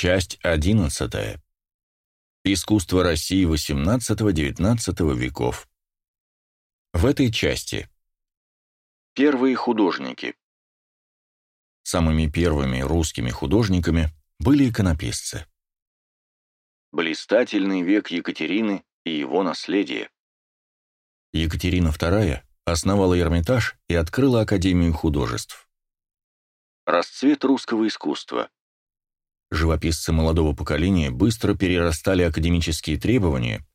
Часть 11. Искусство России XVIII-XIX веков. В этой части. Первые художники. Самыми первыми русскими художниками были иконописцы. Блистательный век Екатерины и его наследие. Екатерина II основала Эрмитаж и открыла Академию художеств. Расцвет русского искусства – Живописцы молодого поколения быстро перерастали академические требования,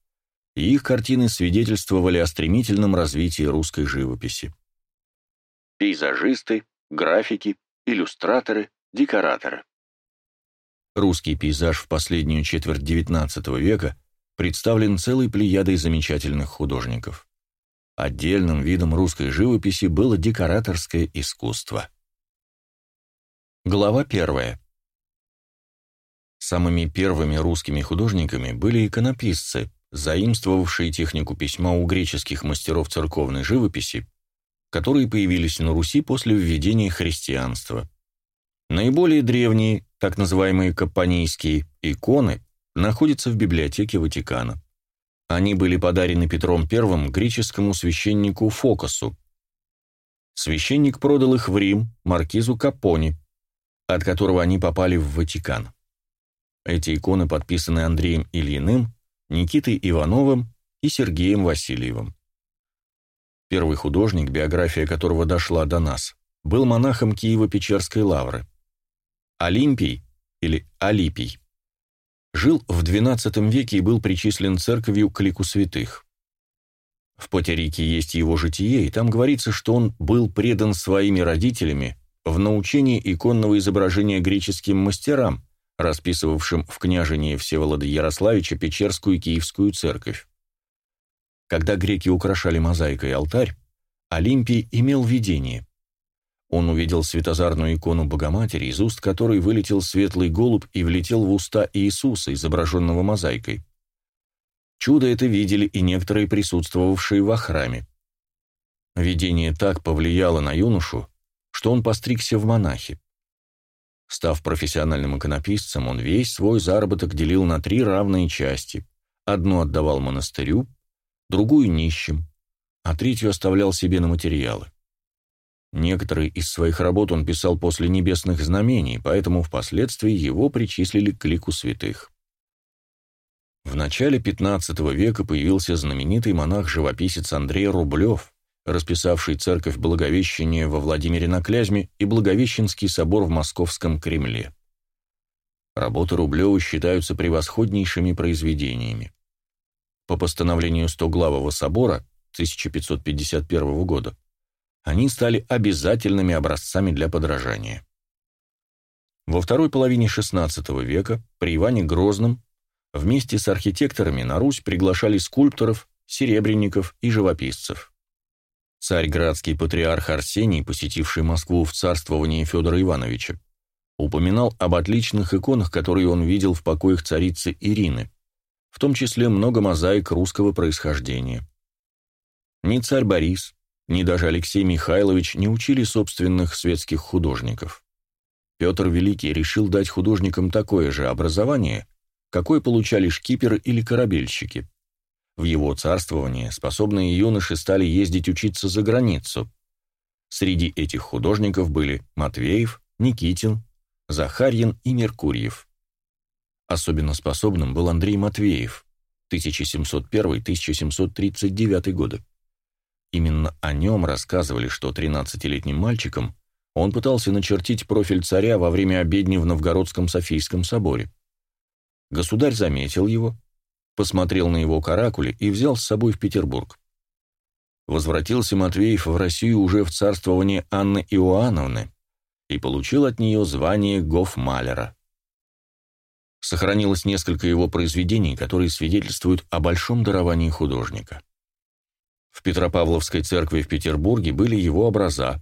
и их картины свидетельствовали о стремительном развитии русской живописи. Пейзажисты, графики, иллюстраторы, декораторы. Русский пейзаж в последнюю четверть XIX века представлен целой плеядой замечательных художников. Отдельным видом русской живописи было декораторское искусство. Глава первая. Самыми первыми русскими художниками были иконописцы, заимствовавшие технику письма у греческих мастеров церковной живописи, которые появились на Руси после введения христианства. Наиболее древние, так называемые капонийские, иконы находятся в библиотеке Ватикана. Они были подарены Петром I греческому священнику Фокосу. Священник продал их в Рим маркизу Капони, от которого они попали в Ватикан. Эти иконы подписаны Андреем Ильиным, Никитой Ивановым и Сергеем Васильевым. Первый художник, биография которого дошла до нас, был монахом Киево-Печерской лавры. Олимпий, или Алипий, жил в XII веке и был причислен церковью к лику святых. В Потерике есть его житие, и там говорится, что он был предан своими родителями в научении иконного изображения греческим мастерам, расписывавшим в княжении Всеволода Ярославича Печерскую и Киевскую церковь. Когда греки украшали мозаикой алтарь, Олимпий имел видение. Он увидел светозарную икону Богоматери, из уст которой вылетел светлый голубь и влетел в уста Иисуса, изображенного мозаикой. Чудо это видели и некоторые присутствовавшие во храме. Видение так повлияло на юношу, что он постригся в монахи. Став профессиональным иконописцем, он весь свой заработок делил на три равные части. Одну отдавал монастырю, другую – нищим, а третью оставлял себе на материалы. Некоторые из своих работ он писал после небесных знамений, поэтому впоследствии его причислили к лику святых. В начале XV века появился знаменитый монах-живописец Андрей Рублев, расписавший церковь Благовещения во Владимире на Клязьме и Благовещенский собор в Московском Кремле. Работы Рублева считаются превосходнейшими произведениями. По постановлению Стоглавого собора 1551 года они стали обязательными образцами для подражания. Во второй половине XVI века при Иване Грозном вместе с архитекторами на Русь приглашали скульпторов, серебряников и живописцев. Царьградский патриарх Арсений, посетивший Москву в царствовании Федора Ивановича, упоминал об отличных иконах, которые он видел в покоях царицы Ирины, в том числе много мозаик русского происхождения. Ни царь Борис, ни даже Алексей Михайлович не учили собственных светских художников. Петр Великий решил дать художникам такое же образование, какое получали шкиперы или корабельщики. В его царствовании способные юноши стали ездить учиться за границу. Среди этих художников были Матвеев, Никитин, Захарьин и Меркурьев. Особенно способным был Андрей Матвеев, 1701-1739 годы. Именно о нем рассказывали, что 13-летним мальчиком он пытался начертить профиль царя во время обедни в Новгородском Софийском соборе. Государь заметил его, посмотрел на его каракули и взял с собой в Петербург. Возвратился Матвеев в Россию уже в царствование Анны Иоанновны и получил от нее звание гофмалера. Сохранилось несколько его произведений, которые свидетельствуют о большом даровании художника. В Петропавловской церкви в Петербурге были его образа.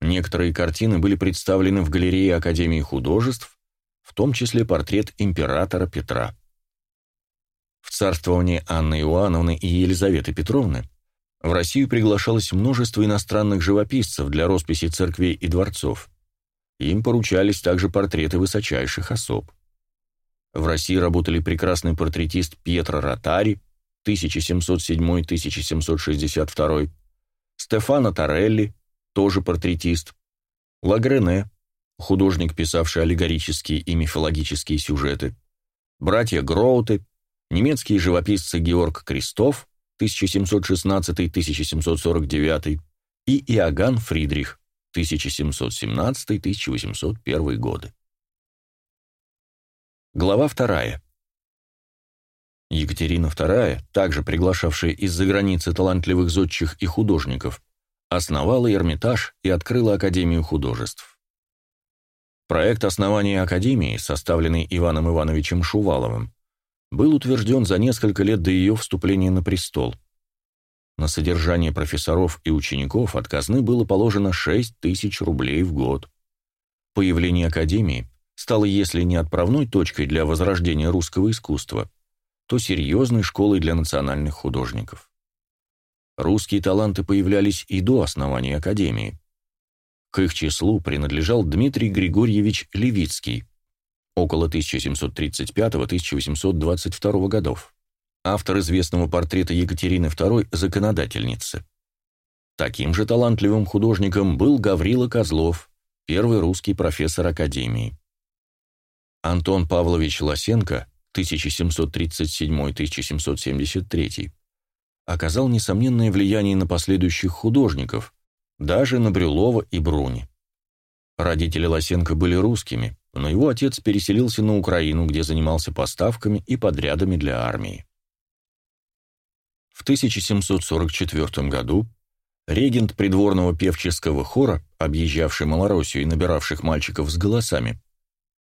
Некоторые картины были представлены в галерее Академии художеств, в том числе портрет императора Петра. В царствование Анны Иоанновны и Елизаветы Петровны в Россию приглашалось множество иностранных живописцев для росписи церквей и дворцов. Им поручались также портреты высочайших особ. В России работали прекрасный портретист Пьетро Ротари 1707-1762, Стефано Торелли, тоже портретист, Лагрене, художник, писавший аллегорические и мифологические сюжеты, братья Гроуты, немецкие живописцы Георг Крестов 1716-1749 и Иоганн Фридрих 1717-1801 годы. Глава вторая. Екатерина II, также приглашавшая из-за границы талантливых зодчих и художников, основала Эрмитаж и открыла Академию художеств. Проект основания Академии, составленный Иваном Ивановичем Шуваловым, был утвержден за несколько лет до ее вступления на престол. На содержание профессоров и учеников от казны было положено 6 тысяч рублей в год. Появление Академии стало, если не отправной точкой для возрождения русского искусства, то серьезной школой для национальных художников. Русские таланты появлялись и до основания Академии. К их числу принадлежал Дмитрий Григорьевич Левицкий, около 1735-1822 годов, автор известного портрета Екатерины II «Законодательницы». Таким же талантливым художником был Гаврила Козлов, первый русский профессор Академии. Антон Павлович Лосенко 1737-1773, оказал несомненное влияние на последующих художников, даже на Брюлова и Бруни. Родители Лосенко были русскими, но его отец переселился на Украину, где занимался поставками и подрядами для армии. В 1744 году регент придворного певческого хора, объезжавший Малороссию и набиравших мальчиков с голосами,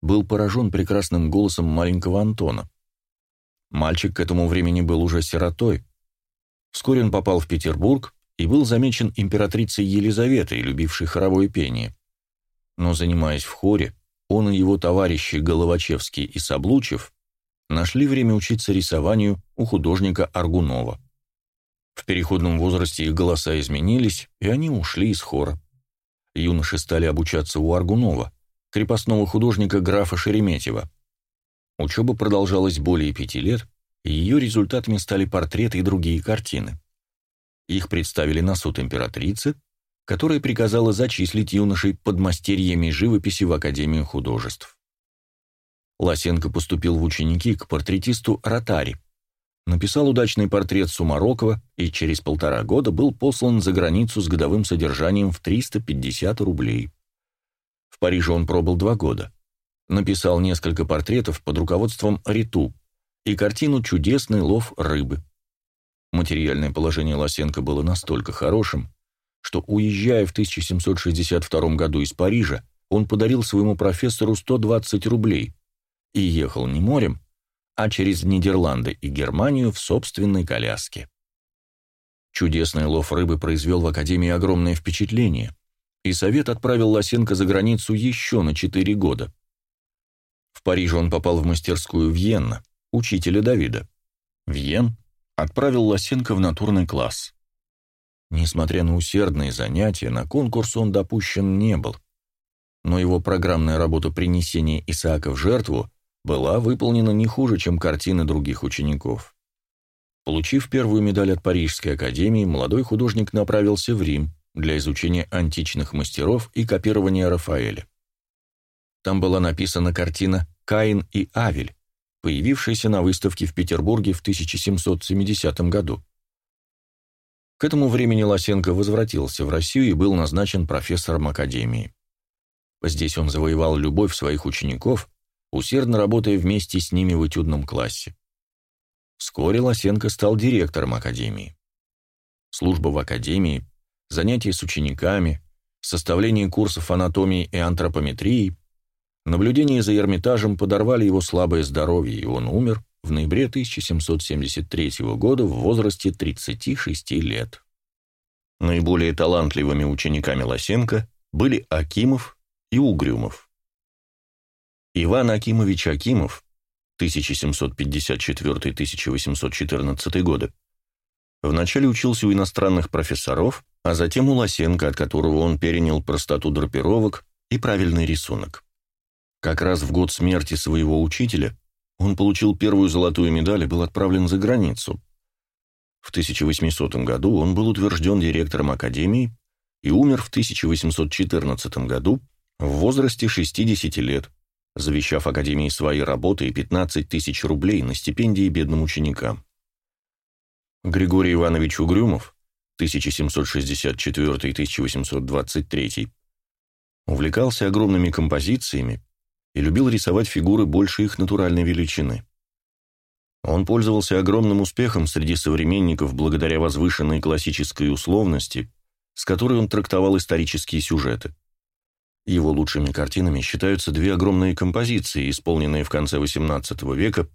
был поражен прекрасным голосом маленького Антона. Мальчик к этому времени был уже сиротой. Вскоре он попал в Петербург и был замечен императрицей Елизаветой, любившей хоровое пение. Но, занимаясь в хоре, он и его товарищи Головачевский и Саблучев нашли время учиться рисованию у художника Аргунова. В переходном возрасте их голоса изменились, и они ушли из хора. Юноши стали обучаться у Аргунова, крепостного художника графа Шереметьева. Учеба продолжалась более пяти лет, и ее результатами стали портреты и другие картины. Их представили на суд императрицы, которая приказала зачислить юношей подмастерьями живописи в Академию художеств. Лосенко поступил в ученики к портретисту Ротари, написал удачный портрет Сумарокова и через полтора года был послан за границу с годовым содержанием в 350 рублей. В Париже он пробыл два года. Написал несколько портретов под руководством Риту и картину «Чудесный лов рыбы». Материальное положение Лосенко было настолько хорошим, что, уезжая в 1762 году из Парижа, он подарил своему профессору 120 рублей и ехал не морем, а через Нидерланды и Германию в собственной коляске. Чудесный лов рыбы произвел в Академии огромное впечатление и Совет отправил Лосенко за границу еще на четыре года. В Париже он попал в мастерскую Вьенна, учителя Давида. Вьен отправил Лосенко в натурный класс. Несмотря на усердные занятия, на конкурс он допущен не был. Но его программная работа «Принесение Исаака в жертву» была выполнена не хуже, чем картины других учеников. Получив первую медаль от Парижской академии, молодой художник направился в Рим, для изучения античных мастеров и копирования Рафаэля. Там была написана картина «Каин и Авель», появившаяся на выставке в Петербурге в 1770 году. К этому времени Лосенко возвратился в Россию и был назначен профессором Академии. Здесь он завоевал любовь своих учеников, усердно работая вместе с ними в этюдном классе. Вскоре Лосенко стал директором Академии. Служба в Академии занятия с учениками, составление курсов анатомии и антропометрии, наблюдение за Эрмитажем подорвали его слабое здоровье, и он умер в ноябре 1773 года в возрасте 36 лет. Наиболее талантливыми учениками Лосенко были Акимов и Угрюмов. Иван Акимович Акимов 1754-1814 годы вначале учился у иностранных профессоров, а затем у Лосенко, от которого он перенял простоту драпировок и правильный рисунок. Как раз в год смерти своего учителя Он получил первую золотую медаль и был отправлен за границу. В 1800 году он был утвержден директором Академии и умер в 1814 году в возрасте 60 лет, завещав Академии свои работы и 15 тысяч рублей на стипендии бедным ученикам. Григорий Иванович Угрюмов, 1764-1823, увлекался огромными композициями и любил рисовать фигуры больше их натуральной величины. Он пользовался огромным успехом среди современников благодаря возвышенной классической условности, с которой он трактовал исторические сюжеты. Его лучшими картинами считаются две огромные композиции, исполненные в конце XVIII века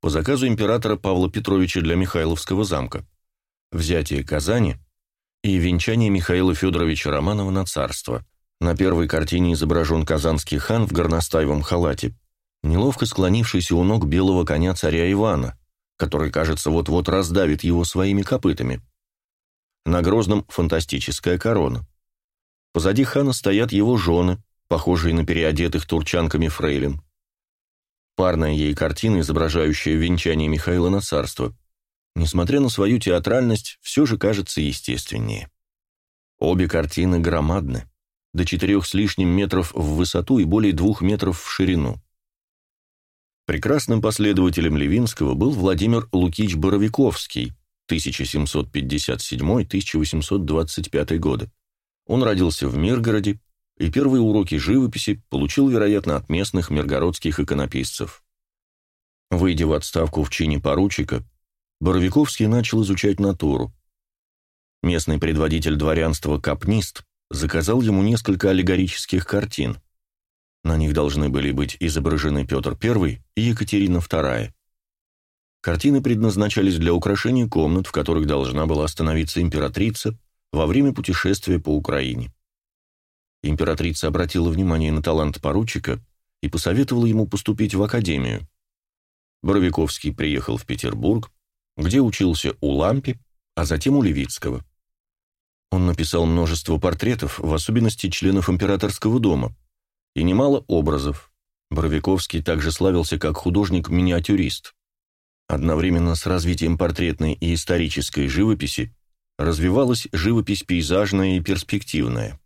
по заказу императора Павла Петровича для Михайловского замка «Взятие Казани» и «Венчание Михаила Федоровича Романова на царство». На первой картине изображен казанский хан в горностаевом халате, неловко склонившийся у ног белого коня царя Ивана, который, кажется, вот-вот раздавит его своими копытами. На Грозном фантастическая корона. Позади хана стоят его жены, похожие на переодетых турчанками фрейлин. Парная ей картина, изображающая венчание Михаила на царство, несмотря на свою театральность, все же кажется естественнее. Обе картины громадны, до четырех с лишним метров в высоту и более двух метров в ширину. Прекрасным последователем Левинского был Владимир Лукич Боровиковский, 1757-1825 годы. Он родился в Миргороде и первые уроки живописи получил, вероятно, от местных миргородских иконописцев. Выйдя в отставку в чине поручика, Боровиковский начал изучать натуру. Местный предводитель дворянства Капнист заказал ему несколько аллегорических картин. На них должны были быть изображены Петр I и Екатерина II. Картины предназначались для украшения комнат, в которых должна была остановиться императрица во время путешествия по Украине. Императрица обратила внимание на талант поручика и посоветовала ему поступить в академию. Боровиковский приехал в Петербург, где учился у Лампи, а затем у Левицкого. Он написал множество портретов, в особенности членов императорского дома, и немало образов. Боровиковский также славился как художник-миниатюрист. Одновременно с развитием портретной и исторической живописи развивалась живопись пейзажная и перспективная.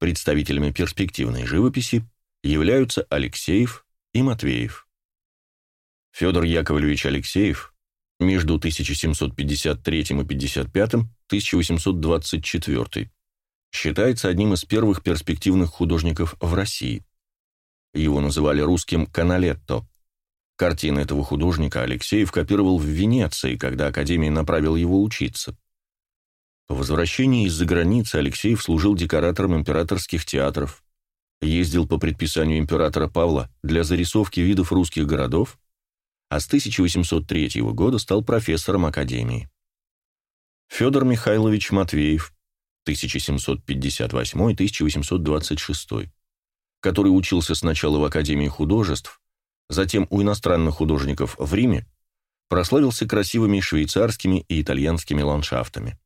Представителями перспективной живописи являются Алексеев и Матвеев. Федор Яковлевич Алексеев между 1753 и 55 1824 считается одним из первых перспективных художников в России. Его называли русским «каналетто». Картины этого художника Алексеев копировал в Венеции, когда Академия направила его учиться. По возвращении из-за границы Алексеев служил декоратором императорских театров, ездил по предписанию императора Павла для зарисовки видов русских городов, а с 1803 года стал профессором Академии. Федор Михайлович Матвеев, 1758-1826, который учился сначала в Академии художеств, затем у иностранных художников в Риме, прославился красивыми швейцарскими и итальянскими ландшафтами.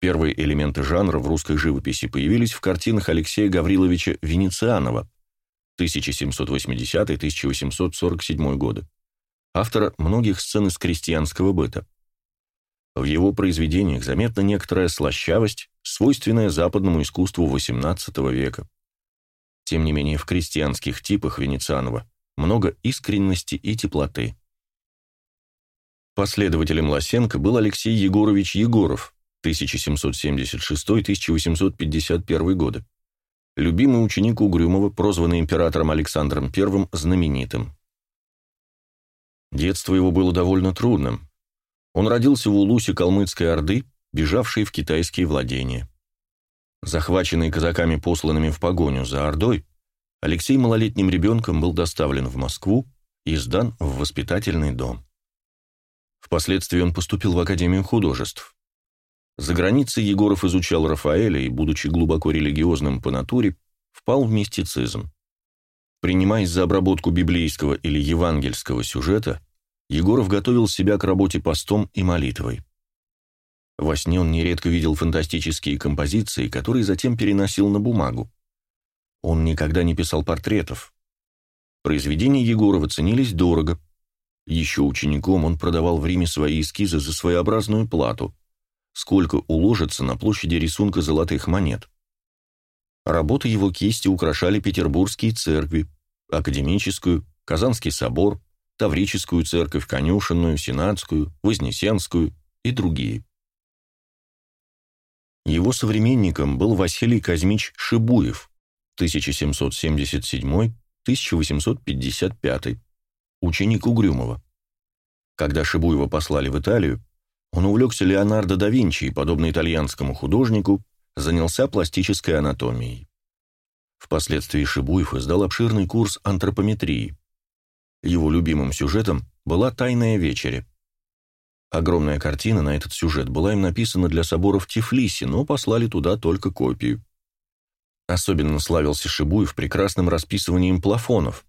Первые элементы жанра в русской живописи появились в картинах Алексея Гавриловича Венецианова 1780-1847 годы, автора многих сцен из крестьянского быта. В его произведениях заметна некоторая слащавость, свойственная западному искусству XVIII века. Тем не менее, в крестьянских типах Венецианова много искренности и теплоты. Последователем Лосенко был Алексей Егорович Егоров, 1776-1851 годы. Любимый ученик Угрюмова, прозванный императором Александром I знаменитым. Детство его было довольно трудным. Он родился в Улусе Калмыцкой Орды, бежавшей в китайские владения. Захваченный казаками, посланными в погоню за Ордой, Алексей малолетним ребенком был доставлен в Москву и сдан в воспитательный дом. Впоследствии он поступил в Академию художеств. За границей Егоров изучал Рафаэля и, будучи глубоко религиозным по натуре, впал в мистицизм. Принимаясь за обработку библейского или евангельского сюжета, Егоров готовил себя к работе постом и молитвой. Во сне он нередко видел фантастические композиции, которые затем переносил на бумагу. Он никогда не писал портретов. Произведения Егорова ценились дорого. Еще учеником он продавал в Риме свои эскизы за своеобразную плату, сколько уложится на площади рисунка золотых монет. Работы его кисти украшали петербургские церкви, академическую, Казанский собор, Таврическую церковь, Конюшенную, Сенатскую, Вознесенскую и другие. Его современником был Василий Казмич Шибуев, 1777-1855, ученик Угрюмова. Когда Шибуева послали в Италию, он увлекся Леонардо да Винчи и, подобно итальянскому художнику, занялся пластической анатомией. Впоследствии Шибуев издал обширный курс антропометрии. Его любимым сюжетом была «Тайная вечеря». Огромная картина на этот сюжет была им написана для собора в Тифлисе, но послали туда только копию. Особенно славился Шибуев прекрасным расписыванием плафонов.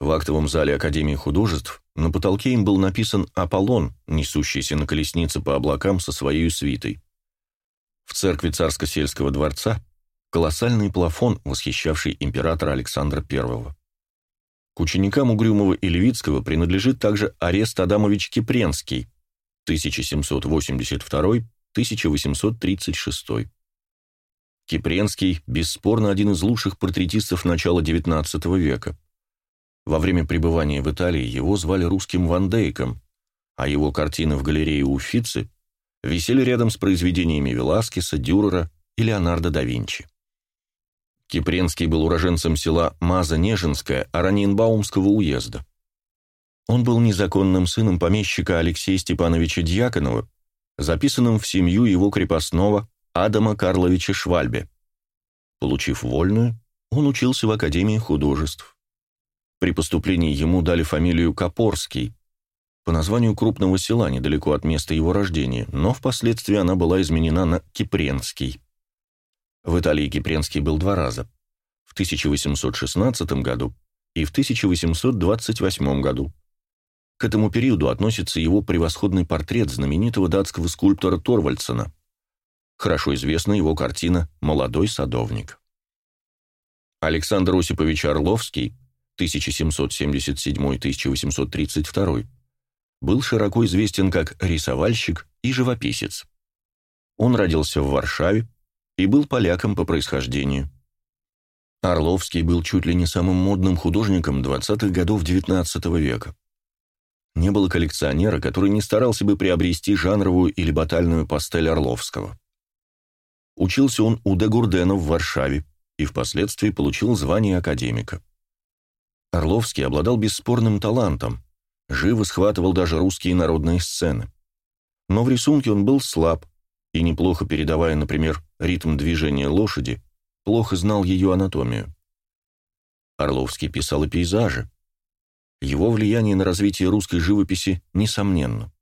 В актовом зале Академии художеств на потолке им был написан «Аполлон», несущийся на колеснице по облакам со своей свитой. В церкви царско-сельского дворца колоссальный плафон, восхищавший императора Александра I. К ученикам Угрюмова и Левицкого принадлежит также Арест Адамович Кипренский, 1782-1836. Кипренский, бесспорно, один из лучших портретистов начала XIX века. Во время пребывания в Италии его звали русским Ван Дейком, а его картины в галерее Уффици висели рядом с произведениями Веласкеса, Дюрера и Леонардо да Винчи. Кипренский был уроженцем села Маза-Нежинское Араньенбаумского уезда. Он был незаконным сыном помещика Алексея Степановича Дьяконова, записанным в семью его крепостного Адама Карловича Швальбе. Получив вольную, он учился в Академии художеств. При поступлении ему дали фамилию Копорский, по названию крупного села недалеко от места его рождения, но впоследствии она была изменена на Кипренский. В Италии Кипренский был два раза – в 1816 году и в 1828 году. К этому периоду относится его превосходный портрет знаменитого датского скульптора Торвальдсена. Хорошо известна его картина «Молодой садовник». Александр Осипович Орловский – 1777-1832, был широко известен как рисовальщик и живописец. Он родился в Варшаве и был поляком по происхождению. Орловский был чуть ли не самым модным художником 20-х годов XIX века. Не было коллекционера, который не старался бы приобрести жанровую или батальную пастель Орловского. Учился он у де Гурдена в Варшаве и впоследствии получил звание академика. Орловский обладал бесспорным талантом, живо схватывал даже русские народные сцены. Но в рисунке он был слаб, и неплохо передавая, например, ритм движения лошади, плохо знал ее анатомию. Орловский писал и пейзажи. Его влияние на развитие русской живописи несомненно.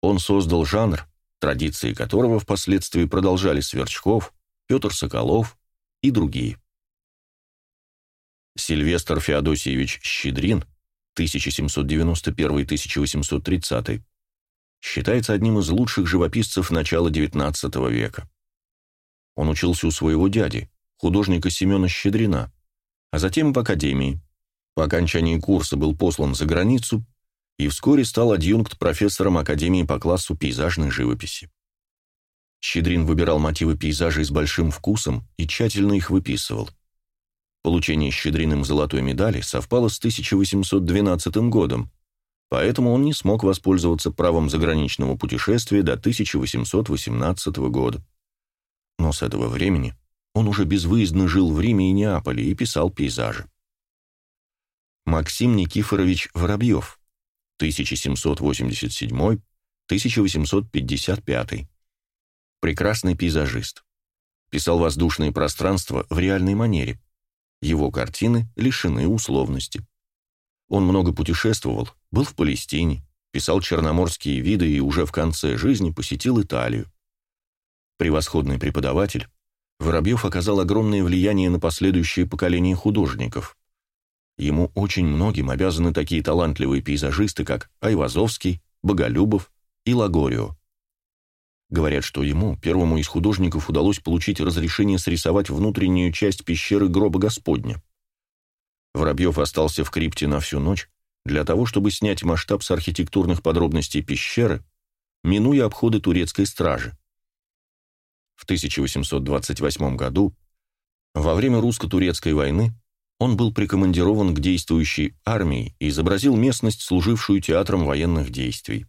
Он создал жанр, традиции которого впоследствии продолжали Сверчков, Петр Соколов и другие. Сильвестр Феодосиевич Щедрин, 1791-1830, считается одним из лучших живописцев начала XIX века. Он учился у своего дяди, художника Семена Щедрина, а затем в академии. По окончании курса был послан за границу и вскоре стал адъюнкт-профессором Академии по классу пейзажной живописи. Щедрин выбирал мотивы пейзажей с большим вкусом и тщательно их выписывал. Получение Щедриным золотой медали совпало с 1812 годом, поэтому он не смог воспользоваться правом заграничного путешествия до 1818 года. Но с этого времени он уже безвыездно жил в Риме и Неаполе и писал пейзажи. Максим Никифорович Воробьев, 1787-1855. Прекрасный пейзажист. Писал воздушные пространства в реальной манере, его картины лишены условности. Он много путешествовал, был в Палестине, писал черноморские виды и уже в конце жизни посетил Италию. Превосходный преподаватель, Воробьев оказал огромное влияние на последующие поколения художников. Ему очень многим обязаны такие талантливые пейзажисты, как Айвазовский, Боголюбов и Лагорио. Говорят, что ему, первому из художников, удалось получить разрешение срисовать внутреннюю часть пещеры гроба Господня. Воробьев остался в крипте на всю ночь для того, чтобы снять масштаб с архитектурных подробностей пещеры, минуя обходы турецкой стражи. В 1828 году, во время русско-турецкой войны, он был прикомандирован к действующей армии и изобразил местность, служившую театром военных действий.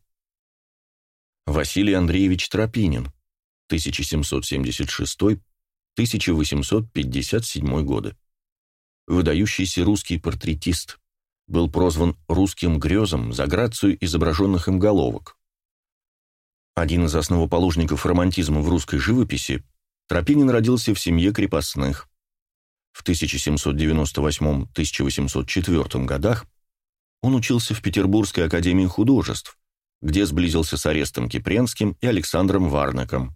Василий Андреевич Тропинин, 1776-1857 годы. Выдающийся русский портретист. Был прозван «русским грезом» за грацию изображенных им головок. Один из основоположников романтизма в русской живописи, Тропинин родился в семье крепостных. В 1798-1804 годах он учился в Петербургской академии художеств, где сблизился с Арестом Кипренским и Александром Варнаком.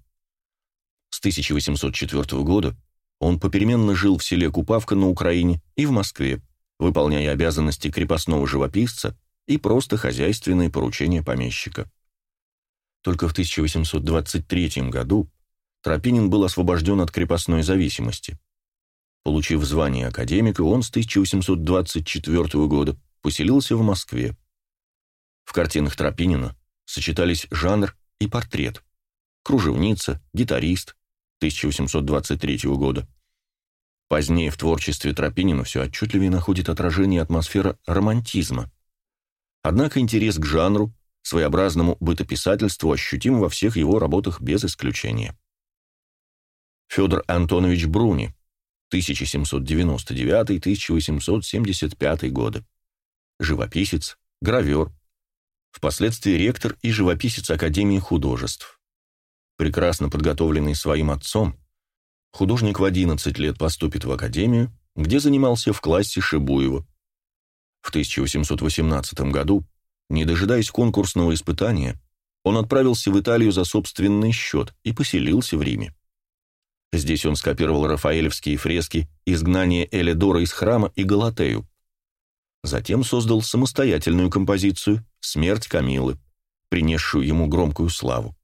С 1804 года он попеременно жил в селе Купавка на Украине и в Москве, выполняя обязанности крепостного живописца и просто хозяйственные поручения помещика. Только в 1823 году Тропинин был освобожден от крепостной зависимости. Получив звание академика, он с 1824 года поселился в Москве. В картинах Тропинина сочетались жанр и портрет. Кружевница, гитарист 1823 года. Позднее в творчестве Тропинина все отчетливее находит отражение атмосфера романтизма. Однако интерес к жанру, своеобразному бытописательству ощутим во всех его работах без исключения. Федор Антонович Бруни, 1799-1875 годы. Живописец, гравер, впоследствии ректор и живописец Академии художеств. Прекрасно подготовленный своим отцом, художник в 11 лет поступит в Академию, где занимался в классе Шибуева. В 1818 году, не дожидаясь конкурсного испытания, он отправился в Италию за собственный счет и поселился в Риме. Здесь он скопировал рафаэлевские фрески «Изгнание Элидора из храма» и «Галатею», Затем создал самостоятельную композицию «Смерть Камилы», принесшую ему громкую славу.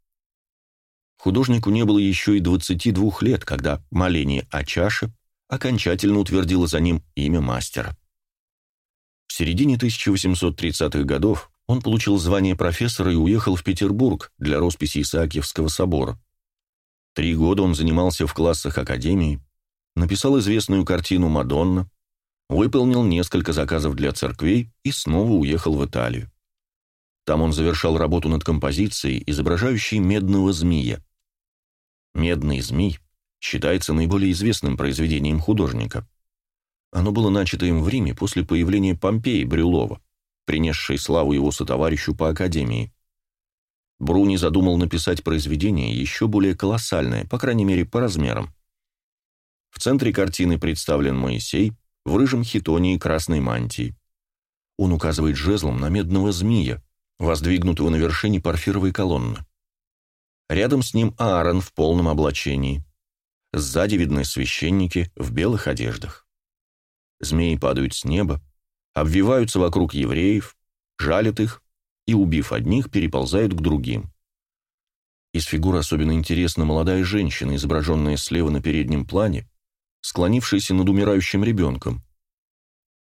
Художнику не было еще и 22 лет, когда моление о чаше окончательно утвердило за ним имя мастера. В середине 1830-х годов он получил звание профессора и уехал в Петербург для росписи Исаакиевского собора. Три года он занимался в классах академии, написал известную картину «Мадонна», выполнил несколько заказов для церквей и снова уехал в Италию. Там он завершал работу над композицией, изображающей медного змея. «Медный змей» считается наиболее известным произведением художника. Оно было начато им в Риме после появления Помпеи Брюлова, принесшей славу его сотоварищу по Академии. Бруни задумал написать произведение еще более колоссальное, по крайней мере, по размерам. В центре картины представлен Моисей, в рыжем хитоне и красной мантии. Он указывает жезлом на медного змея, воздвигнутого на вершине парфировой колонны. Рядом с ним Аарон в полном облачении. Сзади видны священники в белых одеждах. Змеи падают с неба, обвиваются вокруг евреев, жалят их и, убив одних, переползают к другим. Из фигур особенно интересна молодая женщина, изображенная слева на переднем плане, склонившийся над умирающим ребенком.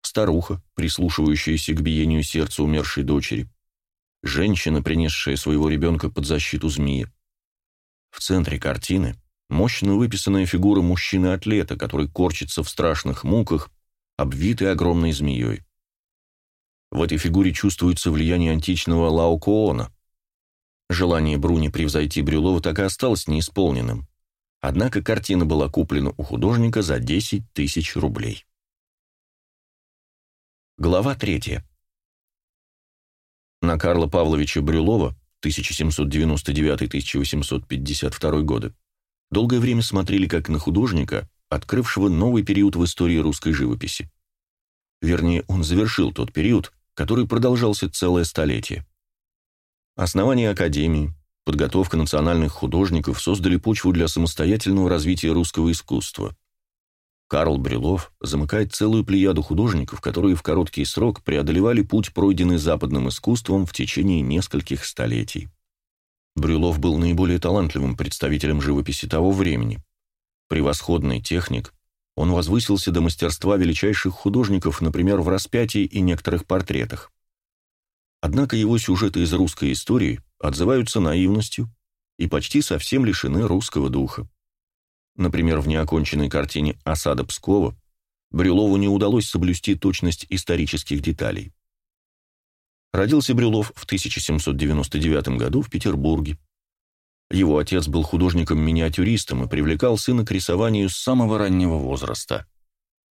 Старуха, прислушивающаяся к биению сердца умершей дочери. Женщина, принесшая своего ребенка под защиту змея. В центре картины мощно выписанная фигура мужчины-атлета, который корчится в страшных муках, обвитый огромной змеей. В этой фигуре чувствуется влияние античного Лаокоона. Желание Бруни превзойти Брюлова так и осталось неисполненным. Однако картина была куплена у художника за 10 тысяч рублей. Глава 3. На Карла Павловича Брюлова 1799-1852 годы долгое время смотрели как на художника, открывшего новый период в истории русской живописи. Вернее, он завершил тот период, который продолжался целое столетие. Основание Академии, подготовка национальных художников создали почву для самостоятельного развития русского искусства. Карл Брюлов замыкает целую плеяду художников, которые в короткий срок преодолевали путь, пройденный западным искусством в течение нескольких столетий. Брюлов был наиболее талантливым представителем живописи того времени. Превосходный техник, Он возвысился до мастерства величайших художников, например, в распятии и некоторых портретах. Однако его сюжеты из русской истории отзываются наивностью и почти совсем лишены русского духа. Например, в неоконченной картине «Осада Пскова» Брюлову не удалось соблюсти точность исторических деталей. Родился Брюлов в 1799 году в Петербурге. Его отец был художником-миниатюристом и привлекал сына к рисованию с самого раннего возраста.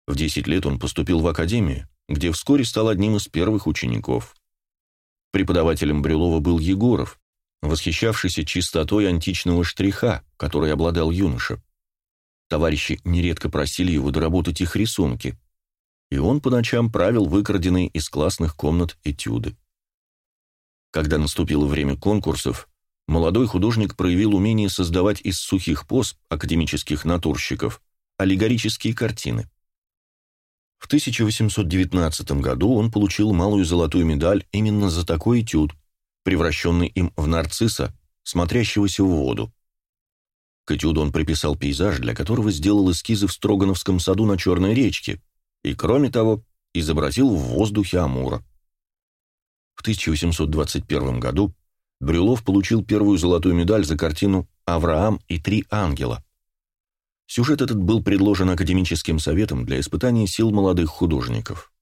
В 10 лет он поступил в академию, где вскоре стал одним из первых учеников. Преподавателем Брюлова был Егоров, восхищавшийся чистотой античного штриха, который обладал юноша. Товарищи нередко просили его доработать их рисунки, и он по ночам правил выкраденные из классных комнат этюды. Когда наступило время конкурсов, молодой художник проявил умение создавать из сухих поз академических натурщиков аллегорические картины. В 1819 году он получил малую золотую медаль именно за такой этюд, превращенный им в нарцисса, смотрящегося в воду. К этюду он приписал пейзаж, для которого сделал эскизы в Строгановском саду на Черной речке, и, кроме того, изобразил в воздухе Амура. В 1821 году Брюлов получил первую золотую медаль за картину «Авраам и три ангела». Сюжет этот был предложен академическим советом для испытания сил молодых художников.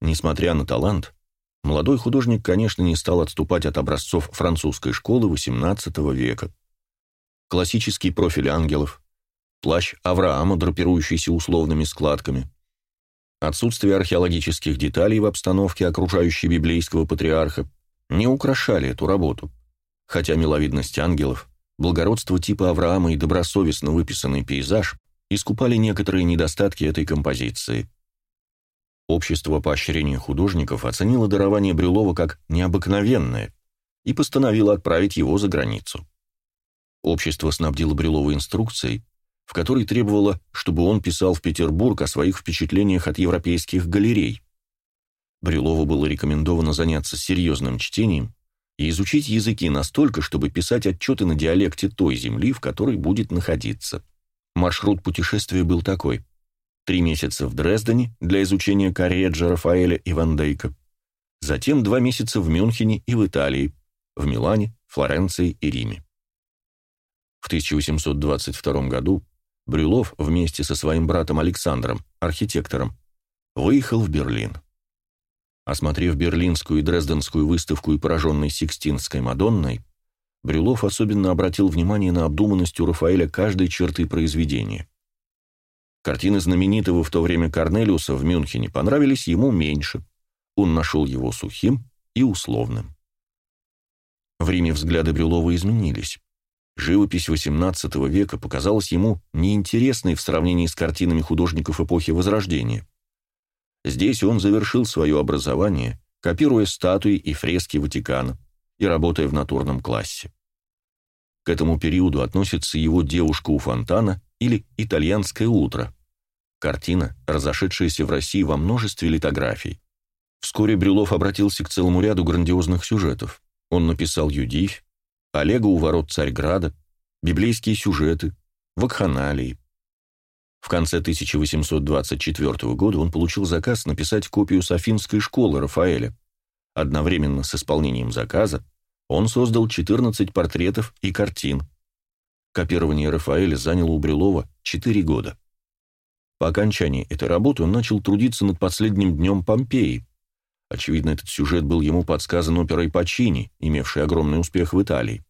Несмотря на талант, молодой художник, конечно, не стал отступать от образцов французской школы XVIII века. Классический профиль ангелов, плащ Авраама, драпирующийся условными складками, Отсутствие археологических деталей в обстановке, окружающей библейского патриарха, не украшали эту работу, хотя миловидность ангелов, благородство типа Авраама и добросовестно выписанный пейзаж искупали некоторые недостатки этой композиции. Общество поощрения художников оценило дарование Брюлова как необыкновенное и постановило отправить его за границу. Общество снабдило Брюлова инструкцией, в которой требовала, чтобы он писал в Петербург о своих впечатлениях от европейских галерей. Брюлову было рекомендовано заняться серьезным чтением и изучить языки настолько, чтобы писать отчеты на диалекте той земли, в которой будет находиться. Маршрут путешествия был такой. Три месяца в Дрездене для изучения Корреджа, Рафаэля и Ван Дейка. Затем два месяца в Мюнхене и в Италии, в Милане, Флоренции и Риме. В 1822 году Брюлов вместе со своим братом Александром, архитектором, выехал в Берлин. Осмотрев берлинскую и дрезденскую выставку и пораженной Сикстинской Мадонной, Брюлов особенно обратил внимание на обдуманность у Рафаэля каждой черты произведения. Картины знаменитого в то время Корнелиуса в Мюнхене понравились ему меньше. Он нашел его сухим и условным. В Риме взгляды Брюлова изменились. Живопись XVIII века показалась ему неинтересной в сравнении с картинами художников эпохи Возрождения. Здесь он завершил свое образование, копируя статуи и фрески Ватикана и работая в натурном классе. К этому периоду относится его «Девушка у фонтана» или «Итальянское утро», картина, разошедшаяся в России во множестве литографий. Вскоре Брюлов обратился к целому ряду грандиозных сюжетов. Он написал «Юдивь», Олега у ворот Царьграда, библейские сюжеты, вакханалии. В конце 1824 года он получил заказ написать копию Софинской школы Рафаэля. Одновременно с исполнением заказа он создал 14 портретов и картин. Копирование Рафаэля заняло у Брюлова 4 года. По окончании этой работы он начал трудиться над последним днем Помпеи, Очевидно, этот сюжет был ему подсказан оперой Пачини, имевшей огромный успех в Италии.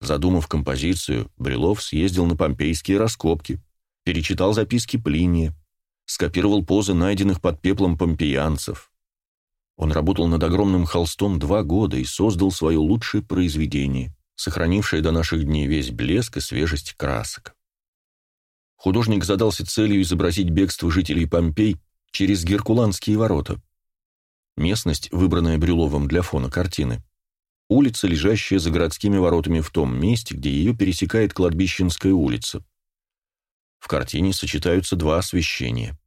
Задумав композицию, Брюлов съездил на помпейские раскопки, перечитал записки Плиния, скопировал позы найденных под пеплом помпеянцев. Он работал над огромным холстом два года и создал свое лучшее произведение, сохранившее до наших дней весь блеск и свежесть красок. Художник задался целью изобразить бегство жителей Помпей через Геркуланские ворота. Местность, выбранная Брюловым для фона картины. Улица, лежащая за городскими воротами в том месте, где ее пересекает кладбищенская улица. В картине сочетаются два освещения.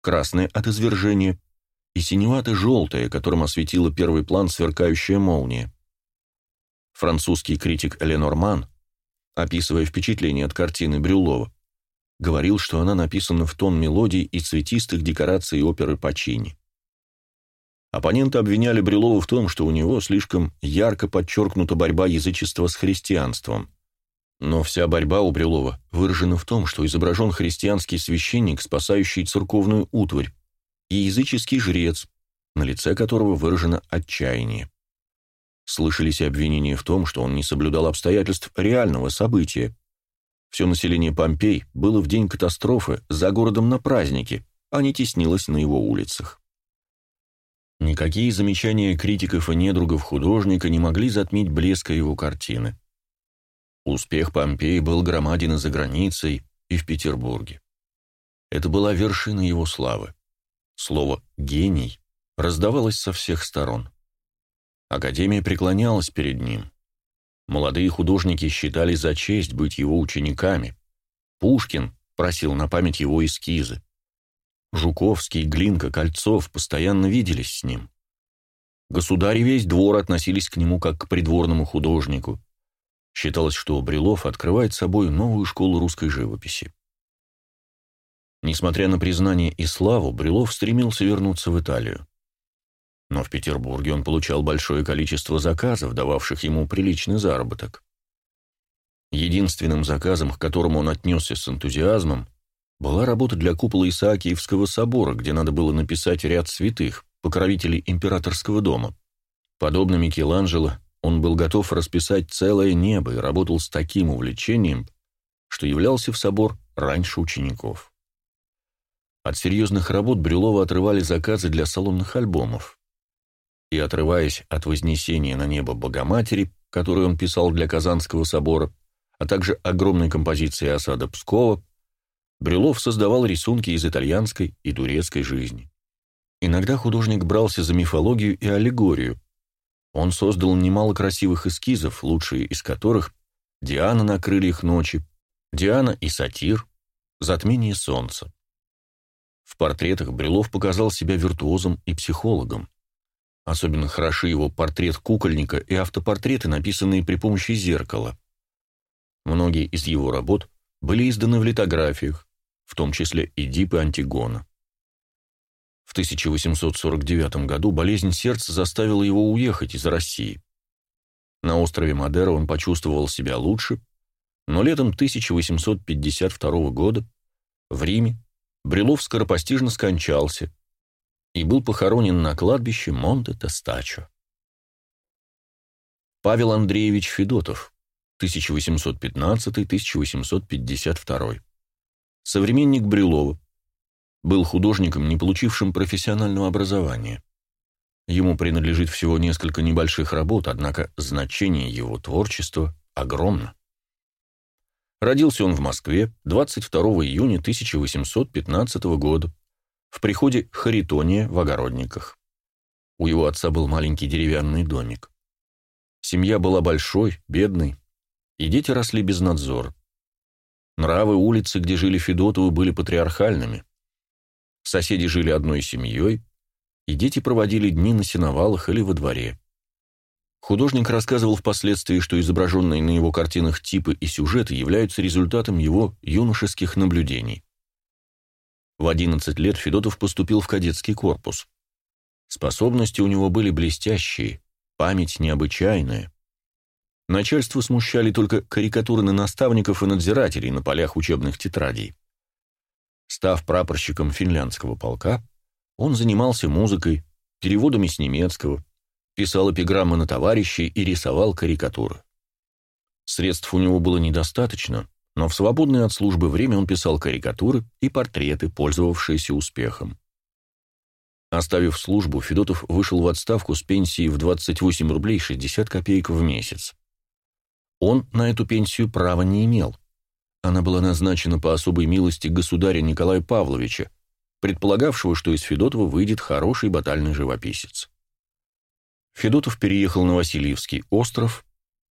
Красное от извержения и синевато-желтое, которым осветила первый план сверкающая молния. Французский критик Ленорман, описывая впечатление от картины Брюлова, говорил, что она написана в тон мелодий и цветистых декораций оперы Пачини. Оппоненты обвиняли Брюлова в том, что у него слишком ярко подчеркнута борьба язычества с христианством. Но вся борьба у Брюлова выражена в том, что изображен христианский священник, спасающий церковную утварь, и языческий жрец, на лице которого выражено отчаяние. Слышались обвинения в том, что он не соблюдал обстоятельств реального события. Все население Помпей было в день катастрофы за городом на празднике, а не теснилось на его улицах. Никакие замечания критиков и недругов художника не могли затмить блеска его картины. Успех Помпеи был громаден и за границей, и в Петербурге. Это была вершина его славы. Слово «гений» раздавалось со всех сторон. Академия преклонялась перед ним. Молодые художники считали за честь быть его учениками. Пушкин просил на память его эскизы. Жуковский, Глинка, Кольцов постоянно виделись с ним. Государь и весь двор относились к нему как к придворному художнику. Считалось, что Брилов открывает собой новую школу русской живописи. Несмотря на признание и славу, Брилов стремился вернуться в Италию. Но в Петербурге он получал большое количество заказов, дававших ему приличный заработок. Единственным заказом, к которому он отнесся с энтузиазмом, была работа для купола Исаакиевского собора, где надо было написать ряд святых, покровителей императорского дома. Подобно Микеланджело, он был готов расписать целое небо и работал с таким увлечением, что являлся в собор раньше учеников. От серьезных работ Брюлова отрывали заказы для салонных альбомов. И отрываясь от вознесения на небо Богоматери, которую он писал для Казанского собора, а также огромной композиции осада Пскова, Брюлов создавал рисунки из итальянской и турецкой жизни. Иногда художник брался за мифологию и аллегорию. Он создал немало красивых эскизов, лучшие из которых «Диана на крыльях ночи», «Диана и сатир», «Затмение солнца». В портретах Брюлов показал себя виртуозом и психологом. Особенно хороши его портрет кукольника и автопортреты, написанные при помощи зеркала. Многие из его работ были изданы в литографиях, в том числе Эдип и Антигона. В 1849 году болезнь сердца заставила его уехать из России. На острове Мадера он почувствовал себя лучше, но летом 1852 года в Риме Брюлов скоропостижно скончался и был похоронен на кладбище Монте-Тестачо. Павел Андреевич Федотов, 1815-1852 современник Брюлова. Был художником, не получившим профессионального образования. Ему принадлежит всего несколько небольших работ, однако значение его творчества огромно. Родился он в Москве 22 июня 1815 года в приходе Харитония в Огородниках. У его отца был маленький деревянный домик. Семья была большой, бедной, и дети росли без надзора. Нравы улицы, где жили Федотовы, были патриархальными. Соседи жили одной семьей, и дети проводили дни на сеновалах или во дворе. Художник рассказывал впоследствии, что изображенные на его картинах типы и сюжеты являются результатом его юношеских наблюдений. В 11 лет Федотов поступил в кадетский корпус. Способности у него были блестящие, память необычайная. Начальство смущали только карикатуры на наставников и надзирателей на полях учебных тетрадей. Став прапорщиком финляндского полка, он занимался музыкой, переводами с немецкого, писал эпиграммы на товарищей и рисовал карикатуры. Средств у него было недостаточно, но в свободное от службы время он писал карикатуры и портреты, пользовавшиеся успехом. Оставив службу, Федотов вышел в отставку с пенсией в 28 рублей 60 копеек в месяц. Он на эту пенсию права не имел. Она была назначена по особой милости государя Николая Павловича, предполагавшего, что из Федотова выйдет хороший батальный живописец. Федотов переехал на Васильевский остров,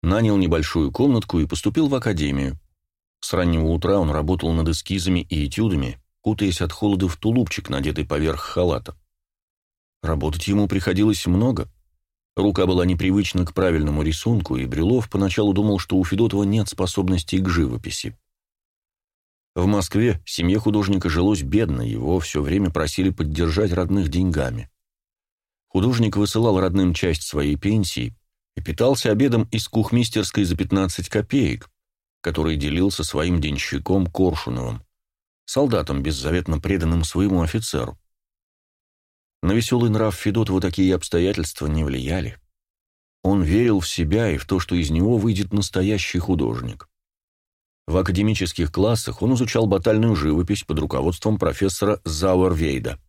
нанял небольшую комнатку и поступил в академию. С раннего утра он работал над эскизами и этюдами, кутаясь от холода в тулупчик, надетый поверх халата. Работать ему приходилось много, Рука была непривычна к правильному рисунку, и Брюлов поначалу думал, что у Федотова нет способностей к живописи. В Москве семье художника жилось бедно, его все время просили поддержать родных деньгами. Художник высылал родным часть своей пенсии и питался обедом из кухмистерской за 15 копеек, который делился своим денщиком Коршуновым, солдатом, беззаветно преданным своему офицеру. На веселый нрав Федотова такие обстоятельства не влияли. Он верил в себя и в то, что из него выйдет настоящий художник. В академических классах он изучал батальную живопись под руководством профессора Зауэрвейда.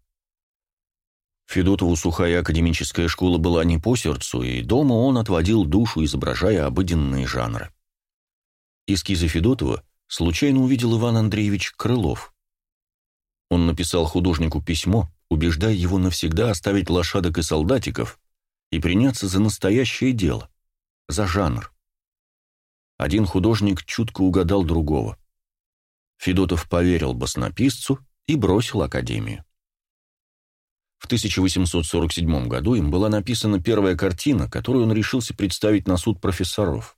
Федотову сухая академическая школа была не по сердцу, и дома он отводил душу, изображая обыденные жанры. Эскизы Федотова случайно увидел Иван Андреевич Крылов. Он написал художнику письмо, убеждая его навсегда оставить лошадок и солдатиков и приняться за настоящее дело, за жанр. Один художник чутко угадал другого. Федотов поверил баснописцу и бросил академию. В 1847 году им была написана первая картина, которую он решился представить на суд профессоров.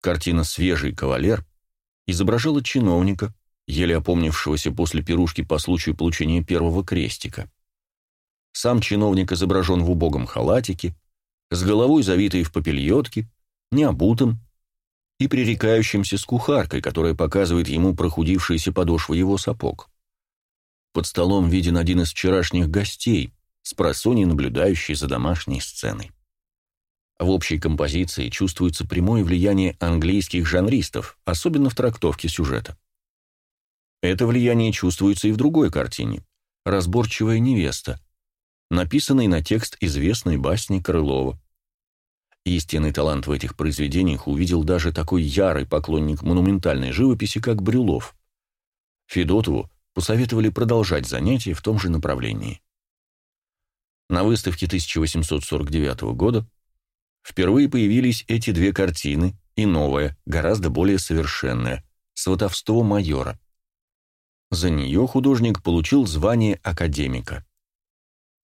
Картина «Свежий кавалер» изображала чиновника, еле опомнившегося после пирушки по случаю получения первого крестика. Сам чиновник изображен в убогом халатике, с головой завитой в попельотке, необутым и пререкающимся с кухаркой, которая показывает ему прохудившиеся подошвы его сапог. Под столом виден один из вчерашних гостей, с просонья наблюдающий за домашней сценой. В общей композиции чувствуется прямое влияние английских жанристов, особенно в трактовке сюжета. Это влияние чувствуется и в другой картине «Разборчивая невеста», написанной на текст известной басни Крылова. Истинный талант в этих произведениях увидел даже такой ярый поклонник монументальной живописи, как Брюлов. Федотову посоветовали продолжать занятия в том же направлении. На выставке 1849 года впервые появились эти две картины и новая, гораздо более совершенная «Сватовство майора». За нее художник получил звание академика.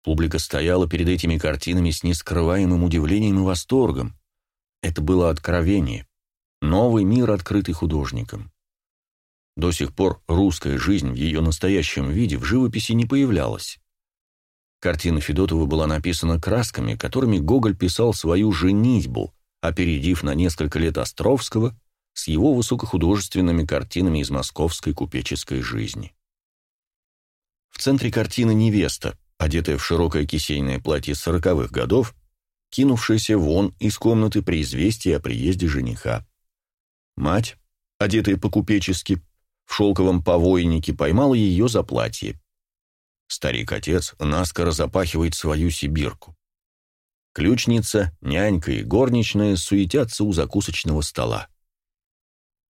Публика стояла перед этими картинами с нескрываемым удивлением и восторгом. Это было откровение. Новый мир, открытый художником. До сих пор русская жизнь в ее настоящем виде в живописи не появлялась. Картина Федотова была написана красками, которыми Гоголь писал свою «женитьбу», опередив на несколько лет Островского с его высокохудожественными картинами из московской купеческой жизни. В центре картины невеста, одетая в широкое кисейное платье сороковых годов, кинувшаяся вон из комнаты при известии о приезде жениха. Мать, одетая по-купечески, в шелковом повойнике, поймала ее за платье. Старик-отец наскоро запахивает свою сибирку. Ключница, нянька и горничная суетятся у закусочного стола.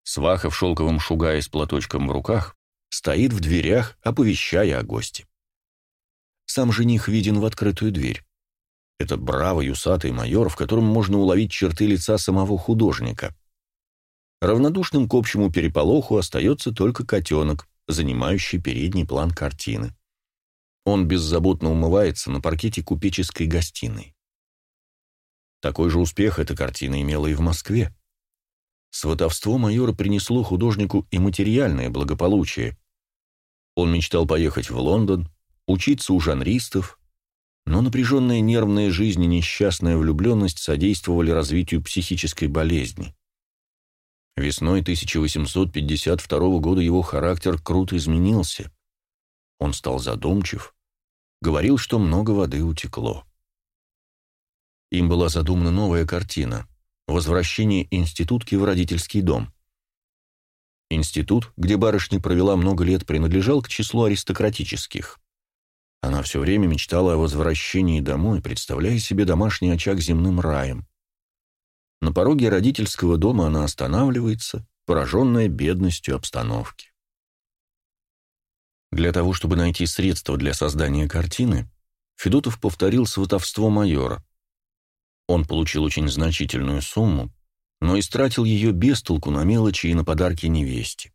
Сваха в шелковом шугае с платочком в руках стоит в дверях, оповещая о госте. Сам жених виден в открытую дверь. Это бравый усатый майор, в котором можно уловить черты лица самого художника. Равнодушным к общему переполоху остается только котенок, занимающий передний план картины. Он беззаботно умывается на паркете купеческой гостиной. Такой же успех эта картина имела и в Москве. Сватовство майора принесло художнику и материальное благополучие. Он мечтал поехать в Лондон, учиться у жанристов, но напряженная нервная жизнь и несчастная влюбленность содействовали развитию психической болезни. Весной 1852 года его характер круто изменился. Он стал задумчив, говорил, что много воды утекло. Им была задумана новая картина «Возвращение институтки в родительский дом». Институт, где барышня провела много лет, принадлежал к числу аристократических. Она все время мечтала о возвращении домой, представляя себе домашний очаг земным раем. На пороге родительского дома она останавливается, пораженная бедностью обстановки. Для того, чтобы найти средства для создания картины, Федотов повторил сватовство майора. Он получил очень значительную сумму, но истратил ее без толку на мелочи и на подарки невесте.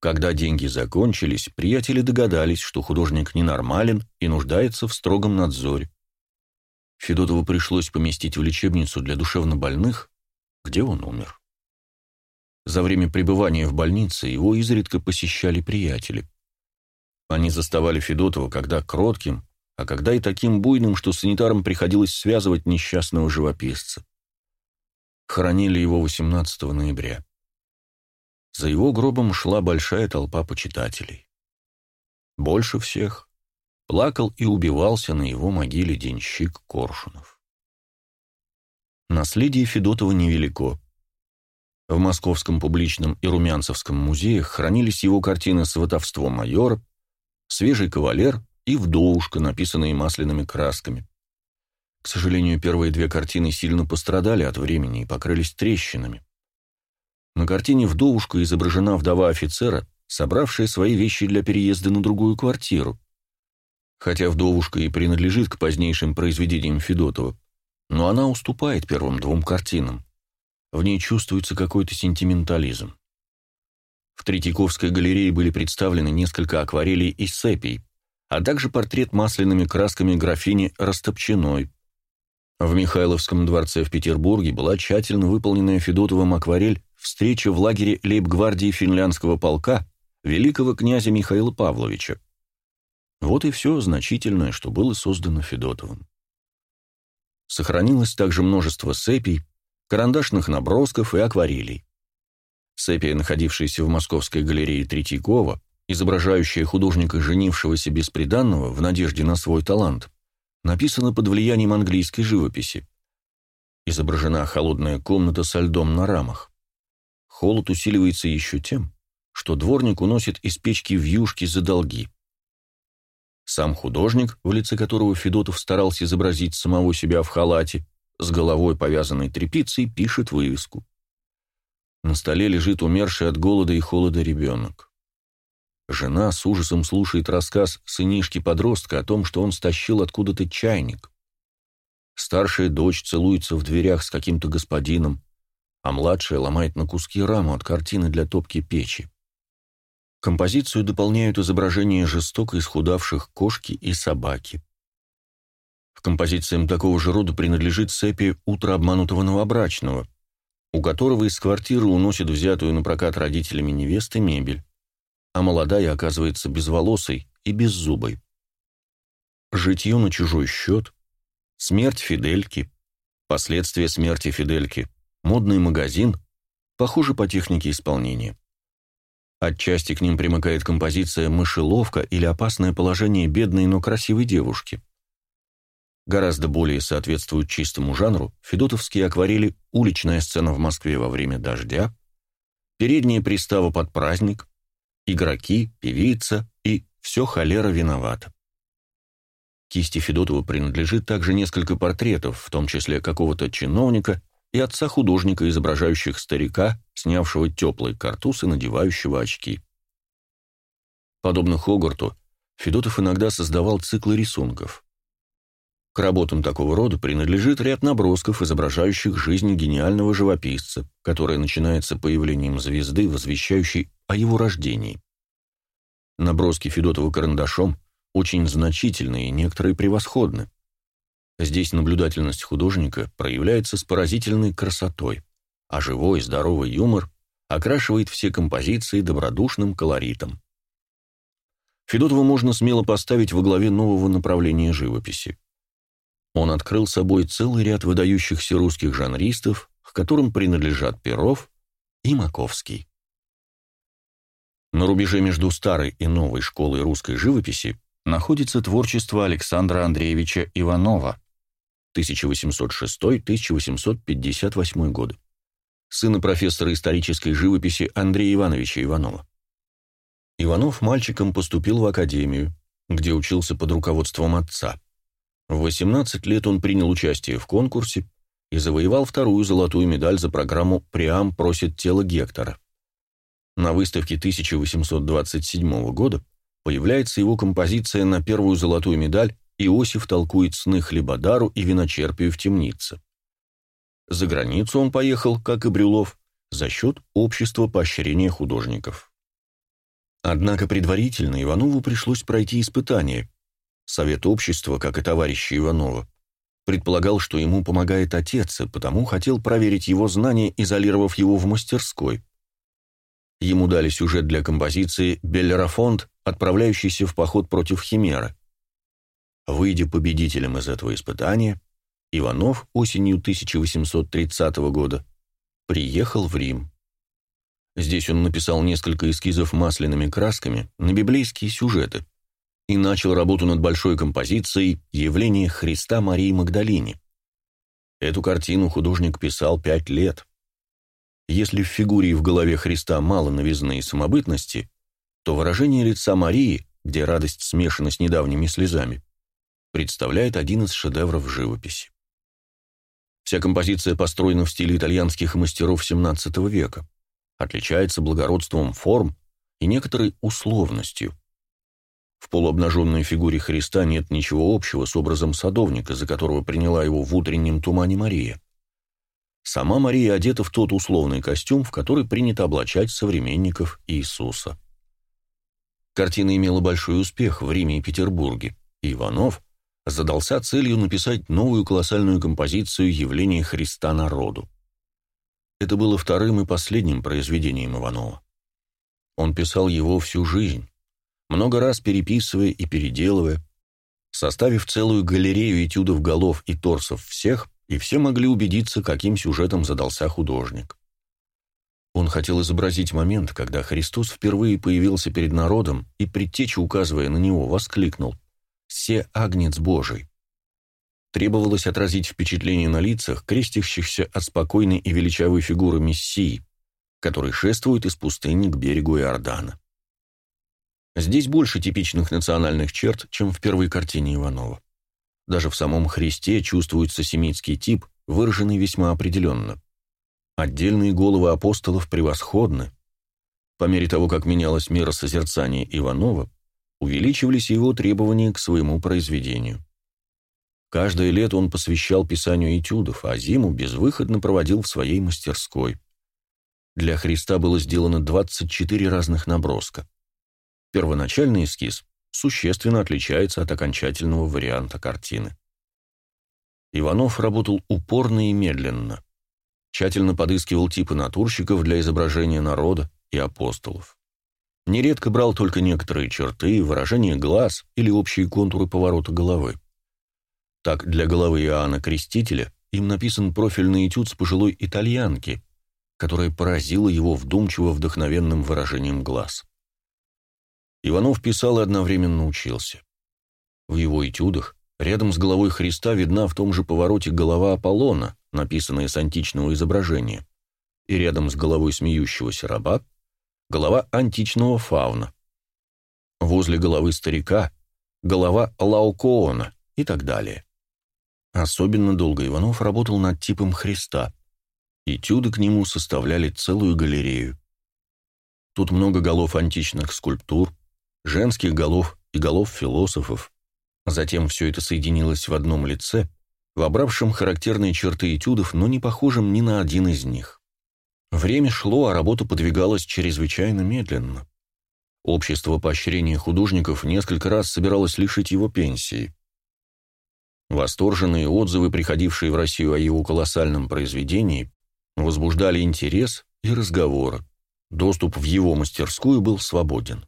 Когда деньги закончились, приятели догадались, что художник ненормален и нуждается в строгом надзоре. Федотову пришлось поместить в лечебницу для душевнобольных, где он умер. За время пребывания в больнице его изредка посещали приятели. Они заставали Федотова когда кротким, а когда и таким буйным, что санитарам приходилось связывать несчастного живописца. Хоронили его 18 ноября. За его гробом шла большая толпа почитателей. Больше всех плакал и убивался на его могиле денщик Коршунов. Наследие Федотова невелико. В Московском публичном и Румянцевском музеях хранились его картины «Сватовство майора», «Свежий кавалер» и «Вдовушка», написанные масляными красками. К сожалению, первые две картины сильно пострадали от времени и покрылись трещинами. На картине «Вдовушка» изображена вдова офицера, собравшая свои вещи для переезда на другую квартиру. Хотя «Вдовушка» и принадлежит к позднейшим произведениям Федотова, но она уступает первым двум картинам. В ней чувствуется какой-то сентиментализм. В Третьяковской галерее были представлены несколько акварелей и сепий, а также портрет масляными красками графини Растопчиной. В Михайловском дворце в Петербурге была тщательно выполненная Федотовым акварель встреча в лагере лейб-гвардии финляндского полка великого князя Михаила Павловича. Вот и все значительное, что было создано Федотовым. Сохранилось также множество сепий, карандашных набросков и акварелей. Сепия, находившаяся в Московской галерее Третьякова, изображающая художника, женившегося бесприданного в надежде на свой талант, написана под влиянием английской живописи. Изображена холодная комната со льдом на рамах. Холод усиливается еще тем, что дворник уносит из печки вьюшки за долги. Сам художник, в лице которого Федотов старался изобразить самого себя в халате, с головой повязанной тряпицей, пишет вывеску. На столе лежит умерший от голода и холода ребенок. Жена с ужасом слушает рассказ сынишки-подростка о том, что он стащил откуда-то чайник. Старшая дочь целуется в дверях с каким-то господином, а младшая ломает на куски раму от картины для топки печи. Композицию дополняют изображения жестоко исхудавших кошки и собаки. К композициям такого же рода принадлежит цепи «Утро обманутого новобрачного», у которого из квартиры уносит взятую на прокат родителями невесты мебель, а молодая оказывается безволосой и беззубой. Житье на чужой счет, смерть Фидельки, последствия смерти Фидельки, модный магазин, похоже по технике исполнения. Отчасти к ним примыкает композиция «Мышеловка» или «Опасное положение бедной, но красивой девушки». Гораздо более соответствуют чистому жанру федотовские акварели «Уличная сцена в Москве во время дождя», «Передняя пристава под праздник», «Игроки», «Певица» и «Все холера виновата». Кисти Федотова принадлежит также несколько портретов, в том числе какого-то чиновника и отца художника, изображающих старика, снявшего теплый картуз и надевающего очки. Подобно Хогарту, Федотов иногда создавал циклы рисунков. К работам такого рода принадлежит ряд набросков, изображающих жизнь гениального живописца, которая начинается появлением звезды, возвещающей о его рождении. Наброски Федотова карандашом очень значительные и некоторые превосходны. Здесь наблюдательность художника проявляется с поразительной красотой, а живой, здоровый юмор окрашивает все композиции добродушным колоритом. Федотова можно смело поставить во главе нового направления живописи. Он открыл собой целый ряд выдающихся русских жанристов, к которым принадлежат Перов и Маковский. На рубеже между старой и новой школой русской живописи находится творчество Александра Андреевича Иванова, 1806-1858 годы, сына профессора исторической живописи Андрея Ивановича Иванова. Иванов мальчиком поступил в академию, где учился под руководством отца. В 18 лет он принял участие в конкурсе и завоевал вторую золотую медаль за программу «Приам просит тело Гектора». На выставке 1827 года появляется его композиция на первую золотую медаль Иосиф толкует сны хлебодару и виночерпию в темнице. За границу он поехал, как и Брюлов, за счет общества поощрения художников. Однако предварительно Иванову пришлось пройти испытание. Совет общества, как и товарищи Иванова, предполагал, что ему помогает отец, и потому хотел проверить его знания, изолировав его в мастерской. Ему дали сюжет для композиции «Беллерафонт», отправляющийся в поход против Химеры. Выйдя победителем из этого испытания, Иванов осенью 1830 года приехал в Рим. Здесь он написал несколько эскизов масляными красками на библейские сюжеты и начал работу над большой композицией «Явление Христа Марии Магдалине». Эту картину художник писал пять лет. Если в фигуре и в голове Христа мало новизны и самобытности, то выражение лица Марии, где радость смешана с недавними слезами, представляет один из шедевров живописи. Вся композиция построена в стиле итальянских мастеров XVII века, отличается благородством форм и некоторой условностью. В полуобнаженной фигуре Христа нет ничего общего с образом садовника, за которого приняла его в утреннем тумане Мария. Сама Мария одета в тот условный костюм, в который принято облачать современников Иисуса. Картина имела большой успех в Риме и Петербурге, и Иванов задался целью написать новую колоссальную композицию «Явление Христа народу». Это было вторым и последним произведением Иванова. Он писал его всю жизнь, много раз переписывая и переделывая, составив целую галерею этюдов голов и торсов всех, и все могли убедиться, каким сюжетом задался художник. Он хотел изобразить момент, когда Христос впервые появился перед народом и, предтеча указывая на него, воскликнул «Се агнец Божий». Требовалось отразить впечатление на лицах, крестящихся от спокойной и величавой фигуры Мессии, который шествует из пустыни к берегу Иордана. Здесь больше типичных национальных черт, чем в первой картине Иванова. Даже в самом Христе чувствуется семитский тип, выраженный весьма определенно. Отдельные головы апостолов превосходны. По мере того, как менялось миросозерцание Иванова, увеличивались его требования к своему произведению. Каждое лето он посвящал писанию этюдов, а зиму безвыходно проводил в своей мастерской. Для Христа было сделано 24 разных наброска. Первоначальный эскиз существенно отличается от окончательного варианта картины. Иванов работал упорно и медленно, тщательно подыскивал типы натурщиков для изображения народа и апостолов. Нередко брал только некоторые черты, выражение глаз или общие контуры поворота головы. Так, для головы Иоанна Крестителя им написан профильный этюд с пожилой итальянки, которая поразила его вдумчиво вдохновенным выражением глаз. Иванов писал и одновременно учился. В его этюдах рядом с головой Христа видна в том же повороте голова Аполлона, написанная с античного изображения, и рядом с головой смеющегося раба голова античного фауна. Возле головы старика голова Лаукоона и так далее. Особенно долго Иванов работал над типом Христа. Этюды к нему составляли целую галерею. Тут много голов античных скульптур, женских голов и голов философов. Затем все это соединилось в одном лице, вобравшем характерные черты этюдов, но не похожим ни на один из них. Время шло, а работа подвигалась чрезвычайно медленно. Общество поощрения художников несколько раз собиралось лишить его пенсии. Восторженные отзывы, приходившие в Россию о его колоссальном произведении, возбуждали интерес и разговоры. Доступ в его мастерскую был свободен.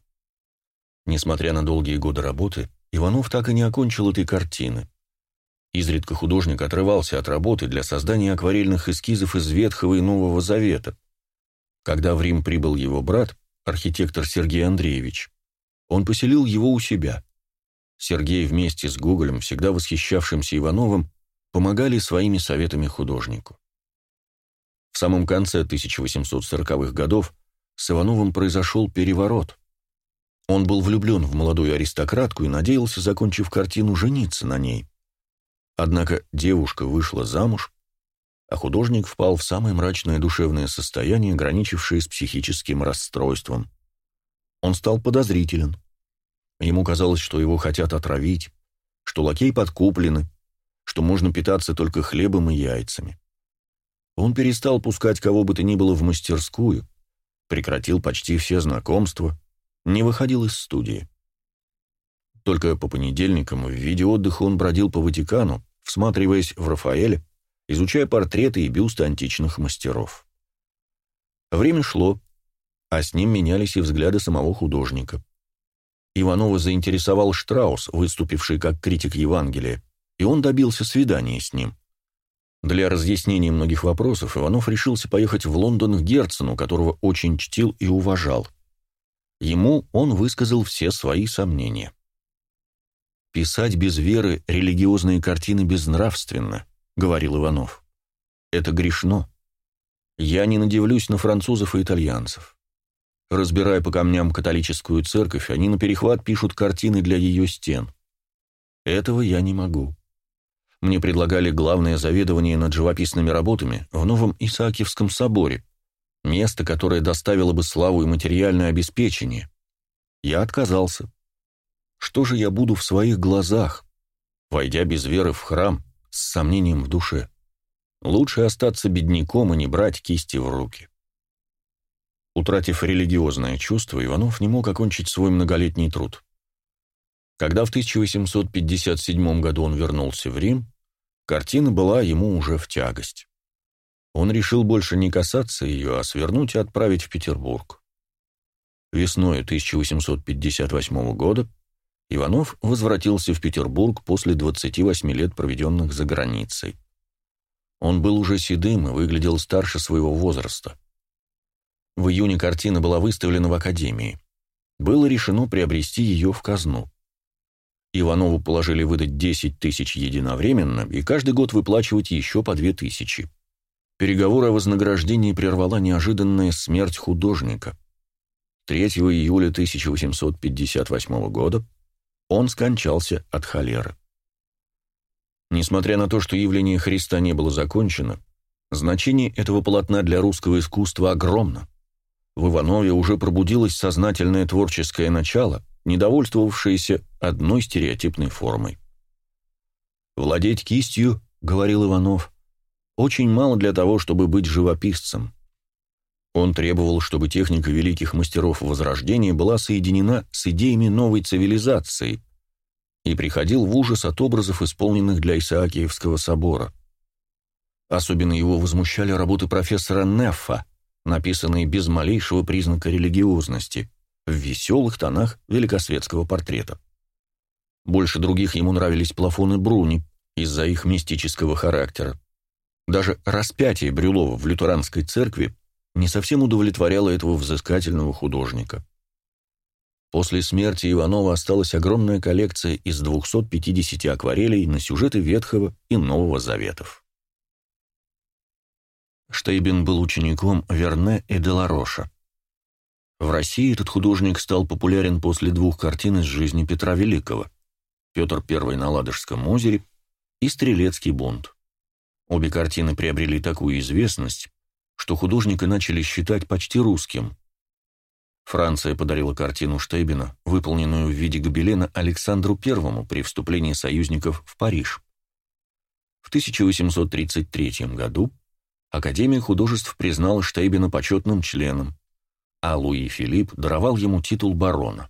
Несмотря на долгие годы работы, Иванов так и не окончил этой картины. Изредка художник отрывался от работы для создания акварельных эскизов из Ветхого и Нового Завета. Когда в Рим прибыл его брат, архитектор Сергей Андреевич, он поселил его у себя. Сергей вместе с Гоголем, всегда восхищавшимся Ивановым, помогали своими советами художнику. В самом конце 1840-х годов с Ивановым произошел переворот. Он был влюблен в молодую аристократку и надеялся, закончив картину, жениться на ней. Однако девушка вышла замуж, а художник впал в самое мрачное душевное состояние, граничившее с психическим расстройством. Он стал подозрителен. Ему казалось, что его хотят отравить, что лакей подкуплены, что можно питаться только хлебом и яйцами. Он перестал пускать кого бы то ни было в мастерскую, прекратил почти все знакомства, не выходил из студии. Только по понедельникам в виде отдыха он бродил по Ватикану, всматриваясь в Рафаэля, изучая портреты и бюсты античных мастеров. Время шло. а с ним менялись и взгляды самого художника. Иванова заинтересовал Штраус, выступивший как критик Евангелия, и он добился свидания с ним. Для разъяснения многих вопросов Иванов решился поехать в Лондон к Герцену, которого очень чтил и уважал. Ему он высказал все свои сомнения. «Писать без веры религиозные картины безнравственно», — говорил Иванов. «Это грешно. Я не надивлюсь на французов и итальянцев. Разбирая по камням католическую церковь, они наперехват пишут картины для ее стен. Этого я не могу. Мне предлагали главное заведование над живописными работами в Новом Исаакиевском соборе, место, которое доставило бы славу и материальное обеспечение. Я отказался. Что же я буду в своих глазах, войдя без веры в храм, с сомнением в душе? Лучше остаться бедняком и не брать кисти в руки. Утратив религиозное чувство, Иванов не мог окончить свой многолетний труд. Когда в 1857 году он вернулся в Рим, картина была ему уже в тягость. Он решил больше не касаться ее, а свернуть и отправить в Петербург. Весной 1858 года Иванов возвратился в Петербург после 28 лет, проведенных за границей. Он был уже седым и выглядел старше своего возраста. В июне картина была выставлена в Академии. Было решено приобрести ее в казну. Иванову положили выдать 10 тысяч единовременно и каждый год выплачивать еще по 2 тысячи. Переговоры о вознаграждении прервала неожиданная смерть художника. 3 июля 1858 года он скончался от холеры. Несмотря на то, что явление Христа не было закончено, значение этого полотна для русского искусства огромно. В Иванове уже пробудилось сознательное творческое начало, недовольствовавшееся одной стереотипной формой. «Владеть кистью, — говорил Иванов, — очень мало для того, чтобы быть живописцем. Он требовал, чтобы техника великих мастеров Возрождения была соединена с идеями новой цивилизации и приходил в ужас от образов, исполненных для Исаакиевского собора. Особенно его возмущали работы профессора Неффа, написанные без малейшего признака религиозности, в веселых тонах великосветского портрета. Больше других ему нравились плафоны Бруни из-за их мистического характера. Даже распятие Брюлова в лютеранской церкви не совсем удовлетворяло этого взыскательного художника. После смерти Иванова осталась огромная коллекция из 250 акварелей на сюжеты Ветхого и Нового Заветов. Штейбен был учеником Верне и Делароша. В России этот художник стал популярен после двух картин из жизни Петра Великого «Петр I на Ладожском озере» и «Стрелецкий бунт». Обе картины приобрели такую известность, что художника начали считать почти русским. Франция подарила картину Штейбена, выполненную в виде гобелена Александру I при вступлении союзников в Париж. В 1833 году Академия художеств признала Штейбена почетным членом, а Луи Филипп даровал ему титул барона.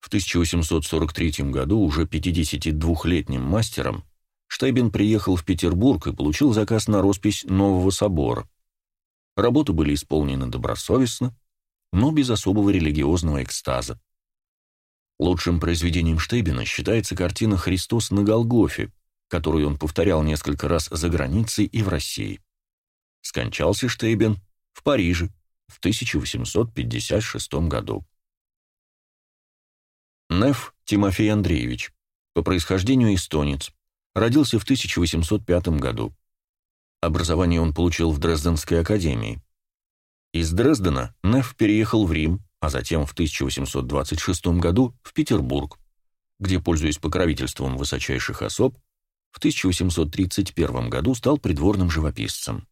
В 1843 году уже 52-летним мастером Штейбен приехал в Петербург и получил заказ на роспись нового собора. Работы были исполнены добросовестно, но без особого религиозного экстаза. Лучшим произведением Штейбена считается картина «Христос на Голгофе», которую он повторял несколько раз за границей и в России. Скончался Штейбен в Париже в 1856 году. Неф Тимофей Андреевич, по происхождению эстонец, родился в 1805 году. Образование он получил в Дрезденской академии. Из Дрездена Неф переехал в Рим, а затем в 1826 году в Петербург, где, пользуясь покровительством высочайших особ, в 1831 году стал придворным живописцем.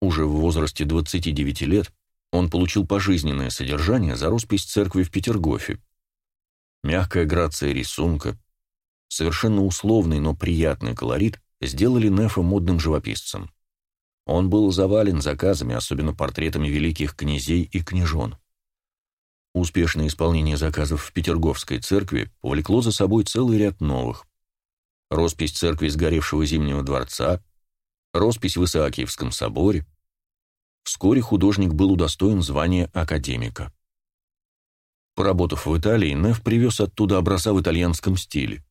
Уже в возрасте 29 лет он получил пожизненное содержание за роспись церкви в Петергофе. Мягкая грация рисунка, совершенно условный, но приятный колорит сделали Нефа модным живописцем. Он был завален заказами, особенно портретами великих князей и княжон. Успешное исполнение заказов в Петерговской церкви повлекло за собой целый ряд новых роспись церкви сгоревшего Зимнего дворца, роспись в Исаакиевском соборе. Вскоре художник был удостоен звания академика. Поработав в Италии, Неф привез оттуда образа в итальянском стиле.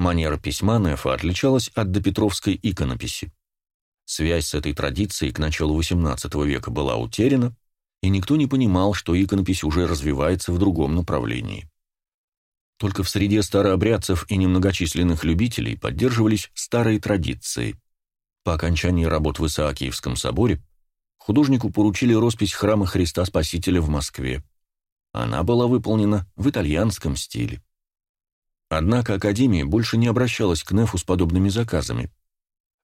Манера письма Нефа отличалась от допетровской иконописи. Связь с этой традицией к началу XVIII века была утеряна, и никто не понимал, что иконопись уже развивается в другом направлении. Только в среде старообрядцев и немногочисленных любителей поддерживались старые традиции. По окончании работ в Исаакиевском соборе художнику поручили роспись храма Христа Спасителя в Москве. Она была выполнена в итальянском стиле. Однако Академия больше не обращалась к Нефу с подобными заказами.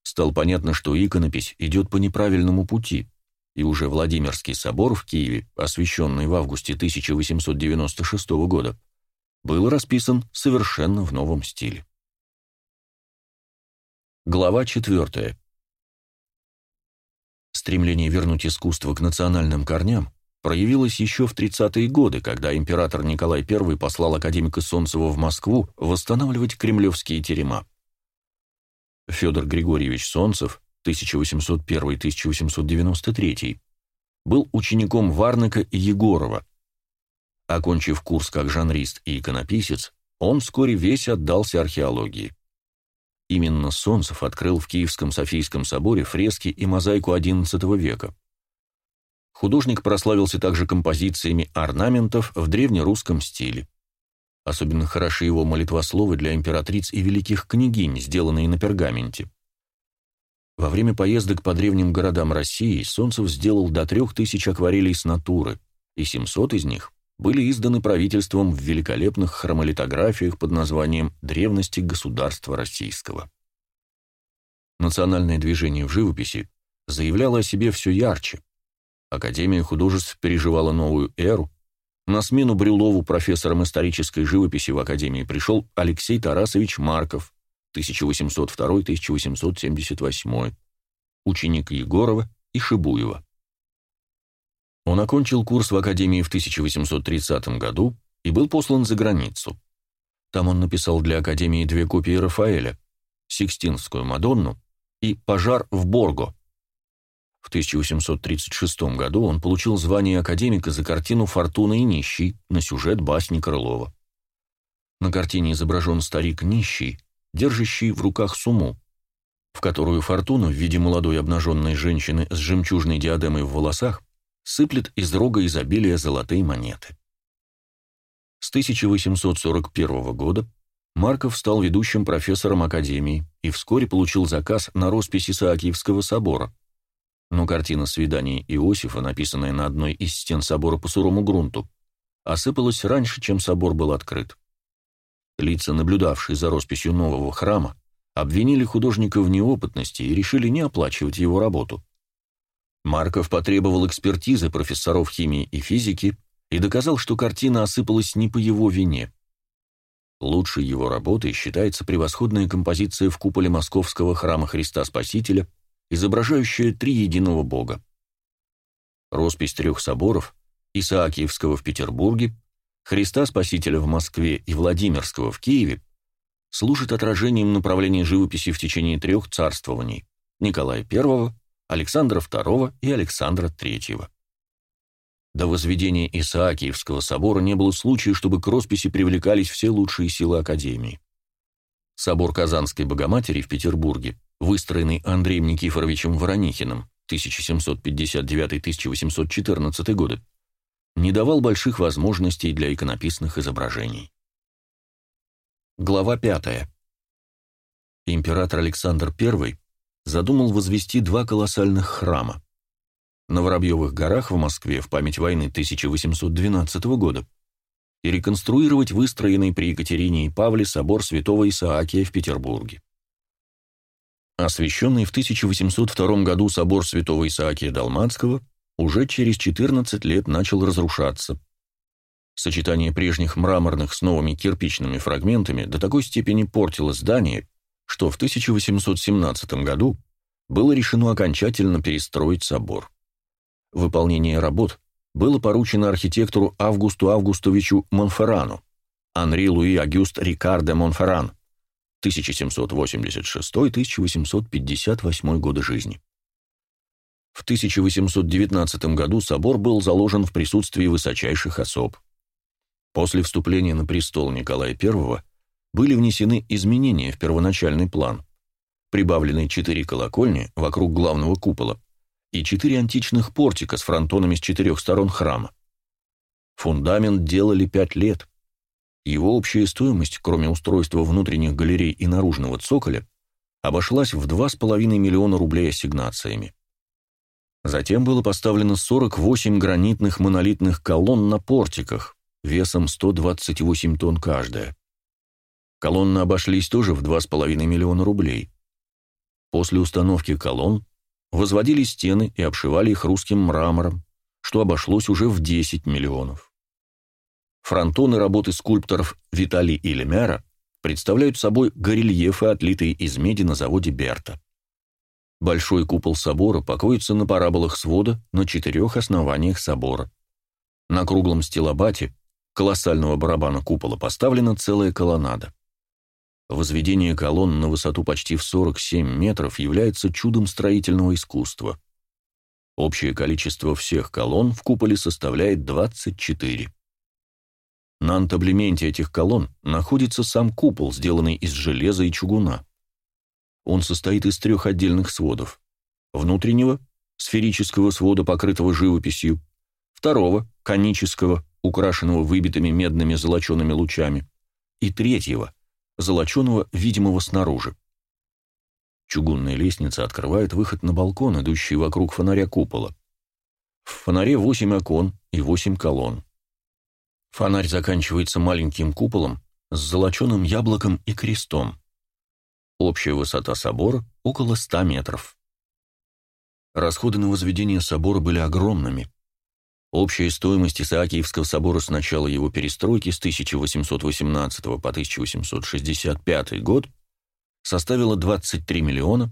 Стало понятно, что иконопись идет по неправильному пути, и уже Владимирский собор в Киеве, освященный в августе 1896 года, был расписан совершенно в новом стиле. Глава 4. Стремление вернуть искусство к национальным корням проявилось еще в 30-е годы, когда император Николай I послал академика Солнцева в Москву восстанавливать кремлевские терема. Федор Григорьевич Солнцев, 1801-1893, был учеником Варнака и Егорова, Окончив курс как жанрист и иконописец, он вскоре весь отдался археологии. Именно Солнцев открыл в Киевском Софийском соборе фрески и мозаику XI века. Художник прославился также композициями орнаментов в древнерусском стиле. Особенно хороши его молитвословы для императриц и великих княгинь, сделанные на пергаменте. Во время поездок по древним городам России Солнцев сделал до трех тысяч акварелей с натуры, и 700 из них были изданы правительством в великолепных хромолитографиях под названием «Древности государства российского». Национальное движение в живописи заявляло о себе все ярче. Академия художеств переживала новую эру. На смену Брюлову профессором исторической живописи в Академии пришел Алексей Тарасович Марков, 1802-1878, ученик Егорова и Шибуева. Он окончил курс в Академии в 1830 году и был послан за границу. Там он написал для Академии две копии Рафаэля «Сикстинскую Мадонну» и «Пожар в Борго». В 1836 году он получил звание академика за картину «Фортуна и нищий» на сюжет басни Крылова. На картине изображен старик нищий, держащий в руках сумму, в которую Фортуна в виде молодой обнаженной женщины с жемчужной диадемой в волосах сыплет из рога изобилия золотые монеты. С 1841 года Марков стал ведущим профессором Академии и вскоре получил заказ на роспись Исаакиевского собора. Но картина свидания Иосифа, написанная на одной из стен собора по сурому грунту, осыпалась раньше, чем собор был открыт. Лица, наблюдавшие за росписью нового храма, обвинили художника в неопытности и решили не оплачивать его работу. Марков потребовал экспертизы профессоров химии и физики и доказал, что картина осыпалась не по его вине. Лучшей его работой считается превосходная композиция в куполе Московского храма Христа Спасителя, изображающая три единого Бога. Роспись трех соборов, Исаакиевского в Петербурге, Христа Спасителя в Москве и Владимирского в Киеве, служит отражением направления живописи в течение трех царствований – Николая I, Александра II и Александра III. До возведения Исаакиевского собора не было случая, чтобы к росписи привлекались все лучшие силы Академии. Собор Казанской Богоматери в Петербурге, выстроенный Андреем Никифоровичем Воронихиным 1759-1814 годы, не давал больших возможностей для иконописных изображений. Глава 5. Император Александр I задумал возвести два колоссальных храма. На Воробьевых горах в Москве в память войны 1812 года и реконструировать выстроенный при Екатерине и Павле собор святого Исаакия в Петербурге. Освященный в 1802 году собор святого Исаакия Далматского уже через 14 лет начал разрушаться. Сочетание прежних мраморных с новыми кирпичными фрагментами до такой степени портило здание, что в 1817 году было решено окончательно перестроить собор. Выполнение работ было поручено архитектору Августу Августовичу Монферрану, Анри Луи Агюст Рикардо Монферран, 1786-1858 годы жизни. В 1819 году собор был заложен в присутствии высочайших особ. После вступления на престол Николая I были внесены изменения в первоначальный план, прибавлены четыре колокольни вокруг главного купола и четыре античных портика с фронтонами с четырех сторон храма. Фундамент делали пять лет. Его общая стоимость, кроме устройства внутренних галерей и наружного цоколя, обошлась в 2,5 миллиона рублей ассигнациями. Затем было поставлено 48 гранитных монолитных колонн на портиках, весом 128 тонн каждая. Колонны обошлись тоже в 2,5 миллиона рублей. После установки колонн возводили стены и обшивали их русским мрамором, что обошлось уже в 10 миллионов. Фронтоны работы скульпторов Виталий и Лемяра представляют собой горельефы, отлитые из меди на заводе Берта. Большой купол собора покоится на параболах свода на четырех основаниях собора. На круглом стилобате колоссального барабана купола поставлена целая колоннада. Возведение колонн на высоту почти в 47 метров является чудом строительного искусства. Общее количество всех колонн в куполе составляет 24. На антаблементе этих колонн находится сам купол, сделанный из железа и чугуна. Он состоит из трех отдельных сводов. Внутреннего, сферического свода, покрытого живописью, второго, конического, украшенного выбитыми медными золочеными лучами, и третьего, золоченого, видимого снаружи. Чугунная лестница открывает выход на балкон, идущий вокруг фонаря купола. В фонаре восемь окон и восемь колонн. Фонарь заканчивается маленьким куполом с золоченым яблоком и крестом. Общая высота собора – около 100 метров. Расходы на возведение собора были огромными. Общая стоимость Исаакиевского собора с начала его перестройки с 1818 по 1865 год составила 23 миллиона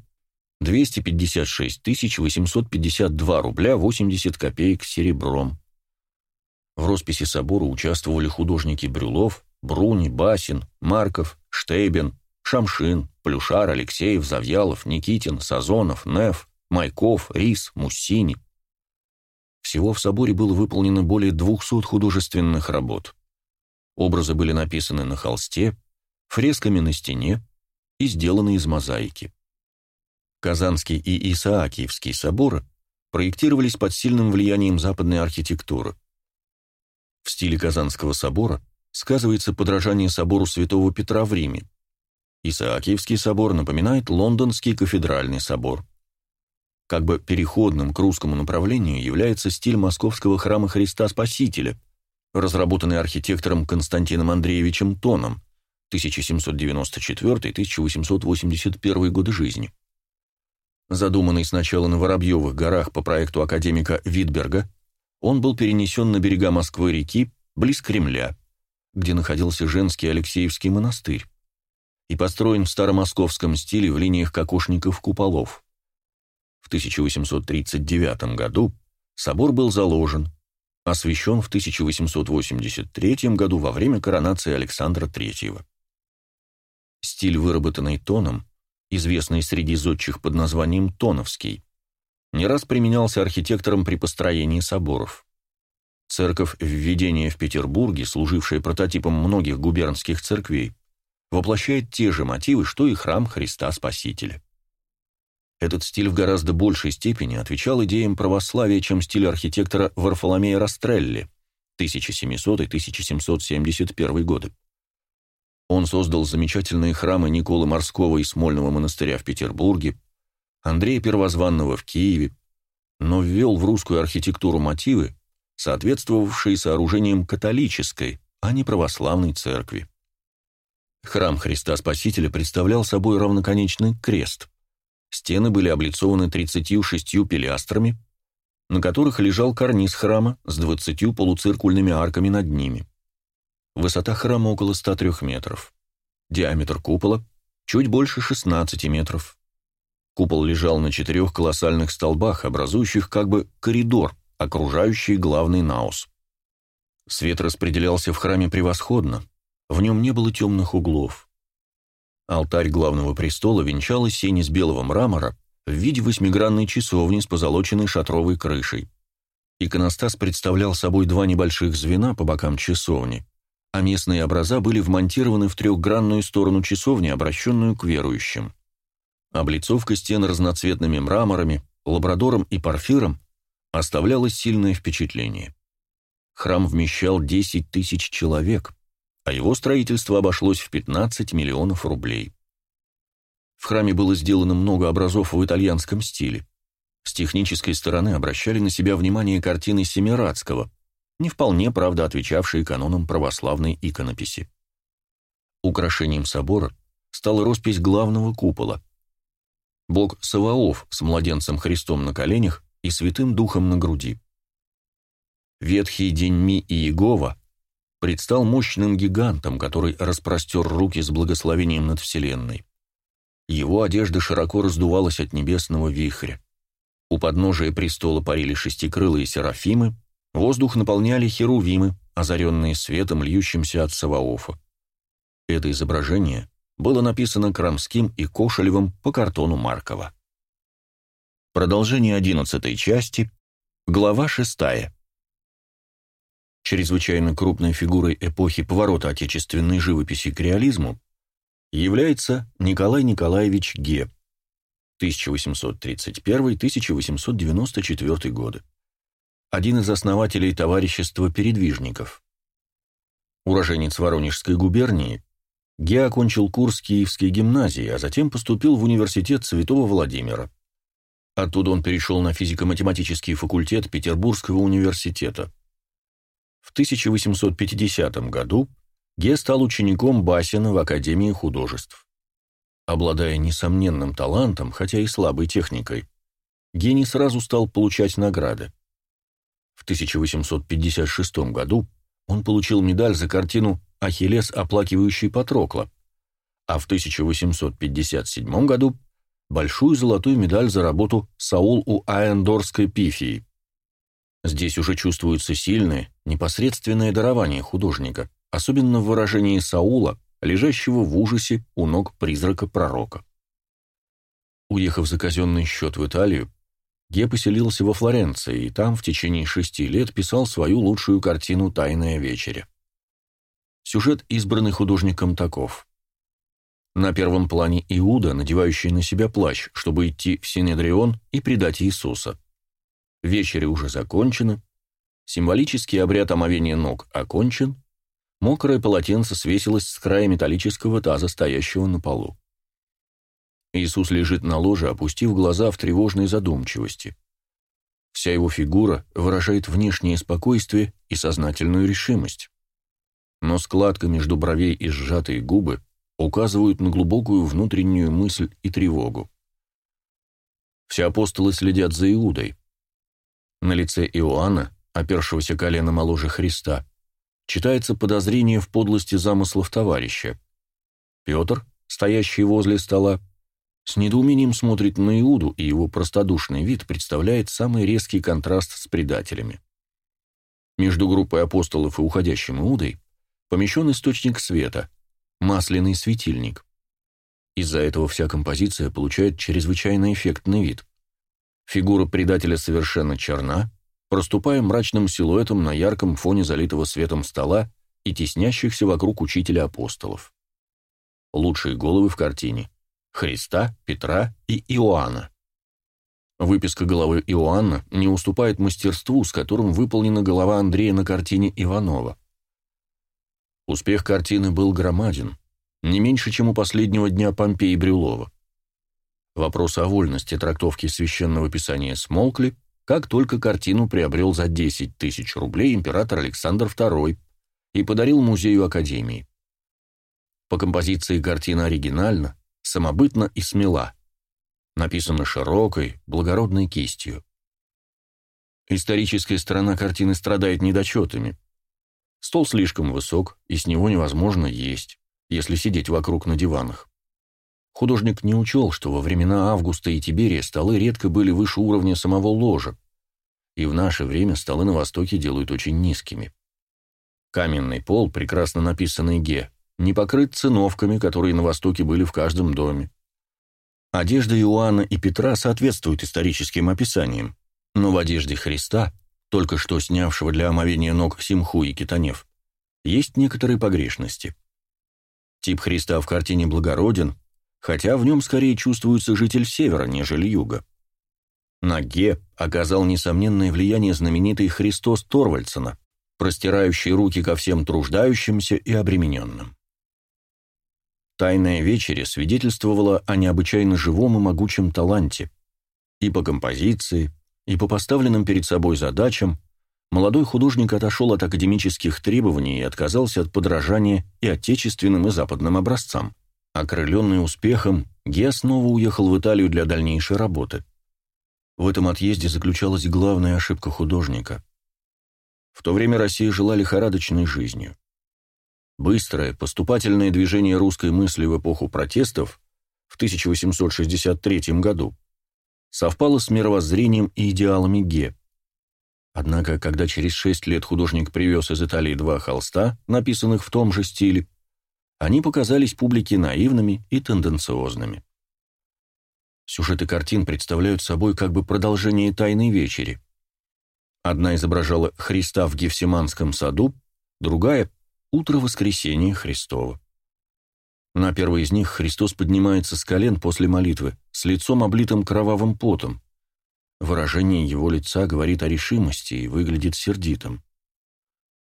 256 тысяч 852 рубля 80 копеек серебром. В росписи собора участвовали художники Брюлов, Бруни, Басин, Марков, Штейбен, Шамшин, Плюшар, Алексеев, Завьялов, Никитин, Сазонов, Неф, Майков, Рис, Муссини. Всего в соборе было выполнено более 200 художественных работ. Образы были написаны на холсте, фресками на стене и сделаны из мозаики. Казанский и Исаакиевский соборы проектировались под сильным влиянием западной архитектуры. В стиле Казанского собора сказывается подражание собору Святого Петра в Риме. Исаакиевский собор напоминает Лондонский кафедральный собор. Как бы переходным к русскому направлению является стиль московского храма Христа Спасителя, разработанный архитектором Константином Андреевичем Тоном 1794-1881 годы жизни. Задуманный сначала на Воробьевых горах по проекту академика Витберга, он был перенесен на берега Москвы-реки, близ Кремля, где находился женский Алексеевский монастырь, и построен в старомосковском стиле в линиях кокошников-куполов. В 1839 году собор был заложен, освящен в 1883 году во время коронации Александра III. Стиль, выработанный тоном, известный среди зодчих под названием «тоновский», не раз применялся архитектором при построении соборов. Церковь введения в Петербурге, служившая прототипом многих губернских церквей, воплощает те же мотивы, что и храм Христа Спасителя. Этот стиль в гораздо большей степени отвечал идеям православия, чем стиль архитектора Варфоломея Растрелли 1700-1771 годы. Он создал замечательные храмы Николы Морского и Смольного монастыря в Петербурге, Андрея Первозванного в Киеве, но ввел в русскую архитектуру мотивы, соответствовавшие сооружениям католической, а не православной церкви. Храм Христа Спасителя представлял собой равноконечный крест. Стены были облицованы 36 пилястрами, на которых лежал карниз храма с 20 полуциркульными арками над ними. Высота храма около 103 метров. Диаметр купола чуть больше 16 метров. Купол лежал на четырех колоссальных столбах, образующих как бы коридор, окружающий главный наус. Свет распределялся в храме превосходно, в нем не было темных углов. Алтарь главного престола венчал из сень из белого мрамора в виде восьмигранной часовни с позолоченной шатровой крышей. Иконостас представлял собой два небольших звена по бокам часовни, а местные образа были вмонтированы в трехгранную сторону часовни, обращенную к верующим. Облицовка стен разноцветными мраморами, лабрадором и порфиром оставляла сильное впечатление. Храм вмещал 10 тысяч человек, а его строительство обошлось в 15 миллионов рублей. В храме было сделано много образов в итальянском стиле. С технической стороны обращали на себя внимание картины Семирадского, не вполне, правда, отвечавшие канонам православной иконописи. Украшением собора стала роспись главного купола. Бог Саваоф с младенцем Христом на коленях и Святым Духом на груди. Ветхий Деньми и Иегова предстал мощным гигантом, который распростер руки с благословением над Вселенной. Его одежда широко раздувалась от небесного вихря. У подножия престола парили шестикрылые серафимы, воздух наполняли херувимы, озаренные светом, льющимся от Саваофа. Это изображение было написано Крамским и Кошелевым по картону Маркова. Продолжение одиннадцатой части, глава шестая. Чрезвычайно крупной фигурой эпохи поворота отечественной живописи к реализму является Николай Николаевич Ге, 1831-1894 годы. Один из основателей товарищества передвижников. Уроженец Воронежской губернии, Ге окончил курс Киевской гимназии, а затем поступил в университет Святого Владимира. Оттуда он перешел на физико-математический факультет Петербургского университета. В 1850 году Ге стал учеником Басина в Академии художеств. Обладая несомненным талантом, хотя и слабой техникой, гений сразу стал получать награды. В 1856 году он получил медаль за картину «Ахиллес, оплакивающий Патрокла», а в 1857 году – большую золотую медаль за работу «Саул у Аендорской пифии». Здесь уже чувствуется сильное, непосредственное дарование художника, особенно в выражении Саула, лежащего в ужасе у ног призрака пророка. Уехав за казенный счет в Италию, Ге поселился во Флоренции и там в течение шести лет писал свою лучшую картину «Тайная вечеря». Сюжет, избранный художником, таков. На первом плане Иуда, надевающий на себя плащ, чтобы идти в Синедрион и предать Иисуса. Вечеря уже закончена, символический обряд омовения ног окончен, Мокрое полотенце свесилось с края металлического таза, стоящего на полу. Иисус лежит на ложе, опустив глаза в тревожной задумчивости. Вся его фигура выражает внешнее спокойствие и сознательную решимость. Но складка между бровей и сжатые губы указывают на глубокую внутреннюю мысль и тревогу. Все апостолы следят за Иудой. На лице Иоанна, опершегося о ложе Христа, читается подозрение в подлости замыслов товарища. Петр, стоящий возле стола, с недоумением смотрит на Иуду, и его простодушный вид представляет самый резкий контраст с предателями. Между группой апостолов и уходящим Иудой помещен источник света, масляный светильник. Из-за этого вся композиция получает чрезвычайно эффектный вид. Фигура предателя совершенно черна, проступая мрачным силуэтом на ярком фоне залитого светом стола и теснящихся вокруг учителя апостолов. Лучшие головы в картине – Христа, Петра и Иоанна. Выписка головы Иоанна не уступает мастерству, с которым выполнена голова Андрея на картине Иванова. Успех картины был громаден, не меньше, чем у последнего дня Помпеи Брюлова. Вопрос о вольности трактовки священного писания смолкли, как только картину приобрел за 10 тысяч рублей император Александр II и подарил музею Академии. По композиции картина оригинальна, самобытна и смела. Написана широкой, благородной кистью. Историческая сторона картины страдает недочетами. Стол слишком высок, и с него невозможно есть, если сидеть вокруг на диванах. Художник не учел, что во времена Августа и Тиберия столы редко были выше уровня самого ложа, и в наше время столы на Востоке делают очень низкими. Каменный пол, прекрасно написанный Ге, не покрыт циновками, которые на Востоке были в каждом доме. Одежда Иоанна и Петра соответствует историческим описаниям, но в одежде Христа, только что снявшего для омовения ног Симху и Китанев, есть некоторые погрешности. Тип Христа в картине благороден, хотя в нем скорее чувствуется житель севера, нежели юга. На Ге оказал несомненное влияние знаменитый Христос Торвальдсена, простирающий руки ко всем труждающимся и обремененным. «Тайная вечеря» свидетельствовала о необычайно живом и могучем таланте. И по композиции, и по поставленным перед собой задачам молодой художник отошел от академических требований и отказался от подражания и отечественным, и западным образцам. Окрыленный успехом, Геа снова уехал в Италию для дальнейшей работы. В этом отъезде заключалась главная ошибка художника. В то время Россия жила лихорадочной жизнью. Быстрое, поступательное движение русской мысли в эпоху протестов в 1863 году совпало с мировоззрением и идеалами Ге. Однако, когда через шесть лет художник привез из Италии два холста, написанных в том же стиле, они показались публике наивными и тенденциозными. Сюжеты картин представляют собой как бы продолжение «Тайной вечери». Одна изображала Христа в Гефсиманском саду, другая — утро воскресения Христова. На первой из них Христос поднимается с колен после молитвы, с лицом облитым кровавым потом. Выражение его лица говорит о решимости и выглядит сердитым.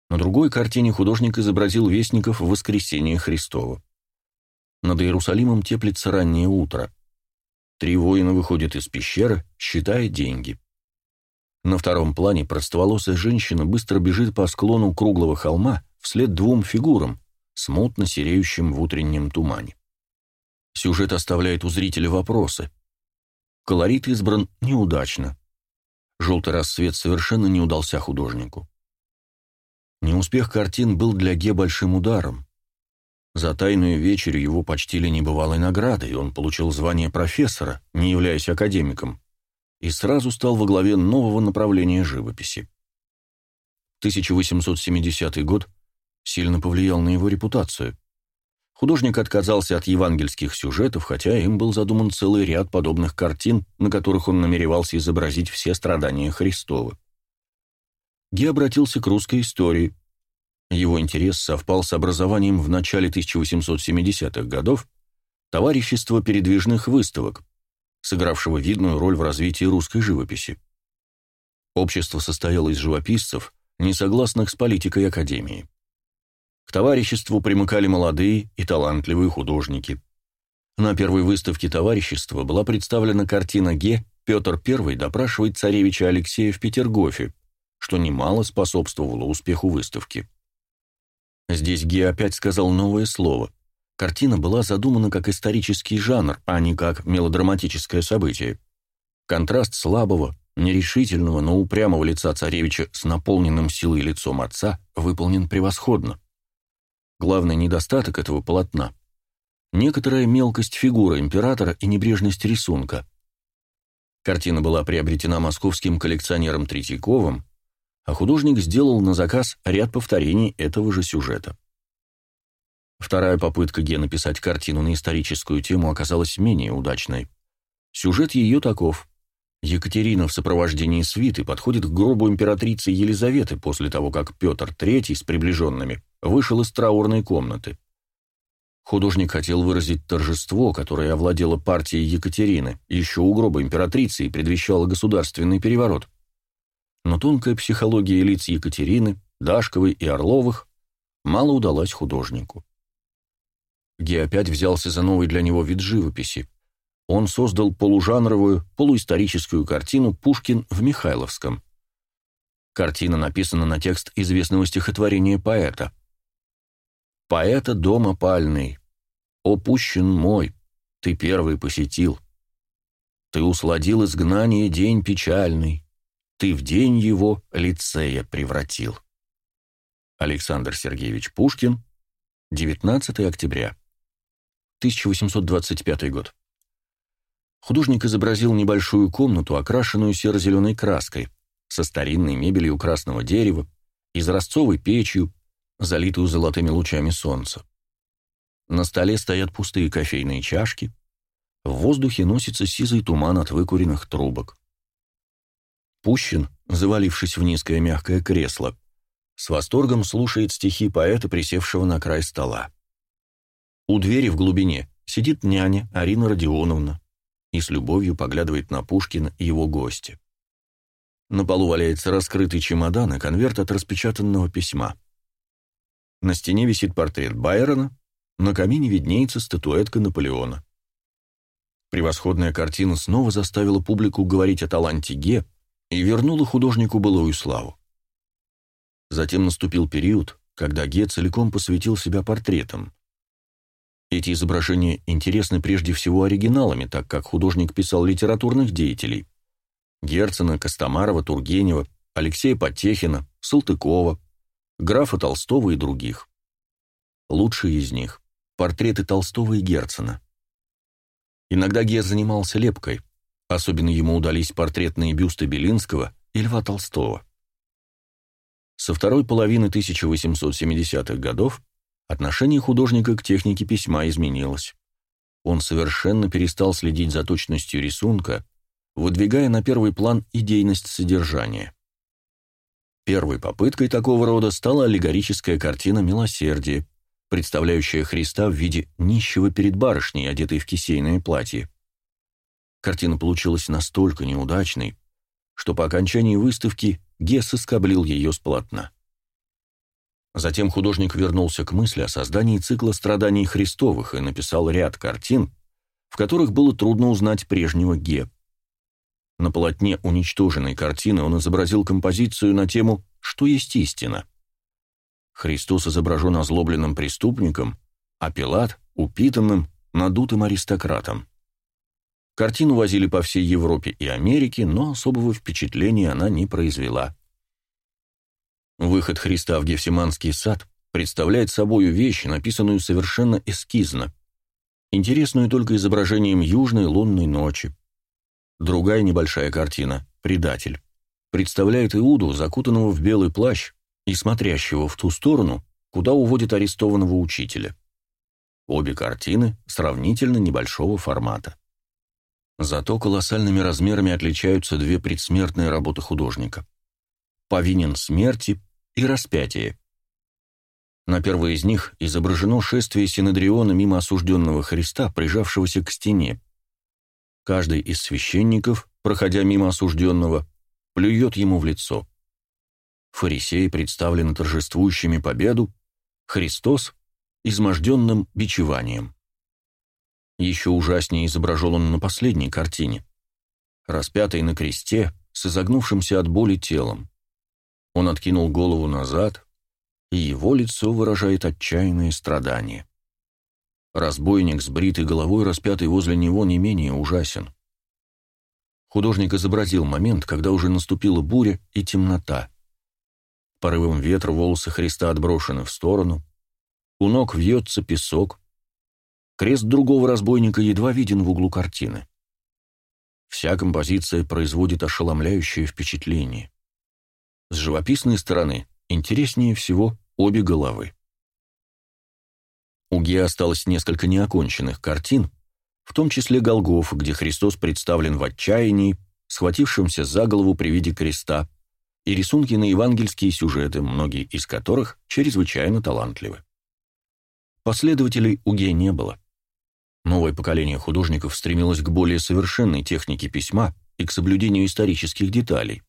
На другой картине художник изобразил вестников воскресения Христова. Над Иерусалимом теплится раннее утро. Три воина выходят из пещеры, считая деньги. На втором плане простоволосая женщина быстро бежит по склону круглого холма вслед двум фигурам, смутно сереющим в утреннем тумане. Сюжет оставляет у зрителя вопросы. Колорит избран неудачно. Желтый рассвет совершенно не удался художнику. Неуспех картин был для Ге большим ударом. За тайную вечерю его почтили небывалой наградой, он получил звание профессора, не являясь академиком, и сразу стал во главе нового направления живописи. 1870 год сильно повлиял на его репутацию. Художник отказался от евангельских сюжетов, хотя им был задуман целый ряд подобных картин, на которых он намеревался изобразить все страдания Христова. Ге обратился к русской истории, его интерес совпал с образованием в начале 1870-х годов товарищества передвижных выставок, сыгравшего видную роль в развитии русской живописи. Общество состояло из живописцев, не согласных с политикой Академии. К товариществу примыкали молодые и талантливые художники. На первой выставке товарищества была представлена картина Ге «Петр I допрашивает царевича Алексея в Петергофе», что немало способствовало успеху выставки. Здесь Ги опять сказал новое слово. Картина была задумана как исторический жанр, а не как мелодраматическое событие. Контраст слабого, нерешительного, но упрямого лица царевича с наполненным силой лицом отца выполнен превосходно. Главный недостаток этого полотна – некоторая мелкость фигуры императора и небрежность рисунка. Картина была приобретена московским коллекционером Третьяковым а художник сделал на заказ ряд повторений этого же сюжета. Вторая попытка Ге написать картину на историческую тему оказалась менее удачной. Сюжет ее таков. Екатерина в сопровождении свиты подходит к гробу императрицы Елизаветы после того, как Петр III с приближенными вышел из траурной комнаты. Художник хотел выразить торжество, которое овладело партией Екатерины, еще у гроба императрицы и предвещало государственный переворот но тонкая психология лиц Екатерины, Дашковой и Орловых мало удалась художнику. Ге опять взялся за новый для него вид живописи. Он создал полужанровую, полуисторическую картину «Пушкин в Михайловском». Картина написана на текст известного стихотворения поэта. «Поэта дома пальный, о пущен мой, ты первый посетил. Ты усладил изгнание день печальный, ты в день его лицея превратил. Александр Сергеевич Пушкин, 19 октября, 1825 год. Художник изобразил небольшую комнату, окрашенную серо-зеленой краской, со старинной мебелью красного дерева, изразцовой печью, залитую золотыми лучами солнца. На столе стоят пустые кофейные чашки, В воздухе носится сизый туман от выкуренных трубок. Пущин, завалившись в низкое мягкое кресло, с восторгом слушает стихи поэта, присевшего на край стола. У двери в глубине сидит няня Арина Родионовна и с любовью поглядывает на Пушкина и его гостя. На полу валяется раскрытый чемодан и конверт от распечатанного письма. На стене висит портрет Байрона, на камине виднеется статуэтка Наполеона. Превосходная картина снова заставила публику говорить о таланте Ге и вернула художнику былую славу. Затем наступил период, когда Ге целиком посвятил себя портретам. Эти изображения интересны прежде всего оригиналами, так как художник писал литературных деятелей. Герцена, Костомарова, Тургенева, Алексея Потехина, Салтыкова, графа Толстого и других. Лучшие из них – портреты Толстого и Герцена. Иногда Ге занимался лепкой, особенно ему удались портретные бюсты Белинского и Льва Толстого. Со второй половины 1870-х годов Отношение художника к технике письма изменилось. Он совершенно перестал следить за точностью рисунка, выдвигая на первый план идейность содержания. Первой попыткой такого рода стала аллегорическая картина «Милосердие», представляющая Христа в виде нищего перед барышней, одетой в кисейное платье. Картина получилась настолько неудачной, что по окончании выставки Гесс соскоблил ее с. Затем художник вернулся к мысли о создании цикла страданий Христовых и написал ряд картин, в которых было трудно узнать прежнего Ге. На полотне уничтоженной картины он изобразил композицию на тему «Что есть истина?». Христос изображен озлобленным преступником, а Пилат – упитанным, надутым аристократом. Картину возили по всей Европе и Америке, но особого впечатления она не произвела. Выход Христа в Гефсиманский сад представляет собою вещь, написанную совершенно эскизно, интересную только изображением южной лунной ночи. Другая небольшая картина «Предатель» представляет Иуду, закутанного в белый плащ и смотрящего в ту сторону, куда уводит арестованного учителя. Обе картины сравнительно небольшого формата. Зато колоссальными размерами отличаются две предсмертные работы художника. «Повинен смерти» и распятие. На первой из них изображено шествие Синедриона мимо осужденного Христа, прижавшегося к стене. Каждый из священников, проходя мимо осужденного, плюет ему в лицо. Фарисеи представлены торжествующими победу, Христос – изможденным бичеванием. Еще ужаснее изображен он на последней картине. Распятый на кресте с изогнувшимся от боли телом. Он откинул голову назад, и его лицо выражает отчаянное страдание. Разбойник с бритой головой, распятый возле него, не менее ужасен. Художник изобразил момент, когда уже наступила буря и темнота. Порывом ветра волосы Христа отброшены в сторону, у ног вьется песок, крест другого разбойника едва виден в углу картины. Вся композиция производит ошеломляющее впечатление. С живописной стороны интереснее всего обе головы. У Геа осталось несколько неоконченных картин, в том числе Голгоф, где Христос представлен в отчаянии, схватившемся за голову при виде креста, и рисунки на евангельские сюжеты, многие из которых чрезвычайно талантливы. Последователей у Гея не было. Новое поколение художников стремилось к более совершенной технике письма и к соблюдению исторических деталей.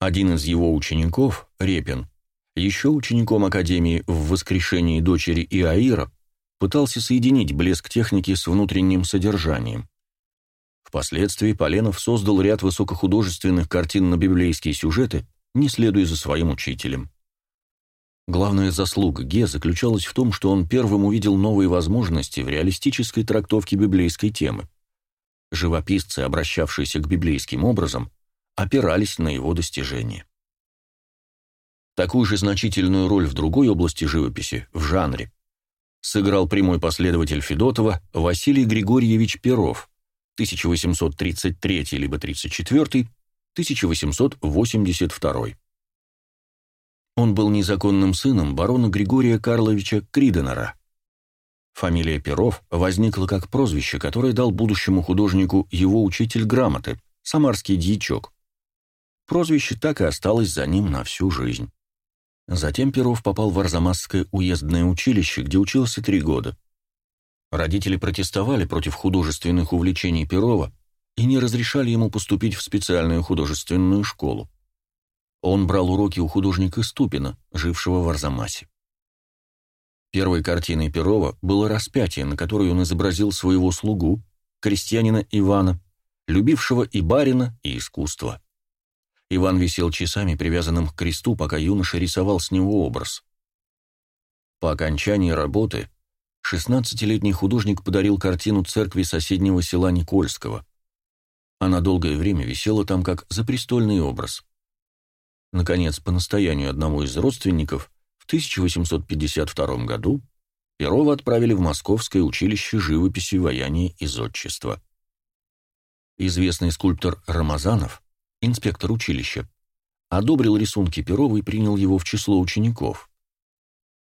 Один из его учеников, Репин, еще учеником Академии в воскрешении дочери Иаира, пытался соединить блеск техники с внутренним содержанием. Впоследствии Поленов создал ряд высокохудожественных картин на библейские сюжеты, не следуя за своим учителем. Главная заслуга Ге заключалась в том, что он первым увидел новые возможности в реалистической трактовке библейской темы. Живописцы, обращавшиеся к библейским образом, опирались на его достижения. Такую же значительную роль в другой области живописи, в жанре, сыграл прямой последователь Федотова Василий Григорьевич Перов, 1833 либо 34, 1882. Он был незаконным сыном барона Григория Карловича Криденера. Фамилия Перов возникла как прозвище, которое дал будущему художнику его учитель грамоты, самарский дьячок. Прозвище так и осталось за ним на всю жизнь. Затем Перов попал в Арзамасское уездное училище, где учился три года. Родители протестовали против художественных увлечений Перова и не разрешали ему поступить в специальную художественную школу. Он брал уроки у художника Ступина, жившего в Арзамасе. Первой картиной Перова было распятие, на которой он изобразил своего слугу, крестьянина Ивана, любившего и барина, и искусство. Иван висел часами, привязанным к кресту, пока юноша рисовал с него образ. По окончании работы 16-летний художник подарил картину церкви соседнего села Никольского. Она долгое время висела там как запрестольный образ. Наконец, по настоянию одного из родственников, в 1852 году Перова отправили в Московское училище живописи, ваяния и зодчества. Известный скульптор Рамазанов, инспектор училища, одобрил рисунки Перова и принял его в число учеников.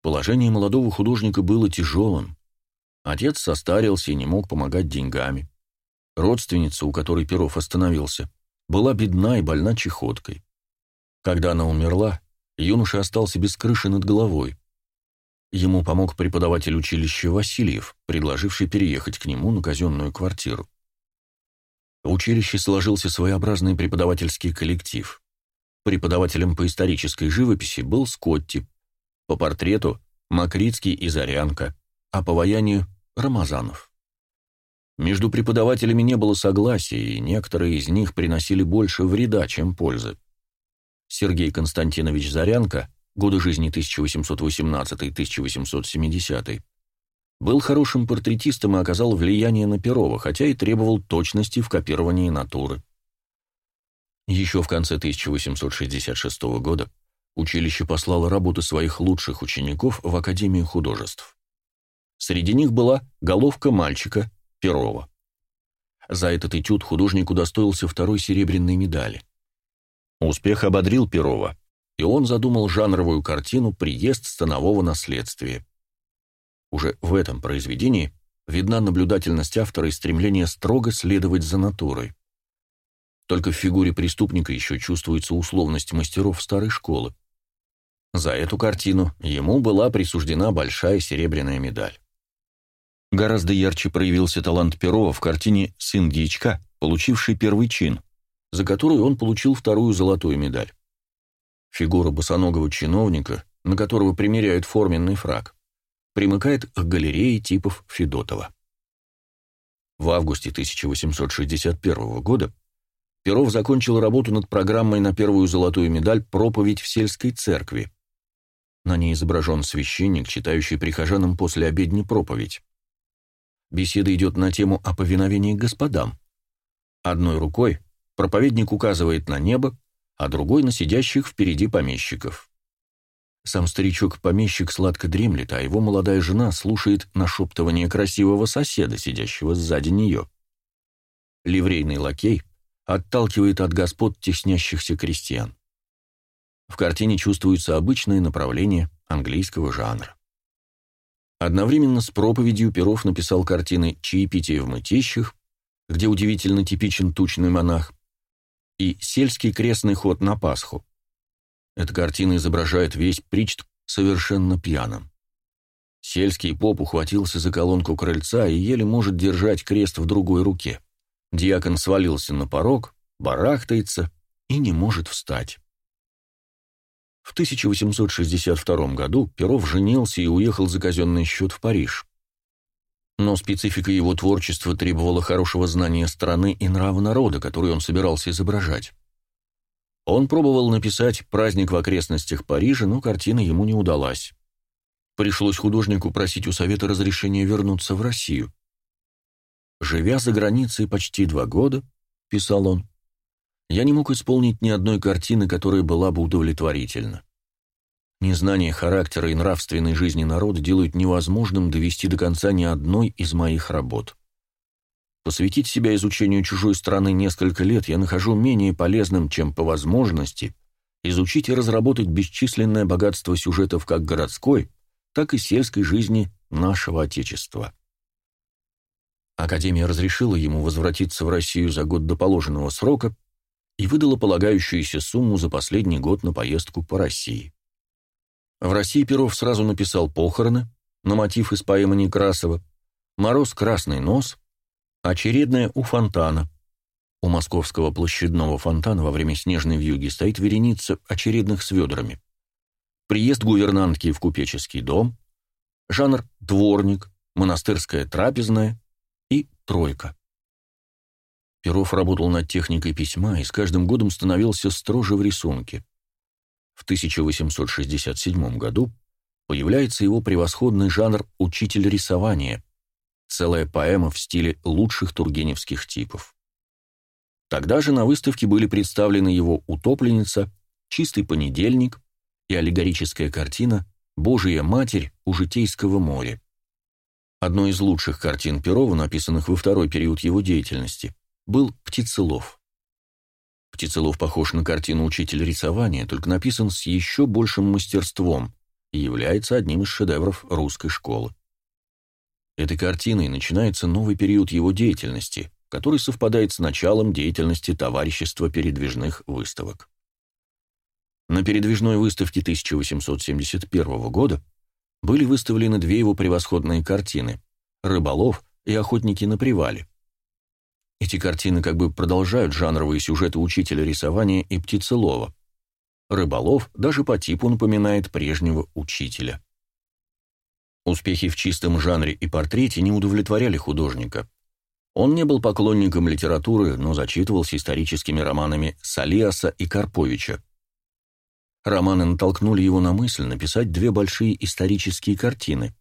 Положение молодого художника было тяжелым. Отец состарился и не мог помогать деньгами. Родственница, у которой Перов остановился, была бедна и больна чехоткой. Когда она умерла, юноша остался без крыши над головой. Ему помог преподаватель училища Васильев, предложивший переехать к нему на казенную квартиру. В училище сложился своеобразный преподавательский коллектив. Преподавателем по исторической живописи был Скотти, по портрету – Макритский и Зарянка, а по ваянию – Рамазанов. Между преподавателями не было согласия, и некоторые из них приносили больше вреда, чем пользы. Сергей Константинович Зарянко, годы жизни 1818-1870, был хорошим портретистом и оказал влияние на Перова, хотя и требовал точности в копировании натуры. Еще в конце 1866 года училище послало работы своих лучших учеников в Академию художеств. Среди них была головка мальчика Перова. За этот этюд художник удостоился второй серебряной медали. Успех ободрил Перова, и он задумал жанровую картину «Приезд станового наследствия». Уже в этом произведении видна наблюдательность автора и стремление строго следовать за натурой. Только в фигуре преступника еще чувствуется условность мастеров старой школы. За эту картину ему была присуждена большая серебряная медаль. Гораздо ярче проявился талант Перова в картине «Сын дьячка», получивший первый чин, за которую он получил вторую золотую медаль. Фигура босоногого чиновника, на которого примеряют форменный фраг, примыкает к галерее типов Федотова. В августе 1861 года Перов закончил работу над программой на первую золотую медаль «Проповедь в сельской церкви». На ней изображен священник, читающий прихожанам после обедни проповедь. Беседа идет на тему о повиновении господам. Одной рукой проповедник указывает на небо, а другой на сидящих впереди помещиков. Сам старичок-помещик сладко дремлет, а его молодая жена слушает нашептывание красивого соседа, сидящего сзади нее. Ливрейный лакей отталкивает от господ теснящихся крестьян. В картине чувствуется обычное направление английского жанра. Одновременно с проповедью Перов написал картины «Чаепитие в мытищах», где удивительно типичен тучный монах, и «Сельский крестный ход на Пасху», эта картина изображает весь Причт совершенно пьяным. Сельский поп ухватился за колонку крыльца и еле может держать крест в другой руке. Диакон свалился на порог, барахтается и не может встать. В 1862 году Перов женился и уехал за казенный счет в Париж. Но специфика его творчества требовала хорошего знания страны и нрава народа, который он собирался изображать. Он пробовал написать «Праздник в окрестностях Парижа», но картина ему не удалась. Пришлось художнику просить у Совета разрешения вернуться в Россию. «Живя за границей почти два года», — писал он, — «я не мог исполнить ни одной картины, которая была бы удовлетворительна. Незнание характера и нравственной жизни народа делают невозможным довести до конца ни одной из моих работ. Посвятить себя изучению чужой страны несколько лет я нахожу менее полезным, чем по возможности изучить и разработать бесчисленное богатство сюжетов как городской, так и сельской жизни нашего Отечества. Академия разрешила ему возвратиться в Россию за год до положенного срока и выдала полагающуюся сумму за последний год на поездку по России. В России Перов сразу написал «Похороны» на мотив из поэмы Некрасова, «Мороз красный нос», «Очередная у фонтана». У московского площадного фонтана во время снежной вьюги стоит вереница очередных с ведрами. Приезд гувернантки в купеческий дом, жанр «дворник», «монастырская трапезная» и «тройка». Перов работал над техникой письма и с каждым годом становился строже в рисунке. В 1867 году появляется его превосходный жанр «учитель рисования», целая поэма в стиле лучших тургеневских типов. Тогда же на выставке были представлены его «Утопленница», «Чистый понедельник» и аллегорическая картина «Божия Матерь у Житейского моря». Одной из лучших картин Перова, написанных во второй период его деятельности, был «Птицелов». Птицелов похож на картину «Учитель рисования», только написан с еще большим мастерством и является одним из шедевров русской школы. Этой картиной начинается новый период его деятельности, который совпадает с началом деятельности товарищества передвижных выставок. На передвижной выставке 1871 года были выставлены две его превосходные картины «Рыболов» и «Охотники на привале». Эти картины как бы продолжают жанровые сюжеты учителя рисования и птицелова. Рыболов даже по типу напоминает прежнего учителя. Успехи в чистом жанре и портрете не удовлетворяли художника. Он не был поклонником литературы, но зачитывался историческими романами Салиаса и Карповича. Романы натолкнули его на мысль написать две большие исторические картины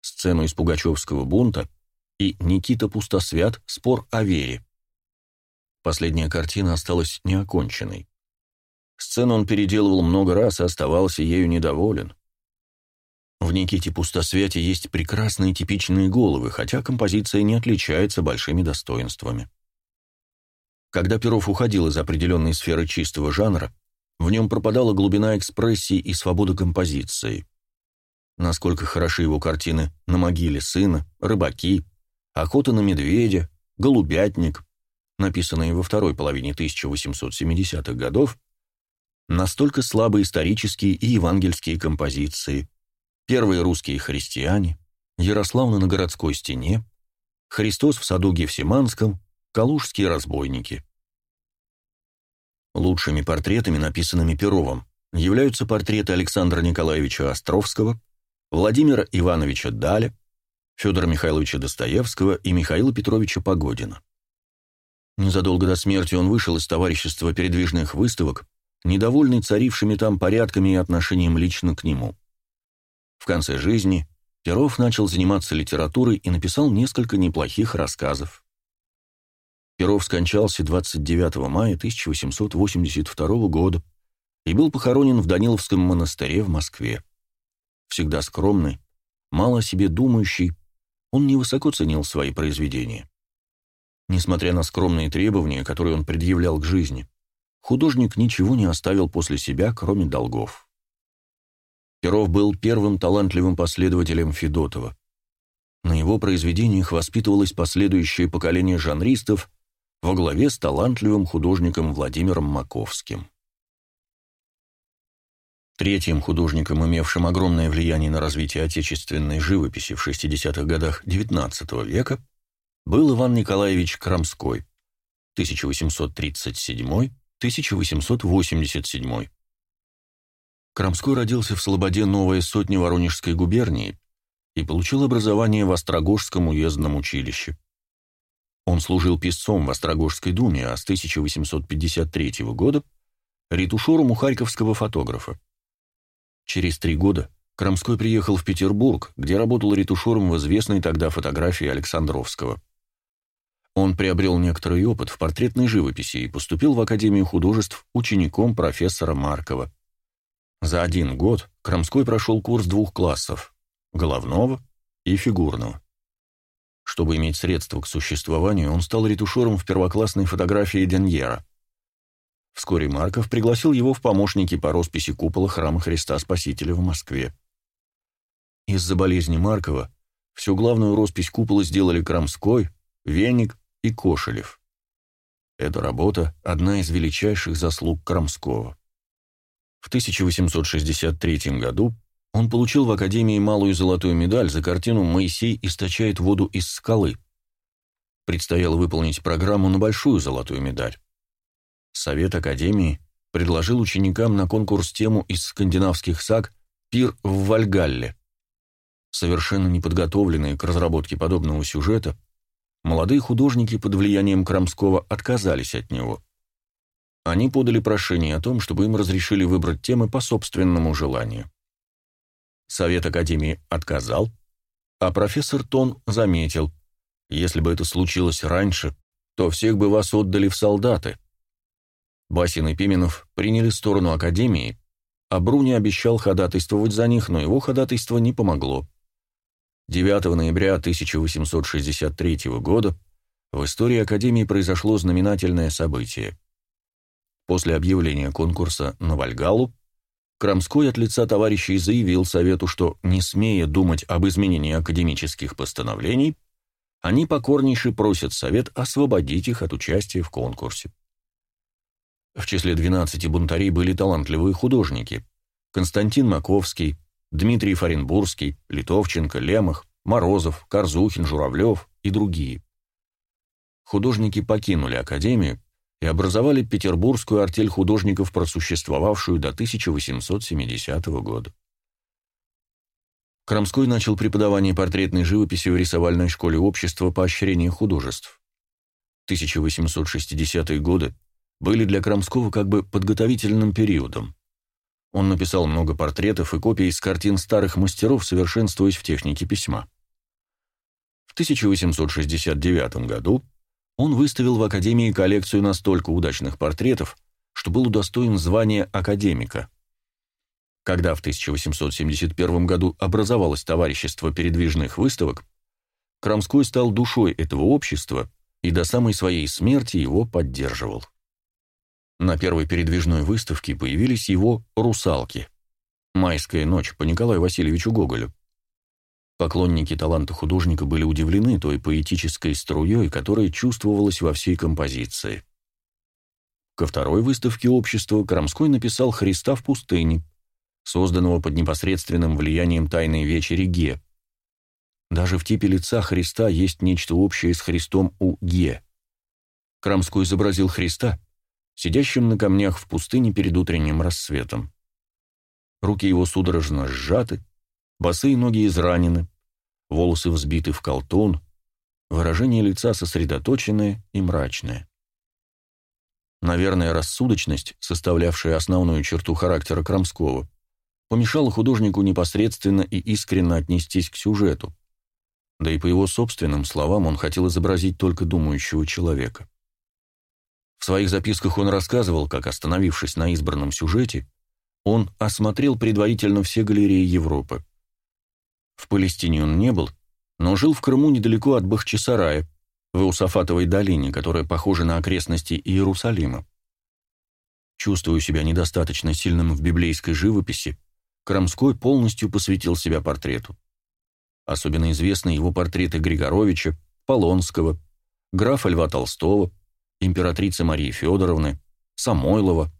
«Сцену из Пугачевского бунта» и «Никита Пустосвят. Спор о вере». Последняя картина осталась неоконченной. Сцену он переделывал много раз и оставался ею недоволен. В Никите Пустосвяте есть прекрасные типичные головы, хотя композиция не отличается большими достоинствами. Когда Перов уходил из определенной сферы чистого жанра, в нем пропадала глубина экспрессии и свобода композиции. Насколько хороши его картины «На могиле сына», «Рыбаки», «Охота на медведя», «Голубятник», написанные во второй половине 1870-х годов, настолько слабы исторические и евангельские композиции, первые русские христиане, Ярославна на городской стене, Христос в саду Гефсиманском, Калужские разбойники. Лучшими портретами, написанными Перовым, являются портреты Александра Николаевича Островского, Владимира Ивановича Даля, Федора Михайловича Достоевского и Михаила Петровича Погодина. Незадолго до смерти он вышел из товарищества передвижных выставок, недовольный царившими там порядками и отношением лично к нему. В конце жизни Перов начал заниматься литературой и написал несколько неплохих рассказов. Перов скончался 29 мая 1882 года и был похоронен в Даниловском монастыре в Москве. Всегда скромный, мало о себе думающий, он невысоко ценил свои произведения. Несмотря на скромные требования, которые он предъявлял к жизни, художник ничего не оставил после себя, кроме долгов. Перов был первым талантливым последователем Федотова. На его произведениях воспитывалось последующее поколение жанристов во главе с талантливым художником Владимиром Маковским. Третьим художником, имевшим огромное влияние на развитие отечественной живописи в 60-х годах XIX века, был Иван Николаевич Крамской, 1837-1887. Крамской родился в Слободе Новая Сотня Воронежской губернии и получил образование в Острогожском уездном училище. Он служил писцом в Острогожской думе, а с 1853 года – ретушером у харьковского фотографа. Через три года Крамской приехал в Петербург, где работал ретушером в известной тогда фотографии Александровского. Он приобрел некоторый опыт в портретной живописи и поступил в Академию художеств учеником профессора Маркова. За один год Крамской прошел курс двух классов – головного и фигурного. Чтобы иметь средства к существованию, он стал ретушером в первоклассной фотографии Деньера. Вскоре Марков пригласил его в помощники по росписи купола храма Христа Спасителя в Москве. Из-за болезни Маркова Всю главную роспись купола сделали Крамской, Веник и Кошелев. Эта работа – одна из величайших заслуг Крамского. В 1863 году он получил в Академии малую золотую медаль за картину «Моисей источает воду из скалы». Предстояло выполнить программу на большую золотую медаль. Совет Академии предложил ученикам на конкурс тему из скандинавских саг «Пир в Вальгалле». Совершенно неподготовленные к разработке подобного сюжета, молодые художники под влиянием Крамского отказались от него. Они подали прошение о том, чтобы им разрешили выбрать темы по собственному желанию. Совет Академии отказал, а профессор Тон заметил, если бы это случилось раньше, то всех бы вас отдали в солдаты. Басин и Пименов приняли сторону Академии, а Бруни обещал ходатайствовать за них, но его ходатайство не помогло. 9 ноября 1863 года в истории Академии произошло знаменательное событие. После объявления конкурса на Вальгалу Крамской от лица товарищей заявил Совету, что, не смея думать об изменении академических постановлений, они покорнейше просят Совет освободить их от участия в конкурсе. В числе 12 бунтарей были талантливые художники – Константин Маковский, Дмитрий Фаренбургский, Литовченко, Лемах, Морозов, Корзухин, Журавлев и другие. Художники покинули Академию и образовали Петербургскую артель художников, просуществовавшую до 1870 года. Крамской начал преподавание портретной живописи в рисовальной школе общества поощрения художеств. 1860-е годы были для Крамского как бы подготовительным периодом. Он написал много портретов и копий из картин старых мастеров, совершенствуясь в технике письма. В 1869 году он выставил в Академии коллекцию настолько удачных портретов, что был удостоен звания академика. Когда в 1871 году образовалось товарищество передвижных выставок, Крамской стал душой этого общества и до самой своей смерти его поддерживал. На первой передвижной выставке появились его «Русалки». «Майская ночь» по Николаю Васильевичу Гоголю. Поклонники таланта художника были удивлены той поэтической струей, которая чувствовалась во всей композиции. Ко второй выставке общества Крамской написал «Христа в пустыне», созданного под непосредственным влиянием тайной вечери Ге. Даже в типе лица Христа есть нечто общее с Христом у Ге. Крамской изобразил Христа, сидящим на камнях в пустыне перед утренним рассветом. Руки его судорожно сжаты, босые ноги изранены, волосы взбиты в колтун, выражение лица сосредоточенное и мрачное. Наверное, рассудочность, составлявшая основную черту характера Крамского, помешала художнику непосредственно и искренно отнестись к сюжету. Да и по его собственным словам он хотел изобразить только думающего человека. В своих записках он рассказывал, как, остановившись на избранном сюжете, он осмотрел предварительно все галереи Европы. В Палестине он не был, но жил в Крыму недалеко от Бахчисарая, в Иусафатовой долине, которая похожа на окрестности Иерусалима. Чувствуя себя недостаточно сильным в библейской живописи, Крамской полностью посвятил себя портрету. Особенно известны его портреты Григоровича, Полонского, графа Льва Толстого, императрицы Марии Федоровны, Самойлова,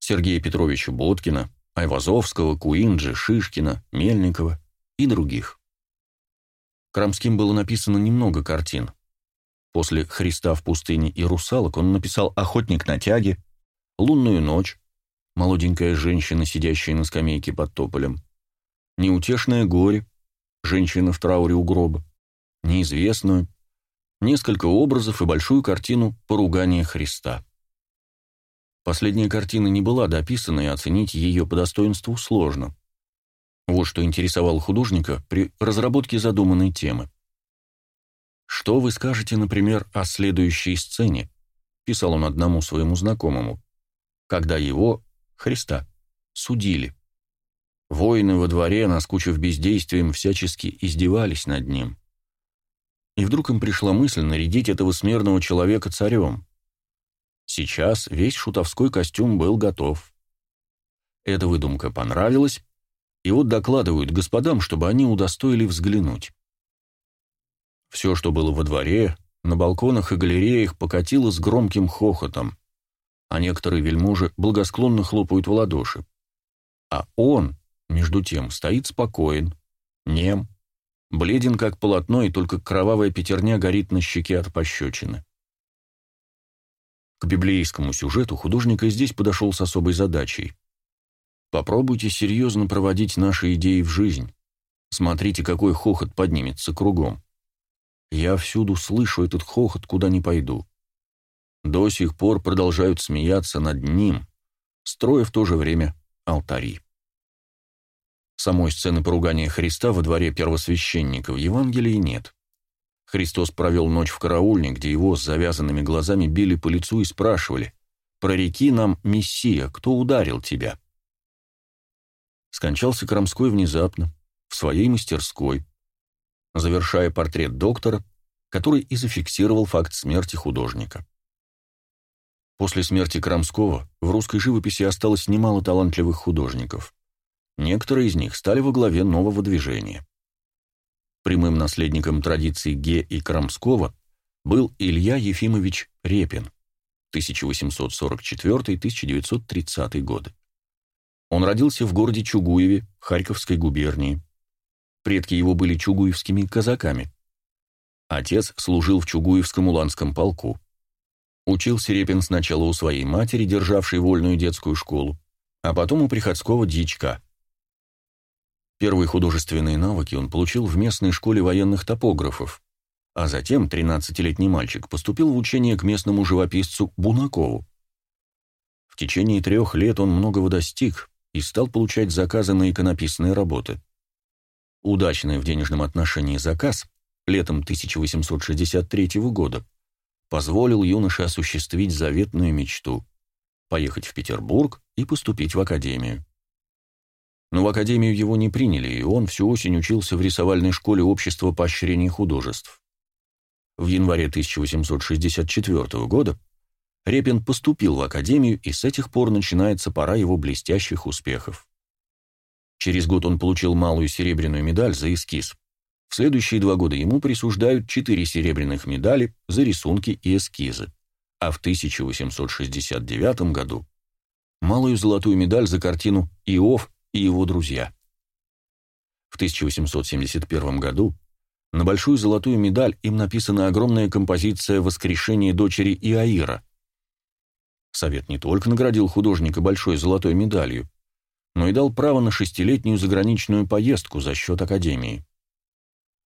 Сергея Петровича Боткина, Айвазовского, Куинджи, Шишкина, Мельникова и других. Крамским было написано немного картин. После «Христа в пустыне» и «Русалок» он написал «Охотник на тяге», «Лунную ночь», «Молоденькая женщина, сидящая на скамейке под тополем», «Неутешное горе», «Женщина в трауре у гроба», «Неизвестную», несколько образов и большую картину «Поругание Христа». Последняя картина не была дописана, и оценить ее по достоинству сложно. Вот что интересовало художника при разработке задуманной темы. «Что вы скажете, например, о следующей сцене?» – писал он одному своему знакомому, когда его, Христа, судили. Воины во дворе, наскучив бездействием, всячески издевались над ним. И вдруг им пришла мысль нарядить этого смертного человека царем. Сейчас весь шутовской костюм был готов. Эта выдумка понравилась, и вот докладывают господам, чтобы они удостоили взглянуть. Все, что было во дворе, на балконах и галереях, покатило с громким хохотом, а некоторые вельможи благосклонно хлопают в ладоши. А он, между тем, стоит спокоен, нем, бледен как полотно, и только кровавая пятерня горит на щеке от пощечины. К библейскому сюжету художник и здесь подошел с особой задачей. Попробуйте серьезно проводить наши идеи в жизнь. Смотрите, какой хохот поднимется кругом. Я всюду слышу этот хохот, куда ни пойду. До сих пор продолжают смеяться над ним, строя в то же время алтари. Самой сцены поругания Христа во дворе первосвященника в Евангелии нет. Христос провел ночь в караульне, где его с завязанными глазами били по лицу и спрашивали «Прореки нам, Мессия, кто ударил тебя?» Скончался Крамской внезапно, в своей мастерской, завершая портрет доктора, который и зафиксировал факт смерти художника. После смерти Крамского в русской живописи осталось немало талантливых художников. Некоторые из них стали во главе нового движения. Прямым наследником традиций Ге и Крамского был Илья Ефимович Репин, 1844-1930 годы. Он родился в городе Чугуеве, Харьковской губернии. Предки его были чугуевскими казаками. Отец служил в Чугуевском уланском полку. Учился Репин сначала у своей матери, державшей вольную детскую школу, а потом у приходского дичка. Первые художественные навыки он получил в местной школе военных топографов, а затем 13-летний мальчик поступил в учение к местному живописцу Бунакову. В течение трех лет он многого достиг и стал получать заказы на иконописные работы. Удачный в денежном отношении заказ летом 1863 года позволил юноше осуществить заветную мечту – поехать в Петербург и поступить в академию. Но в академию его не приняли, и он всю осень учился в рисовальной школе общества поощрения художеств. В январе 1864 года Репин поступил в академию, и с этих пор начинается пора его блестящих успехов. Через год он получил малую серебряную медаль за эскиз. В следующие два года ему присуждают четыре серебряных медали за рисунки и эскизы. А в 1869 году малую золотую медаль за картину «Иов и его друзья». В 1871 году на большую золотую медаль им написана огромная композиция «Воскрешение дочери Иаира». Совет не только наградил художника большой золотой медалью, но и дал право на шестилетнюю заграничную поездку за счет Академии.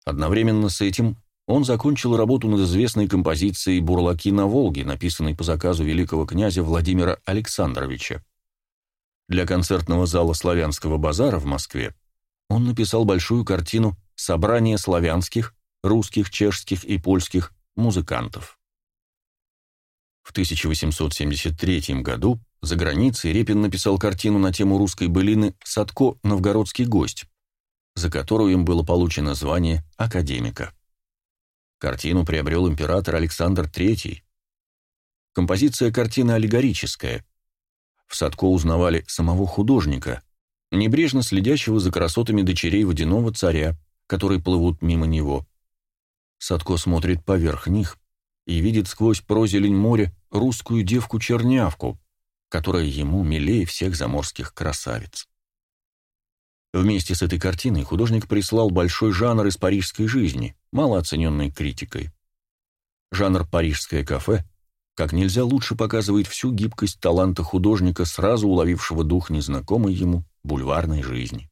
Одновременно с этим он закончил работу над известной композицией «Бурлаки на Волге», написанной по заказу великого князя Владимира Александровича. Для концертного зала Славянского базара в Москве он написал большую картину «Собрание славянских, русских, чешских и польских музыкантов». В 1873 году за границей Репин написал картину на тему русской былины «Садко. Новгородский гость», за которую им было получено звание академика. Картину приобрел император Александр III. Композиция картины аллегорическая. В Садко узнавали самого художника, небрежно следящего за красотами дочерей водяного царя, которые плывут мимо него. Садко смотрит поверх них и видит сквозь прозелень моря русскую девку-чернявку, которая ему милее всех заморских красавиц. Вместе с этой картиной художник прислал большой жанр из парижской жизни, малооцененной критикой. Жанр «парижское кафе» как нельзя лучше показывает всю гибкость таланта художника, сразу уловившего дух незнакомой ему бульварной жизни.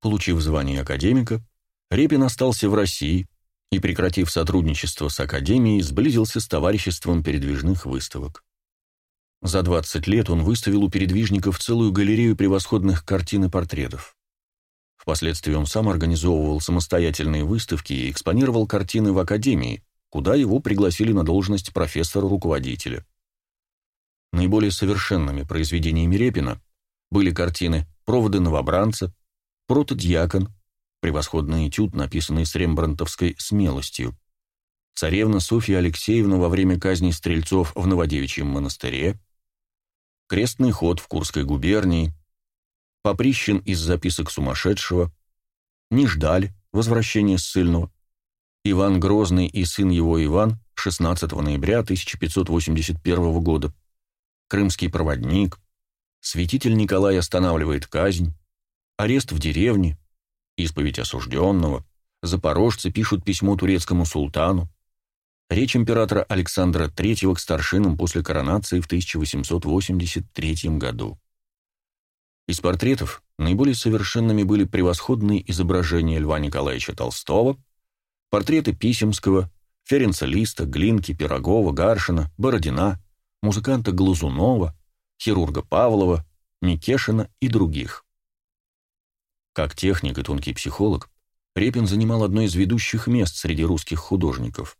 Получив звание академика, Репин остался в России и, прекратив сотрудничество с Академией, сблизился с товариществом передвижных выставок. За 20 лет он выставил у передвижников целую галерею превосходных картин и портретов. Впоследствии он сам организовывал самостоятельные выставки и экспонировал картины в Академии, куда его пригласили на должность профессора-руководителя. Наиболее совершенными произведениями Репина были картины «Проводы новобранца», «Протодьякон», превосходный этюд, написанный с рембрандтовской смелостью, «Царевна Софья Алексеевна во время казни стрельцов в Новодевичьем монастыре», Крестный ход в Курской губернии, Поприщен из записок сумасшедшего, Не ждали возвращения ссыльного, Иван Грозный и сын его Иван 16 ноября 1581 года, крымский проводник, святитель Николай останавливает казнь, арест в деревне, исповедь осужденного, запорожцы пишут письмо турецкому султану, речь императора Александра III к старшинам после коронации в 1883 году. Из портретов наиболее совершенными были превосходные изображения Льва Николаевича Толстого, портреты Писемского, Ференца Листа, Глинки, Пирогова, Гаршина, Бородина, музыканта Глазунова, хирурга Павлова, Микешина и других. Как техник и тонкий психолог, Репин занимал одно из ведущих мест среди русских художников.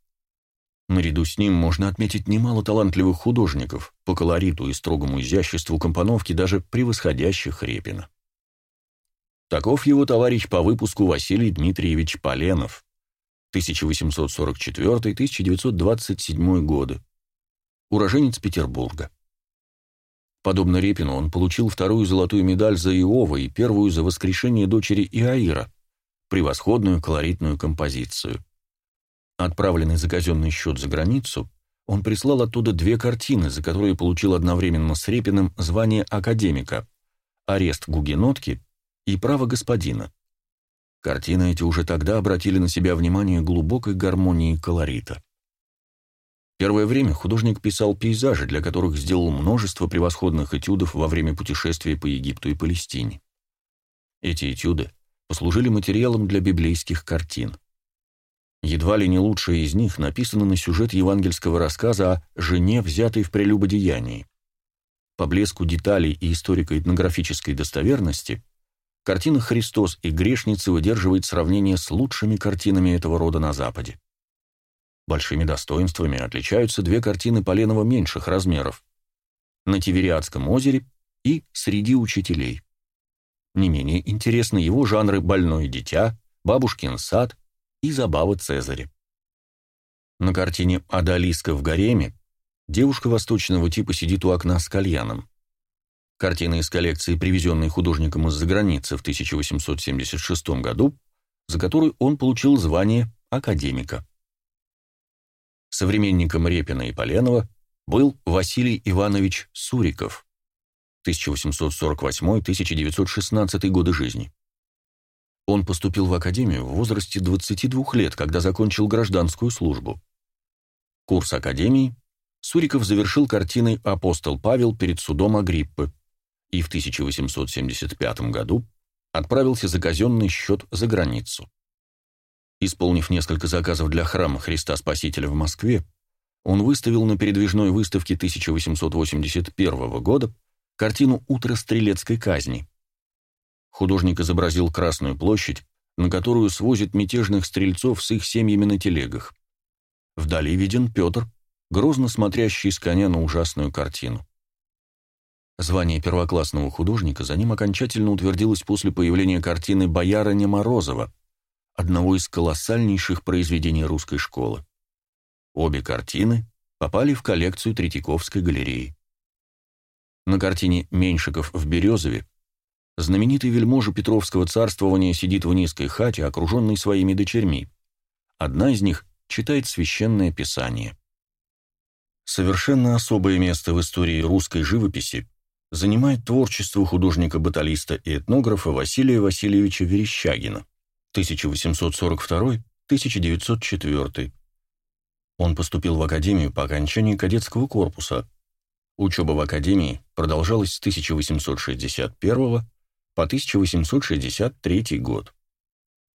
Наряду с ним можно отметить немало талантливых художников, по колориту и строгому изяществу компоновки, даже превосходящих Репина. Таков его товарищ по выпуску Василий Дмитриевич Поленов, 1844-1927 годы, уроженец Петербурга. Подобно Репину, он получил вторую золотую медаль за Иова и первую за воскрешение дочери Иаира, превосходную колоритную композицию. Отправленный за казенный счет за границу, он прислал оттуда две картины, за которые получил одновременно с Репиным звание академика «Арест гугенотки» и «Право господина». Картины эти уже тогда обратили на себя внимание глубокой гармонии колорита. Первое время художник писал пейзажи, для которых сделал множество превосходных этюдов во время путешествия по Египту и Палестине. Эти этюды послужили материалом для библейских картин. Едва ли не лучшие из них написаны на сюжет евангельского рассказа о «жене, взятой в прелюбодеянии». По блеску деталей и историко-этнографической достоверности картина «Христос и грешницы» выдерживает сравнение с лучшими картинами этого рода на Западе. Большими достоинствами отличаются две картины Поленова меньших размеров «На Тивериадском озере» и «Среди учителей». Не менее интересны его жанры «Больное дитя», «Бабушкин сад» и «Забава Цезаря». На картине «Адалиска в гареме» девушка восточного типа сидит у окна с кальяном. Картина из коллекции, привезенной художником из-за границы в 1876 году, за которую он получил звание академика. Современником Репина и Поленова был Василий Иванович Суриков, 1848-1916 годы жизни. Он поступил в академию в возрасте 22 лет, когда закончил гражданскую службу. Курс академии Суриков завершил картиной «Апостол Павел перед судом Агриппы» и в 1875 году отправился за казенный счет за границу. Исполнив несколько заказов для храма Христа Спасителя в Москве, он выставил на передвижной выставке 1881 года картину «Утро стрелецкой казни». Художник изобразил Красную площадь, на которую свозят мятежных стрельцов с их семьями на телегах. Вдали виден Петр, грозно смотрящий с коня на ужасную картину. Звание первоклассного художника за ним окончательно утвердилось после появления картины «Боярыня Морозова», одного из колоссальнейших произведений русской школы. Обе картины попали в коллекцию Третьяковской галереи. На картине «Меньшиков в Березове» знаменитый вельможа Петровского царствования сидит в низкой хате, окруженной своими дочерьми. Одна из них читает священное писание. Совершенно особое место в истории русской живописи занимает творчество художника-баталиста и этнографа Василия Васильевича Верещагина. 1842-1904. Он поступил в академию по окончании кадетского корпуса. Учеба в академии продолжалась с 1861 по 1863 год.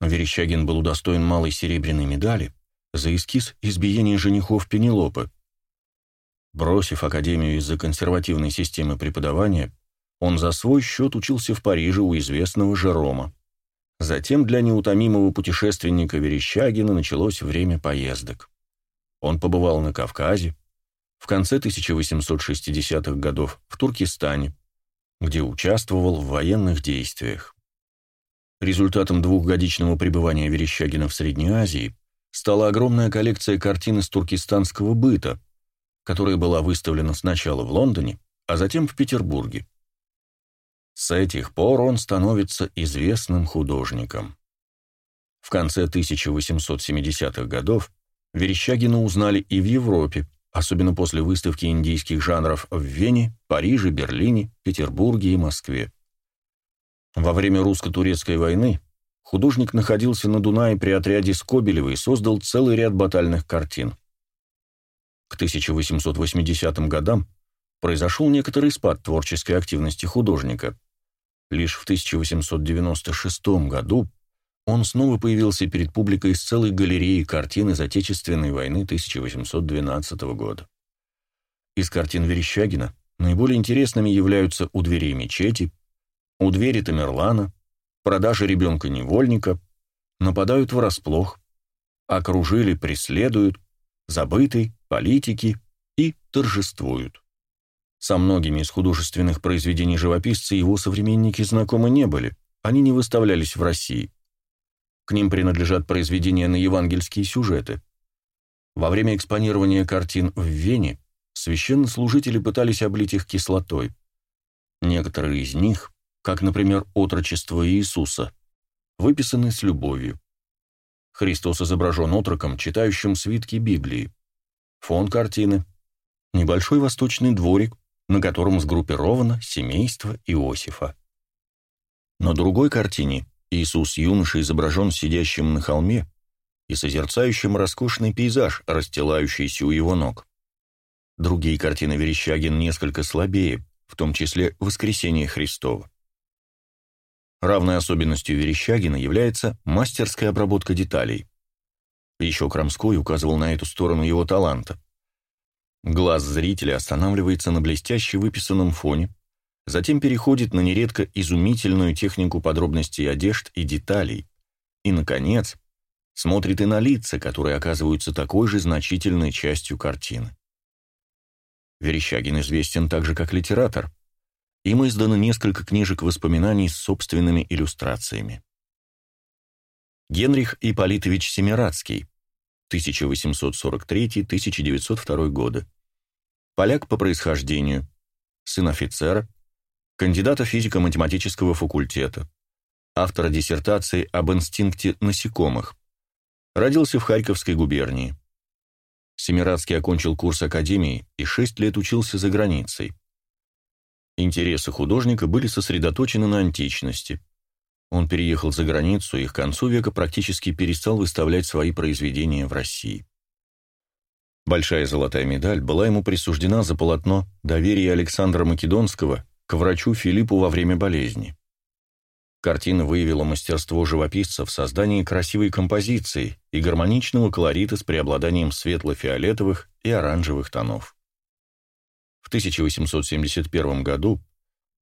Верещагин был удостоен малой серебряной медали за эскиз избиения женихов Пенелопы. Бросив академию из-за консервативной системы преподавания, он за свой счет учился в Париже у известного Жерома. Затем для неутомимого путешественника Верещагина началось время поездок. Он побывал на Кавказе, в конце 1860-х годов в Туркестане, где участвовал в военных действиях. Результатом двухгодичного пребывания Верещагина в Средней Азии стала огромная коллекция картин из туркестанского быта, которая была выставлена сначала в Лондоне, а затем в Петербурге. С этих пор он становится известным художником. В конце 1870-х годов Верещагина узнали и в Европе, особенно после выставки индийских жанров в Вене, Париже, Берлине, Петербурге и Москве. Во время русско-турецкой войны художник находился на Дунае при отряде Скобелева и создал целый ряд батальных картин. К 1880 годам произошел некоторый спад творческой активности художника. Лишь в 1896 году он снова появился перед публикой с целой галереей картин из Отечественной войны 1812 года. Из картин Верещагина наиболее интересными являются «У дверей мечети», «У двери Тамерлана», «Продажа ребенка-невольника», «Нападают врасплох», «Окружили, преследуют», «Забытый», «Политики» и «Торжествуют». Со многими из художественных произведений живописца его современники знакомы не были, они не выставлялись в России. К ним принадлежат произведения на евангельские сюжеты. Во время экспонирования картин в Вене священнослужители пытались облить их кислотой. Некоторые из них, как, например, «Отрочество Иисуса», выписаны с любовью. Христос изображен отроком, читающим свитки Библии. Фон картины – небольшой восточный дворик, на котором сгруппировано семейство Иосифа. На другой картине Иисус юноша изображен сидящим на холме и созерцающим роскошный пейзаж, расстилающийся у его ног. Другие картины Верещагин несколько слабее, в том числе «Воскресение Христово». Равной особенностью Верещагина является мастерская обработка деталей. Еще Крамской указывал на эту сторону его таланта. Глаз зрителя останавливается на блестяще выписанном фоне, затем переходит на нередко изумительную технику подробностей одежд и деталей, и, наконец, смотрит и на лица, которые оказываются такой же значительной частью картины. Верещагин известен также как литератор. Им издано несколько книжек воспоминаний с собственными иллюстрациями. Генрих Ипполитович Семирадский, 1843-1902 годы. Поляк по происхождению, сын офицера, кандидата физико-математического факультета, автора диссертации об инстинкте насекомых. Родился в Харьковской губернии. Семирадский окончил курс академии и шесть лет учился за границей. Интересы художника были сосредоточены на античности. Он переехал за границу и к концу века практически перестал выставлять свои произведения в России. Большая золотая медаль была ему присуждена за полотно «Доверие Александра Македонского» к врачу Филиппу во время болезни. Картина выявила мастерство живописца в создании красивой композиции и гармоничного колорита с преобладанием светло-фиолетовых и оранжевых тонов. В 1871 году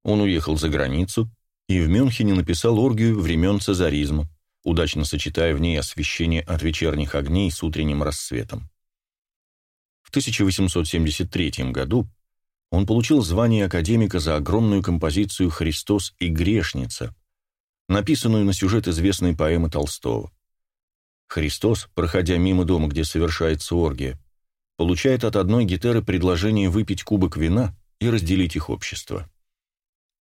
он уехал за границу и в Мюнхене написал оргию времен цезаризма, удачно сочетая в ней освещение от вечерних огней с утренним рассветом. В 1873 году он получил звание академика за огромную композицию «Христос и грешница», написанную на сюжет известной поэмы Толстого. Христос, проходя мимо дома, где совершается оргия, получает от одной гитары предложение выпить кубок вина и разделить их общество.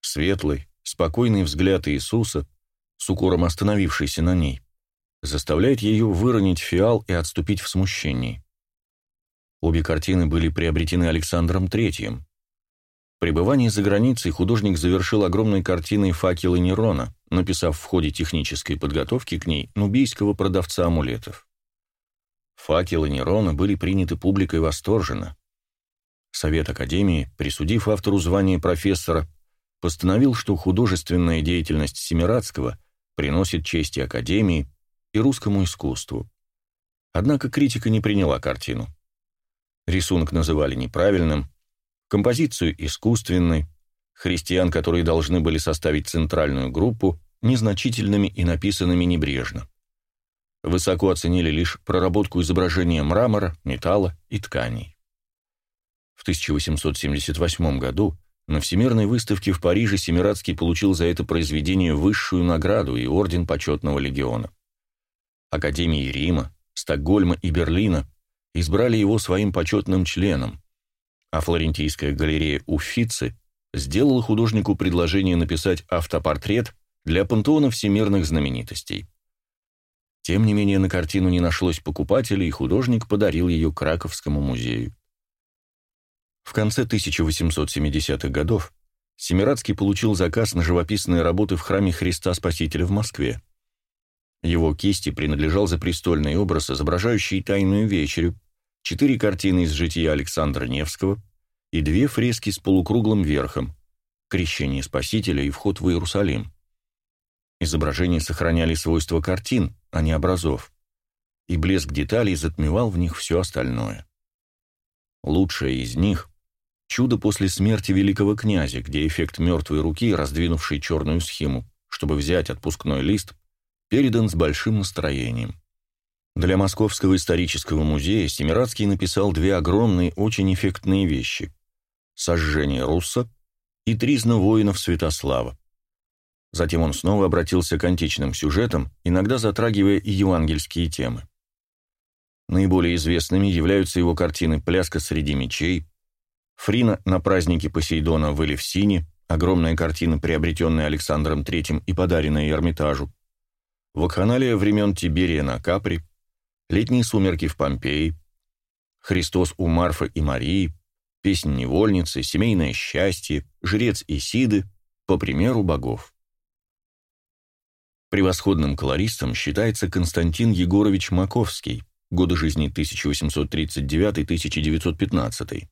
Светлый, спокойный взгляд Иисуса, с укором остановившийся на ней, заставляет ее выронить фиал и отступить в смущении. Обе картины были приобретены Александром III, Пребывание за границей художник завершил огромной картиной «Факелы Нерона», написав в ходе технической подготовки к ней нубийского продавца амулетов. «Факелы Нерона» были приняты публикой восторженно. Совет Академии, присудив автору звание профессора, постановил, что художественная деятельность Семирадского приносит честь и Академии, и русскому искусству. Однако критика не приняла картину. Рисунок называли неправильным, композицию искусственной, христиан, которые должны были составить центральную группу, незначительными и написанными небрежно. Высоко оценили лишь проработку изображения мрамора, металла и тканей. В 1878 году на Всемирной выставке в Париже Семирадский получил за это произведение высшую награду и орден почетного легиона. Академии Рима, Стокгольма и Берлина избрали его своим почетным членом, а флорентийская галерея Уффици сделала художнику предложение написать автопортрет для пантеона всемирных знаменитостей. Тем не менее, на картину не нашлось покупателей, и художник подарил ее Краковскому музею. В конце 1870-х годов Семирадский получил заказ на живописные работы в храме Христа Спасителя в Москве. Его кисти принадлежал запрестольный образ, изображающий Тайную вечерю, четыре картины из жития Александра Невского и две фрески с полукруглым верхом «Крещение Спасителя» и «Вход в Иерусалим». Изображения сохраняли свойства картин, а не образов, и блеск деталей затмевал в них все остальное. Лучшее из них — чудо после смерти великого князя, где эффект мертвой руки, раздвинувшей черную схему, чтобы взять отпускной лист, передан с большим настроением. Для Московского исторического музея Семирадский написал две огромные, очень эффектные вещи — «Сожжение Русса» и «Тризна воинов Святослава». Затем он снова обратился к античным сюжетам, иногда затрагивая и евангельские темы. Наиболее известными являются его картины «Пляска среди мечей», «Фрина на празднике Посейдона в Элевсине», огромная картина, приобретенная Александром III и подаренная Эрмитажу, «Вакханалия времен Тиберия на Капри», «Летние сумерки в Помпеи», «Христос у Марфы и Марии», «Песнь невольницы», «Семейное счастье», «Жрец Исиды», по примеру богов. Превосходным колористом считается Константин Егорович Маковский, годы жизни 1839-1915.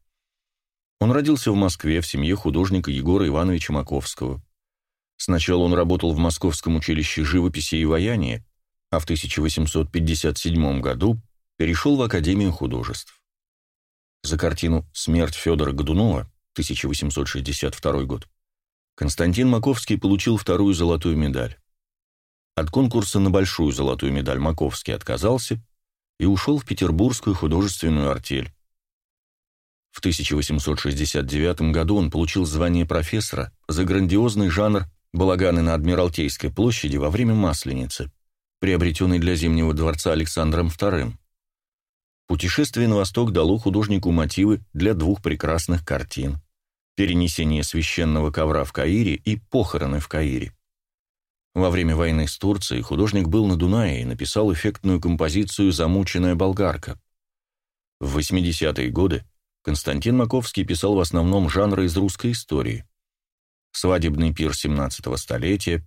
Он родился в Москве в семье художника Егора Ивановича Маковского. Сначала он работал в Московском училище живописи и ваяния, а в 1857 году перешел в Академию художеств. За картину «Смерть Федора Годунова» 1862 год Константин Маковский получил вторую золотую медаль. От конкурса на большую золотую медаль Маковский отказался и ушел в Петербургскую художественную артель. В 1869 году он получил звание профессора за грандиозный жанр «Балаганы на Адмиралтейской площади» во время Масленицы, приобретенный для Зимнего дворца Александром II. Путешествие на восток дало художнику мотивы для двух прекрасных картин «Перенесение священного ковра в Каире» и «Похороны в Каире». Во время войны с Турцией художник был на Дунае и написал эффектную композицию «Замученная болгарка». В 80-е годы Константин Маковский писал в основном жанры из русской истории. Свадебный пир 17-го столетия,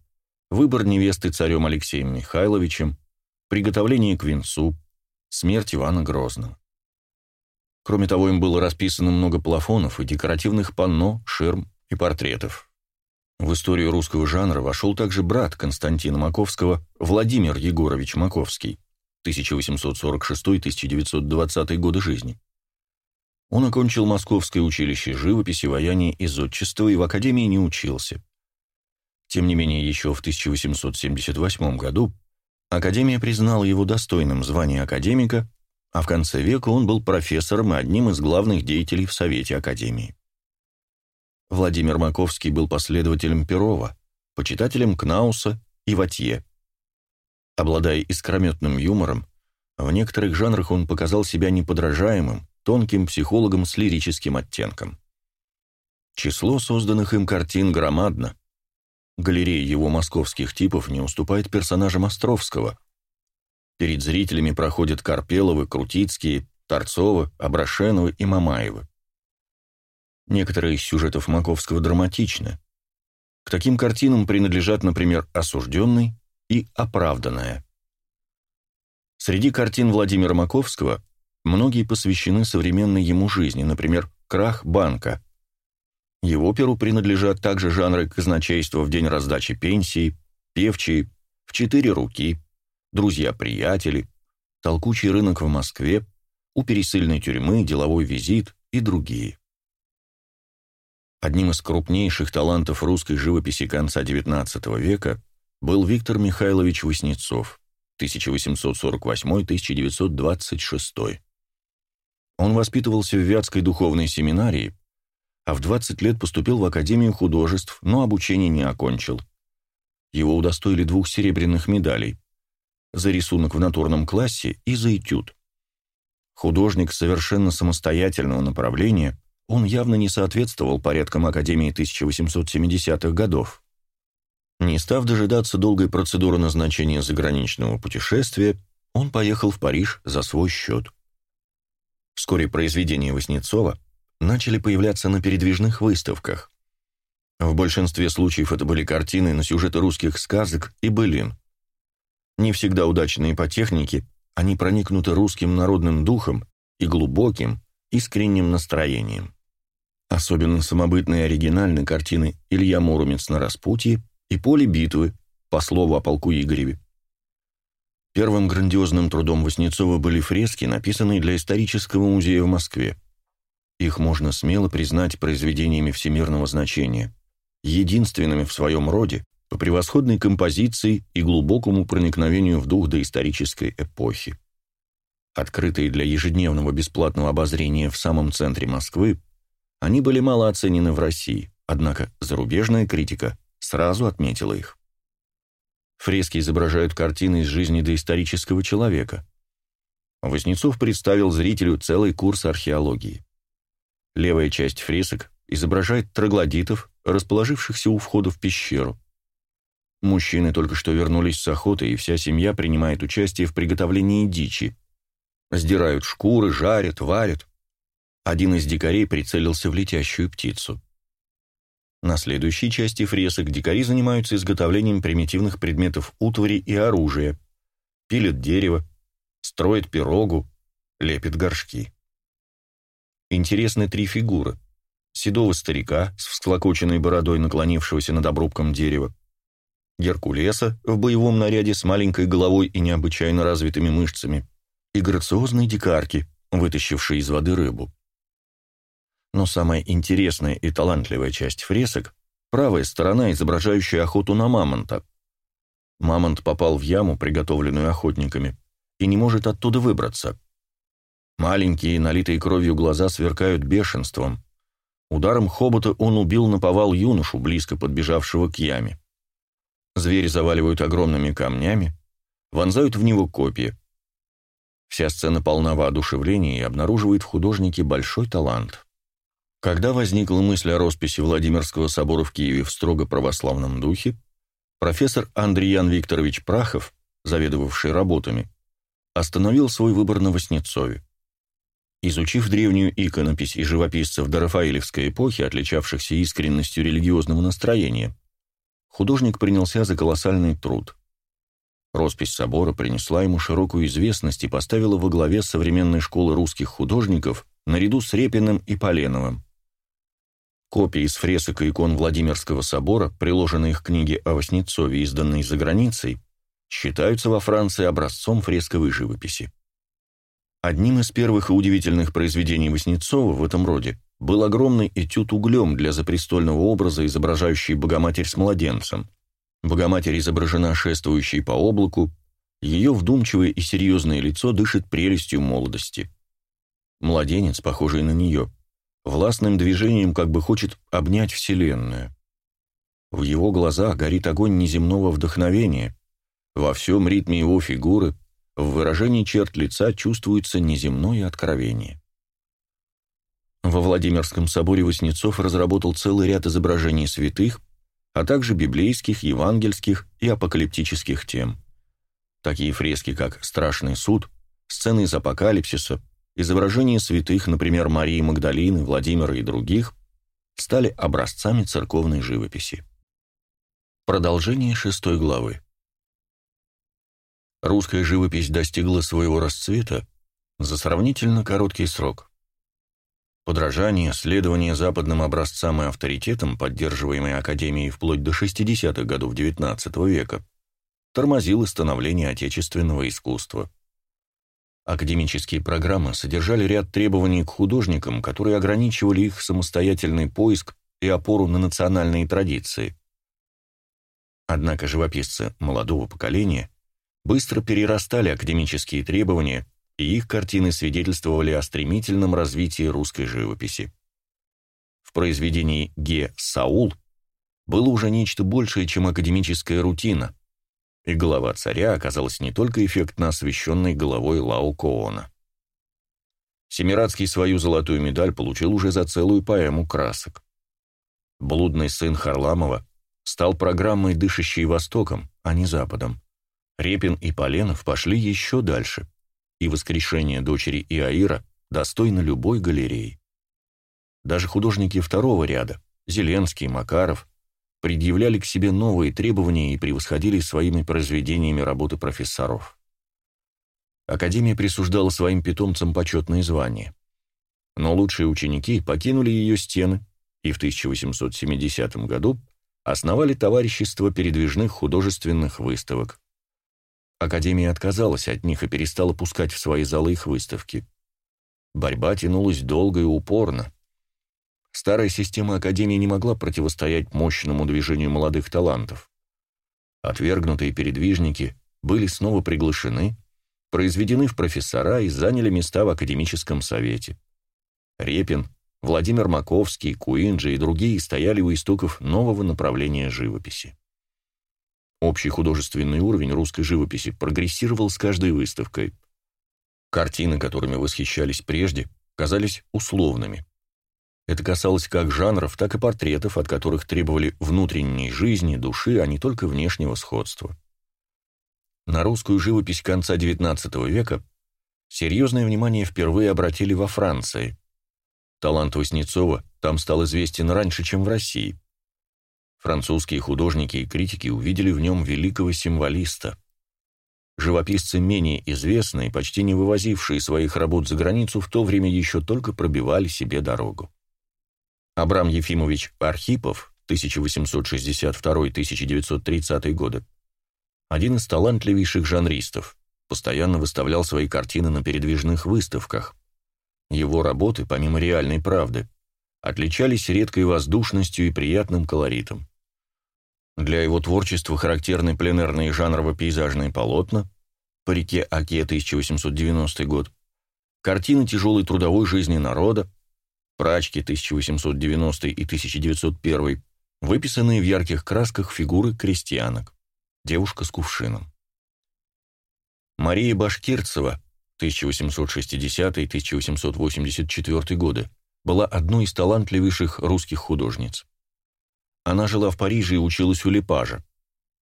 выбор невесты царем Алексеем Михайловичем, приготовление к венцу, смерть Ивана Грозного. Кроме того, им было расписано много плафонов и декоративных панно, ширм и портретов. В историю русского жанра вошел также брат Константина Маковского Владимир Егорович Маковский, 1846-1920 годы жизни. Он окончил Московское училище живописи, ваяния и зодчества и в академии не учился. Тем не менее, еще в 1878 году Академия признала его достойным звания академика, а в конце века он был профессором и одним из главных деятелей в Совете Академии. Владимир Маковский был последователем Перова, почитателем Кнауса и Ватье. Обладая искрометным юмором, в некоторых жанрах он показал себя неподражаемым, тонким психологом с лирическим оттенком. Число созданных им картин громадно. Галерея его московских типов не уступает персонажам Островского. Перед зрителями проходят Карпеловы, Крутицкие, Торцовы, Абрашеновы и Мамаевы. Некоторые из сюжетов Маковского драматичны. К таким картинам принадлежат, например, «Осужденный» и «Оправданная». Среди картин Владимира Маковского многие посвящены современной ему жизни, например, «Крах банка». Его перу принадлежат также жанры казначейства в день раздачи пенсии, певчие, в четыре руки, друзья-приятели, толкучий рынок в Москве, у пересыльной тюрьмы, деловой визит и другие. Одним из крупнейших талантов русской живописи конца XIX века был Виктор Михайлович Васнецов, 1848-1926. Он воспитывался в Вятской духовной семинарии, а в 20 лет поступил в Академию художеств, но обучение не окончил. Его удостоили двух серебряных медалей за рисунок в натурном классе и за этюд. Художник совершенно самостоятельного направления – он явно не соответствовал порядкам Академии 1870-х годов. Не став дожидаться долгой процедуры назначения заграничного путешествия, он поехал в Париж за свой счет. Вскоре произведения Васнецова начали появляться на передвижных выставках. В большинстве случаев это были картины на сюжеты русских сказок и былин. Не всегда удачные по технике, они проникнуты русским народным духом и глубоким, искренним настроением. Особенно самобытные и оригинальны картины Илья Муромец на распутье и поле битвы, по слову о полку Игореве. Первым грандиозным трудом Васнецова были фрески, написанные для исторического музея в Москве. Их можно смело признать произведениями всемирного значения, единственными в своем роде, по превосходной композиции и глубокому проникновению в дух доисторической эпохи. Открытые для ежедневного бесплатного обозрения в самом центре Москвы, они были мало оценены в России, однако зарубежная критика сразу отметила их. Фрески изображают картины из жизни доисторического человека. Вознецов представил зрителю целый курс археологии. Левая часть фресок изображает троглодитов, расположившихся у входа в пещеру. Мужчины только что вернулись с охоты, и вся семья принимает участие в приготовлении дичи. Сдирают шкуры, жарят, варят. Один из дикарей прицелился в летящую птицу. На следующей части фресок дикари занимаются изготовлением примитивных предметов утвари и оружия, пилят дерево, строят пирогу, лепят горшки. Интересны три фигуры. Седого старика с всклокоченной бородой, наклонившегося над обрубком дерева, Геркулеса в боевом наряде с маленькой головой и необычайно развитыми мышцами, и грациозной дикарки, вытащившей из воды рыбу. Но самая интересная и талантливая часть фресок – правая сторона, изображающая охоту на мамонта. Мамонт попал в яму, приготовленную охотниками, и не может оттуда выбраться. Маленькие, налитые кровью глаза сверкают бешенством. Ударом хобота он убил наповал юношу, близко подбежавшего к яме. Звери заваливают огромными камнями, вонзают в него копья. Вся сцена полна воодушевления и обнаруживает в художнике большой талант. Когда возникла мысль о росписи Владимирского собора в Киеве в строго православном духе, профессор Андриан Викторович Прахов, заведовавший работами, остановил свой выбор на Васнецове. Изучив древнюю иконопись и живописцев дорафаэлевской эпохи, отличавшихся искренностью религиозного настроения, художник принялся за колоссальный труд. Роспись собора принесла ему широкую известность и поставила во главе современной школы русских художников наряду с Репиным и Поленовым. Копии из фресок и икон Владимирского собора, приложенные к книге о Васнецове, изданной за границей, считаются во Франции образцом фресковой живописи. Одним из первых и удивительных произведений Васнецова в этом роде был огромный этюд углем для запрестольного образа, изображающий Богоматерь с младенцем. Богоматерь изображена шествующей по облаку, ее вдумчивое и серьезное лицо дышит прелестью молодости. Младенец, похожий на нее, властным движением как бы хочет обнять Вселенную. В его глазах горит огонь неземного вдохновения. Во всем ритме его фигуры, в выражении черт лица чувствуется неземное откровение. Во Владимирском соборе Васнецов разработал целый ряд изображений святых, а также библейских, евангельских и апокалиптических тем. Такие фрески, как «Страшный суд», сцены из апокалипсиса, изображения святых, например, Марии Магдалины, Владимира и других, стали образцами церковной живописи. Продолжение шестой главы. Русская живопись достигла своего расцвета за сравнительно короткий срок. Подражание, следование западным образцам и авторитетам, поддерживаемые Академией вплоть до 60-х годов XIX века, тормозило становление отечественного искусства. Академические программы содержали ряд требований к художникам, которые ограничивали их самостоятельный поиск и опору на национальные традиции. Однако живописцы молодого поколения быстро перерастали академические требования, и их картины свидетельствовали о стремительном развитии русской живописи. В произведении «Ге. Саул» было уже нечто большее, чем академическая рутина, и голова царя оказалась не только эффектно освещенной головой Лао Коона. Семирадский свою золотую медаль получил уже за целую поэму красок. Блудный сын Харламова стал программой, дышащей Востоком, а не Западом. Репин и Поленов пошли еще дальше, и воскрешение дочери Иаира достойно любой галереи. Даже художники второго ряда, Зеленский, Макаров, предъявляли к себе новые требования и превосходили своими произведениями работы профессоров. Академия присуждала своим питомцам почетные звания. Но лучшие ученики покинули ее стены и в 1870 году основали товарищество передвижных художественных выставок. Академия отказалась от них и перестала пускать в свои залы их выставки. Борьба тянулась долго и упорно. Старая система Академии не могла противостоять мощному движению молодых талантов. Отвергнутые передвижники были снова приглашены, произведены в профессора и заняли места в академическом совете. Репин, Владимир Маковский, Куинджи и другие стояли у истоков нового направления живописи. Общий художественный уровень русской живописи прогрессировал с каждой выставкой. Картины, которыми восхищались прежде, казались условными. Это касалось как жанров, так и портретов, от которых требовали внутренней жизни, души, а не только внешнего сходства. На русскую живопись конца XIX века серьезное внимание впервые обратили во Франции – Талант Васнецова там стал известен раньше, чем в России. Французские художники и критики увидели в нем великого символиста. Живописцы менее известные, почти не вывозившие своих работ за границу, в то время еще только пробивали себе дорогу. Абрам Ефимович Архипов, 1862-1930 годы, один из талантливейших жанристов, постоянно выставлял свои картины на передвижных выставках, его работы, помимо реальной правды, отличались редкой воздушностью и приятным колоритом. Для его творчества характерны пленерные жанрово-пейзажные полотна по реке Оке 1890 год, картины тяжелой трудовой жизни народа, прачки 1890 и 1901, выписанные в ярких красках фигуры крестьянок, девушка с кувшином. Мария Башкирцева 1860-1884 годы, была одной из талантливейших русских художниц. Она жила в Париже и училась у Лепажа.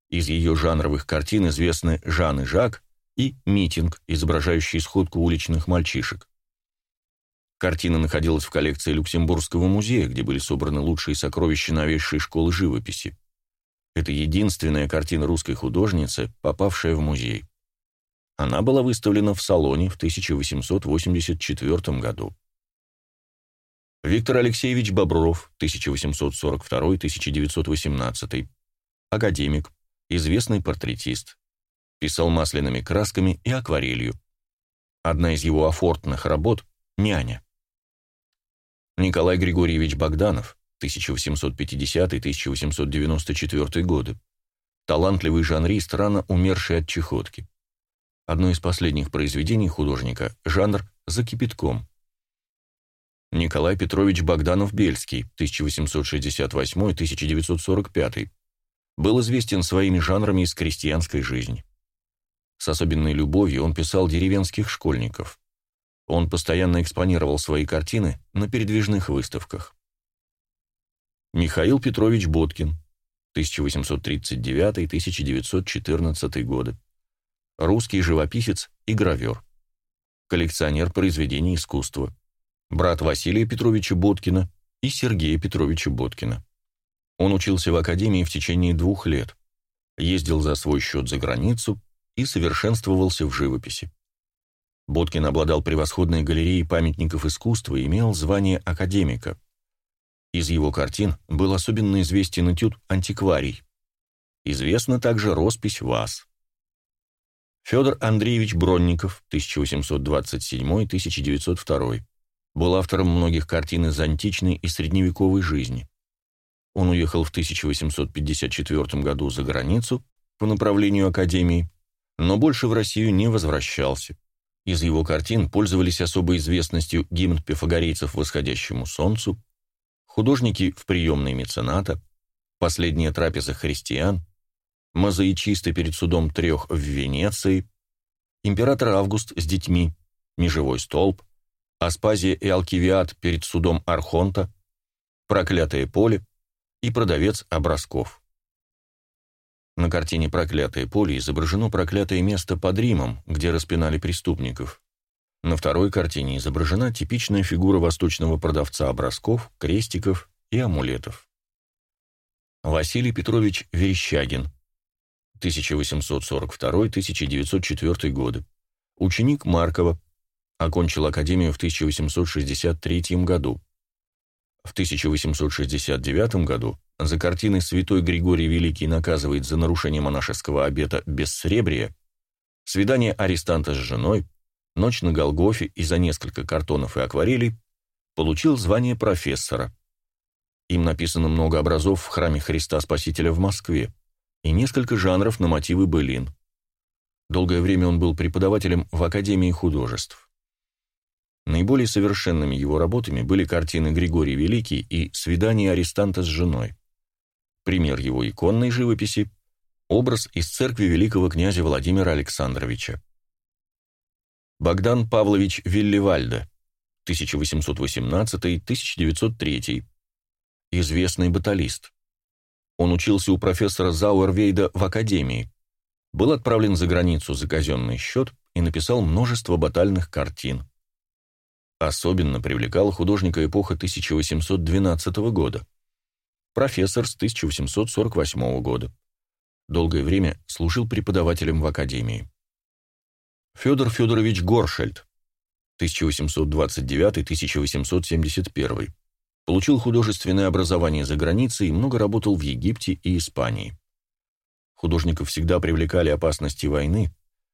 Из ее жанровых картин известны «Жан и Жак» и «Митинг», изображающий сходку уличных мальчишек. Картина находилась в коллекции Люксембургского музея, где были собраны лучшие сокровища новейшей школы живописи. Это единственная картина русской художницы, попавшая в музей. Она была выставлена в Салоне в 1884 году. Виктор Алексеевич Бобров, 1842-1918, академик, известный портретист. Писал масляными красками и акварелью. Одна из его афортных работ «Няня». Николай Григорьевич Богданов, 1850-1894 годы. Талантливый жанрист, рано умерший от чехотки. Одно из последних произведений художника – жанр «За кипятком». Николай Петрович Богданов-Бельский, 1868-1945, был известен своими жанрами из крестьянской жизни. С особенной любовью он писал деревенских школьников. Он постоянно экспонировал свои картины на передвижных выставках. Михаил Петрович Боткин, 1839-1914 годы русский живописец и гравер, коллекционер произведений искусства, брат Василия Петровича Боткина и Сергея Петровича Боткина. Он учился в академии в течение двух лет, ездил за свой счет за границу и совершенствовался в живописи. Боткин обладал превосходной галереей памятников искусства и имел звание академика. Из его картин был особенно известен этюд «Антикварий». Известна также роспись «Вас». Федор Андреевич Бронников, 1827-1902, был автором многих картин из античной и средневековой жизни. Он уехал в 1854 году за границу по направлению Академии, но больше в Россию не возвращался. Из его картин пользовались особой известностью гимн пифагорейцев восходящему солнцу, художники в приемной мецената, последняя трапеза христиан, мозаичисты перед судом трех в Венеции, император Август с детьми, межевой столб, Аспазия и Алкивиад перед судом Архонта, проклятое поле и продавец образков. На картине «Проклятое поле» изображено проклятое место под Римом, где распинали преступников. На второй картине изображена типичная фигура восточного продавца образков, крестиков и амулетов. Василий Петрович Верещагин, 1842-1904 годы. Ученик Маркова. Окончил академию в 1863 году. В 1869 году за картиной «Святой Григорий Великий наказывает за нарушение монашеского обета бессребрия», «Свидание арестанта с женой», «Ночь на Голгофе» и за несколько картонов и акварелей получил звание профессора. Им написано много образов в храме Христа Спасителя в Москве и несколько жанров на мотивы былин. Долгое время он был преподавателем в Академии художеств. Наиболее совершенными его работами были картины «Григорий Великий» и «Свидание арестанта с женой». Пример его иконной живописи – образ из церкви великого князя Владимира Александровича. Богдан Павлович Виллевальде, 1818-1903, известный баталист. Он учился у профессора Зауэрвейда в академии, был отправлен за границу за казенный счет и написал множество батальных картин. Особенно привлекала художника эпоха 1812 года. Профессор с 1848 года. Долгое время служил преподавателем в академии. Федор Федорович Горшельд, 1829-1871. Получил художественное образование за границей и много работал в Египте и Испании. Художников всегда привлекали опасности войны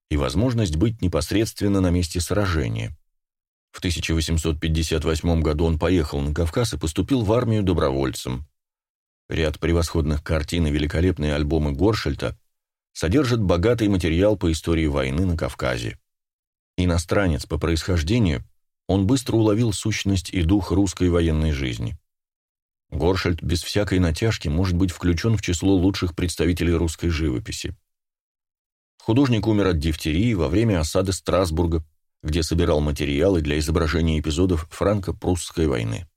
и возможность быть непосредственно на месте сражения. В 1858 году он поехал на Кавказ и поступил в армию добровольцем. Ряд превосходных картин и великолепные альбомы Горшельта содержат богатый материал по истории войны на Кавказе. Иностранец по происхождению, он быстро уловил сущность и дух русской военной жизни. Горшельд без всякой натяжки может быть включен в число лучших представителей русской живописи. Художник умер от дифтерии во время осады Страсбурга, где собирал материалы для изображения эпизодов франко-прусской войны.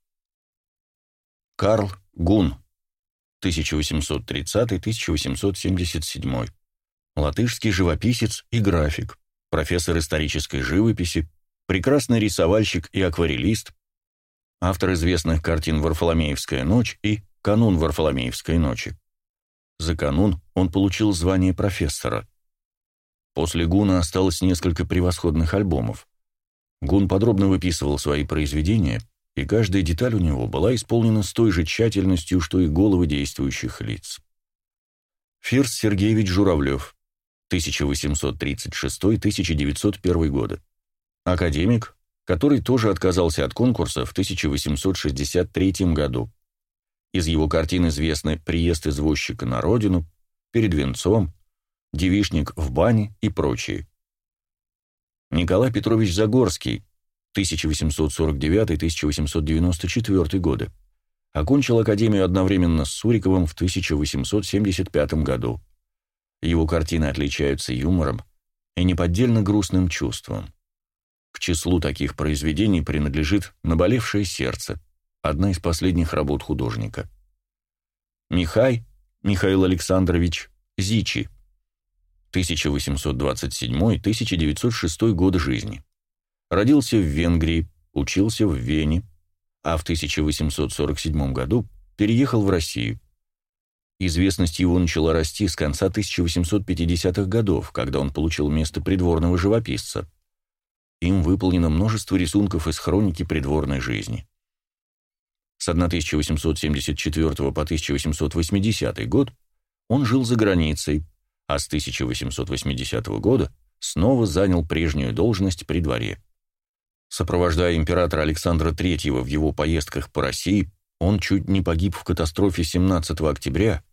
Карл Гун, 1830-1877, латышский живописец и график, профессор исторической живописи, прекрасный рисовальщик и акварелист, автор известных картин «Варфоломеевская ночь» и «Канун Варфоломеевской ночи». За канун он получил звание профессора. После Гуна осталось несколько превосходных альбомов. Гун подробно выписывал свои произведения, и каждая деталь у него была исполнена с той же тщательностью, что и головы действующих лиц. Фирс Сергеевич Журавлев, 1836-1901 годы. Академик, который тоже отказался от конкурса в 1863 году. Из его картин известны «Приезд извозчика на родину», «Перед венцом», «Девишник в бане» и прочие. Николай Петрович Загорский, 1849-1894 годы. Окончил Академию одновременно с Суриковым в 1875 году. Его картины отличаются юмором и неподдельно грустным чувством. К числу таких произведений принадлежит «Наболевшее сердце», одна из последних работ художника. Михай Михаил Александрович Зичи, 1827-1906 годы жизни. Родился в Венгрии, учился в Вене, а в 1847 году переехал в Россию. Известность его начала расти с конца 1850-х годов, когда он получил место придворного живописца. Им выполнено множество рисунков из хроники придворной жизни. С 1874 по 1880 год он жил за границей, а с 1880 года снова занял прежнюю должность при дворе. Сопровождая императора Александра III в его поездках по России, он чуть не погиб в катастрофе 17 октября,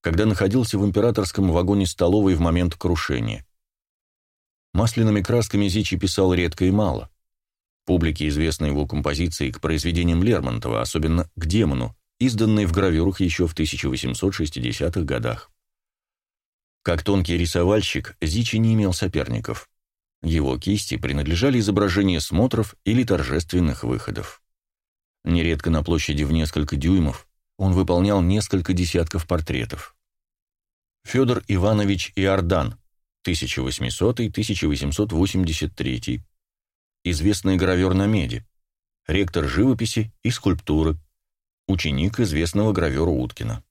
когда находился в императорском вагоне столовой в момент крушения. Масляными красками Зичи писал редко и мало. Публике известны его композиции к произведениям Лермонтова, особенно к «Демону», изданные в гравюрах еще в 1860-х годах. Как тонкий рисовальщик, Зичи не имел соперников. Его кисти принадлежали изображения смотров или торжественных выходов. Нередко на площади в несколько дюймов он выполнял несколько десятков портретов. Федор Иванович Иордан, 1800-1883, известный гравер на меди, ректор живописи и скульптуры, ученик известного гравера Уткина.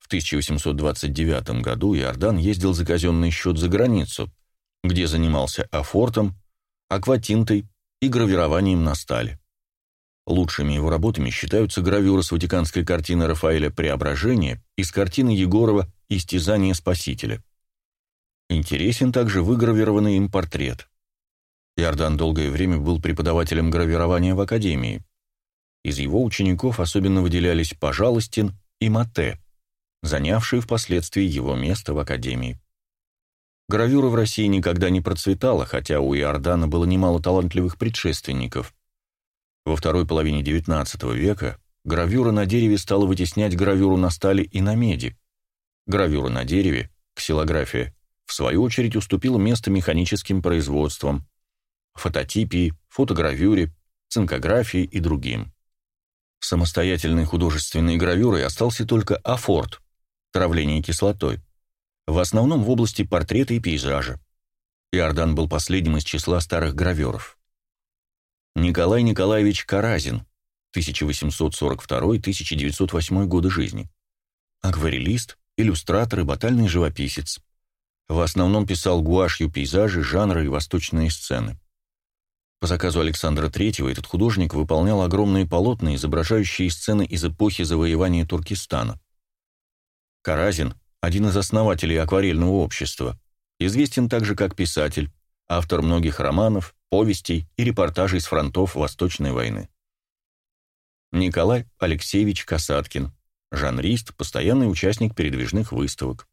В 1829 году Иордан ездил за казенный счет за границу, где занимался афортом, акватинтой и гравированием на стали. Лучшими его работами считаются гравюры с ватиканской картины Рафаэля «Преображение» и с картины Егорова «Истязание Спасителя». Интересен также выгравированный им портрет. Иордан долгое время был преподавателем гравирования в Академии. Из его учеников особенно выделялись Пожалостин и Мате, занявшие впоследствии его место в Академии. Гравюра в России никогда не процветала, хотя у Иордана было немало талантливых предшественников. Во второй половине XIX века гравюра на дереве стала вытеснять гравюру на стали и на меди. Гравюра на дереве, ксилография, в свою очередь уступила место механическим производствам, фототипии, фотогравюре, цинкографии и другим. Самостоятельной художественной гравюрой остался только афорт, травление кислотой, в основном в области портрета и пейзажа. Иордан был последним из числа старых граверов. Николай Николаевич Каразин, 1842-1908 годы жизни. Акварелист, иллюстратор и батальный живописец. В основном писал гуашью пейзажи, жанры и восточные сцены. По заказу Александра III этот художник выполнял огромные полотна, изображающие сцены из эпохи завоевания Туркестана. Каразин – один из основателей акварельного общества, известен также как писатель, автор многих романов, повестей и репортажей с фронтов Восточной войны. Николай Алексеевич Касаткин, жанрист, постоянный участник передвижных выставок.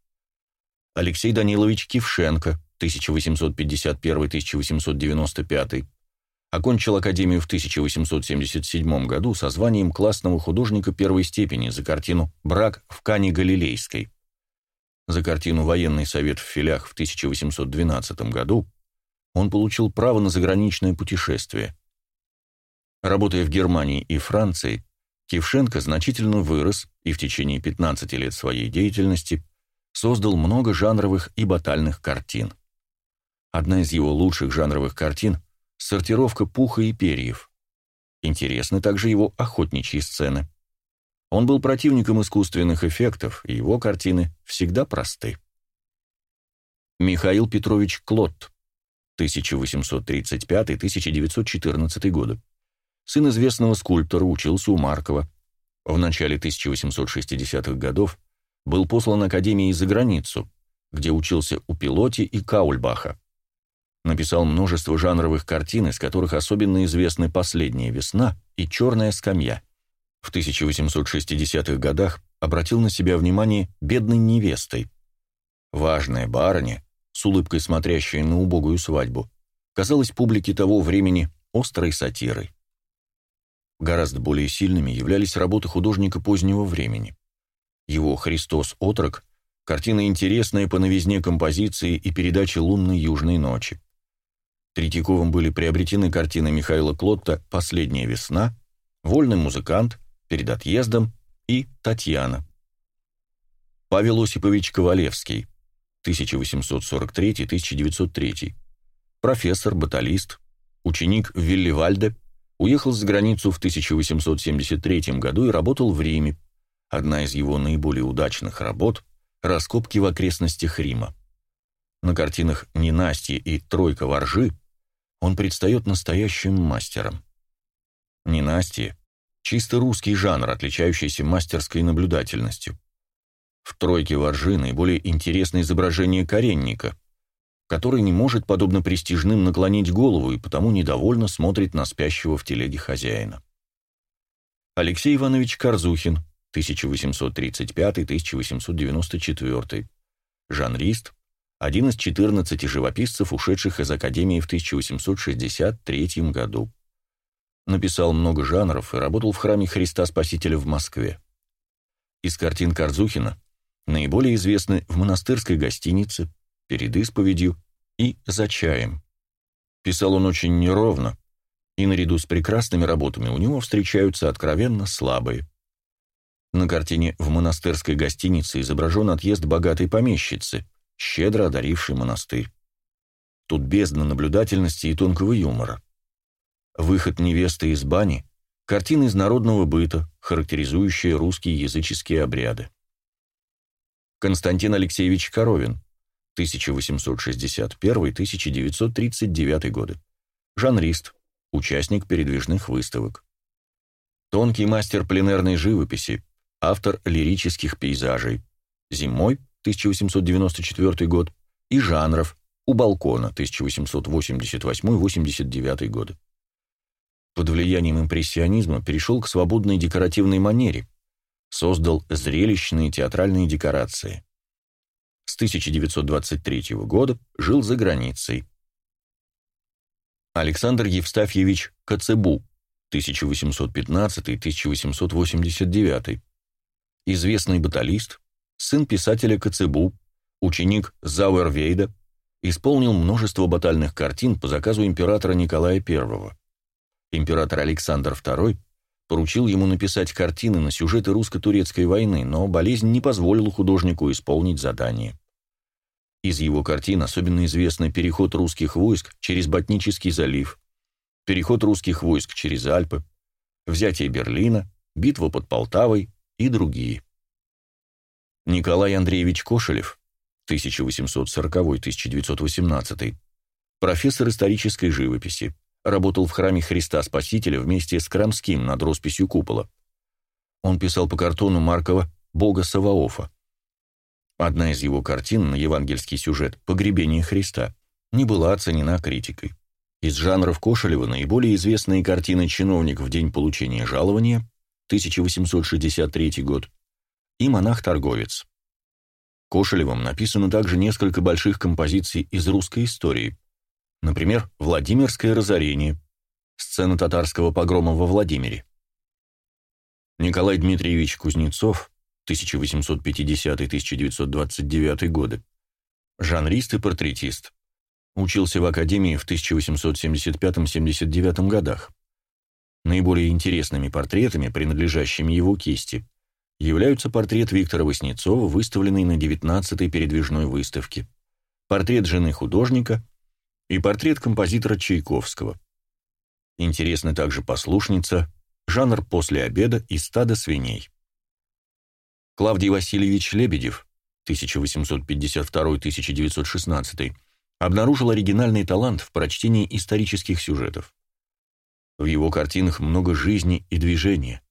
Алексей Данилович Кившенко, 1851-1895, окончил Академию в 1877 году со званием классного художника первой степени за картину «Брак в Кане Галилейской». За картину «Военный совет в филях» в 1812 году он получил право на заграничное путешествие. Работая в Германии и Франции, Кившенко значительно вырос и в течение 15 лет своей деятельности создал много жанровых и батальных картин. Одна из его лучших жанровых картин – «Сортировка пуха и перьев». Интересны также его охотничьи сцены. Он был противником искусственных эффектов, и его картины всегда просты. Михаил Петрович Клотт 1835-1914 годы. Сын известного скульптора, учился у Маркова. В начале 1860-х годов был послан Академией за границу, где учился у Пилоти и Каульбаха. Написал множество жанровых картин, из которых особенно известны «Последняя весна» и «Черная скамья». В 1860-х годах обратил на себя внимание бедной невестой. Важная барыня, с улыбкой смотрящая на убогую свадьбу, казалась публике того времени острой сатирой. Гораздо более сильными являлись работы художника позднего времени. Его «Христос-отрок» — картина интересная по новизне композиции и передаче лунной южной ночи. Третьяковым были приобретены картины Михаила Клотта «Последняя весна», «Вольный музыкант», «Перед отъездом» и «Татьяна». Павел Осипович Ковалевский 1843-1903. Профессор, баталист, ученик Вильливальде, уехал за границу в 1873 году и работал в Риме. Одна из его наиболее удачных работ – раскопки в окрестностях Рима. На картинах «Ненастье» и «Тройка воржи» он предстает настоящим мастером. «Ненастье» – чисто русский жанр, отличающийся мастерской наблюдательностью. В тройке воржи наиболее интересно изображение коренника, который не может, подобно престижным, наклонить голову и потому недовольно смотрит на спящего в телеге хозяина. Алексей Иванович Корзухин, 1835-1894, жанрист, один из 14 живописцев, ушедших из Академии в 1863 году. Написал много жанров и работал в храме Христа Спасителя в Москве. Из картин Корзухина наиболее известны в монастырской гостинице, перед исповедью и за чаем. Писал он очень неровно, и наряду с прекрасными работами у него встречаются откровенно слабые. На картине в монастырской гостинице изображен отъезд богатой помещицы, щедро одарившей монастырь. Тут бездна наблюдательности и тонкого юмора. Выход невесты из бани – картина из народного быта, характеризующая русские языческие обряды. Константин Алексеевич Коровин, 1861-1939 годы. Жанрист, участник передвижных выставок. Тонкий мастер пленерной живописи, автор лирических пейзажей. Зимой, 1894 год, и жанров, у балкона, 1888-89 годы. Под влиянием импрессионизма перешел к свободной декоративной манере, создал зрелищные театральные декорации. С 1923 года жил за границей. Александр Евстафьевич Коцебу, 1815-1889. Известный баталист, сын писателя Коцебу, ученик Зауэрвейда, исполнил множество батальных картин по заказу императора Николая I. Император Александр II поручил ему написать картины на сюжеты русско-турецкой войны, но болезнь не позволила художнику исполнить задание. Из его картин особенно известны переход русских войск через Ботнический залив, переход русских войск через Альпы, взятие Берлина, битва под Полтавой и другие. Николай Андреевич Кошелев, 1840-1918, профессор исторической живописи, работал в храме Христа Спасителя вместе с Крамским над росписью купола. Он писал по картону Маркова «Бога Саваофа». Одна из его картин на евангельский сюжет «Погребение Христа» не была оценена критикой. Из жанров Кошелева наиболее известные картины «Чиновник в день получения жалования» 1863 год и «Монах-торговец». Кошелевым написано также несколько больших композиций из русской истории, например, «Владимирское разорение», сцена татарского погрома во Владимире. Николай Дмитриевич Кузнецов, 1850-1929 годы, жанрист и портретист, Учился в академии в 1875-79 годах. Наиболее интересными портретами, принадлежащими его кисти, являются портрет Виктора Васнецова, выставленный на 19-й передвижной выставке, портрет жены художника и портрет композитора Чайковского. Интересны также послушница, жанр после обеда и стадо свиней. Клавдий Васильевич Лебедев, 1852-1916, обнаружил оригинальный талант в прочтении исторических сюжетов. В его картинах много жизни и движения.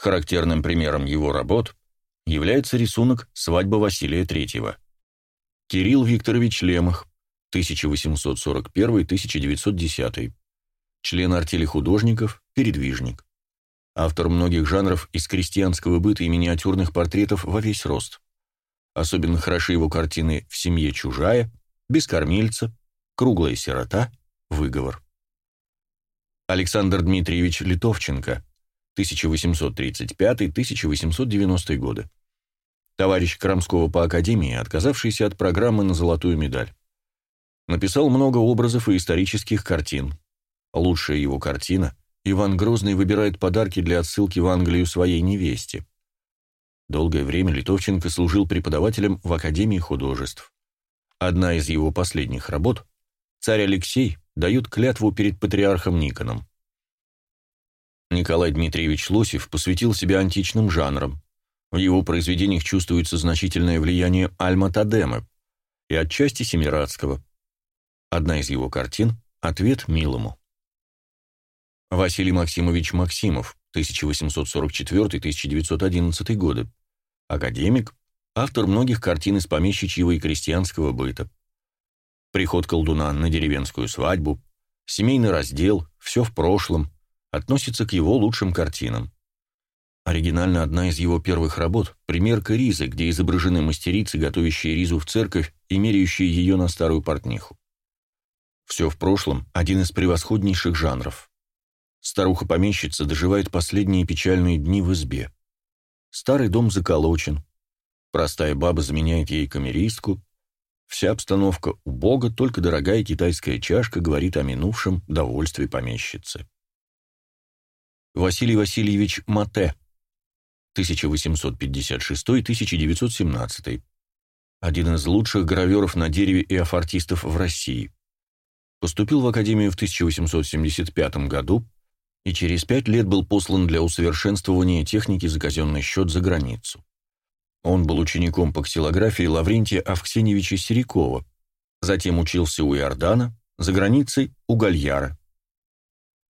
Характерным примером его работ является рисунок «Свадьба Василия III». Кирилл Викторович Лемах, 1841-1910, член артели художников, передвижник. Автор многих жанров из крестьянского быта и миниатюрных портретов во весь рост. Особенно хороши его картины «В семье чужая», без кормильца, круглая сирота, выговор. Александр Дмитриевич Литовченко, 1835-1890 годы. Товарищ Крамского по Академии, отказавшийся от программы на золотую медаль. Написал много образов и исторических картин. Лучшая его картина «Иван Грозный выбирает подарки для отсылки в Англию своей невесте». Долгое время Литовченко служил преподавателем в Академии художеств. Одна из его последних работ «Царь Алексей» дают клятву перед патриархом Никоном. Николай Дмитриевич Лосев посвятил себя античным жанрам. В его произведениях чувствуется значительное влияние Альма Тадема и отчасти Семирадского. Одна из его картин «Ответ милому». Василий Максимович Максимов, 1844-1911 годы, академик, автор многих картин из помещичьего и крестьянского быта. Приход колдуна на деревенскую свадьбу, семейный раздел, все в прошлом, относится к его лучшим картинам. Оригинально одна из его первых работ – примерка ризы, где изображены мастерицы, готовящие ризу в церковь и меряющие ее на старую портниху. Все в прошлом – один из превосходнейших жанров. Старуха-помещица доживает последние печальные дни в избе. Старый дом заколочен, Простая баба заменяет ей камеристку. Вся обстановка убога, только дорогая китайская чашка говорит о минувшем довольстве помещицы. Василий Васильевич Мате, 1856-1917. Один из лучших граверов на дереве и афортистов в России. Поступил в академию в 1875 году и через пять лет был послан для усовершенствования техники за казенный счет за границу. Он был учеником по ксилографии Лаврентия Авксеньевича Серикова, затем учился у Иордана, за границей у Гальяра.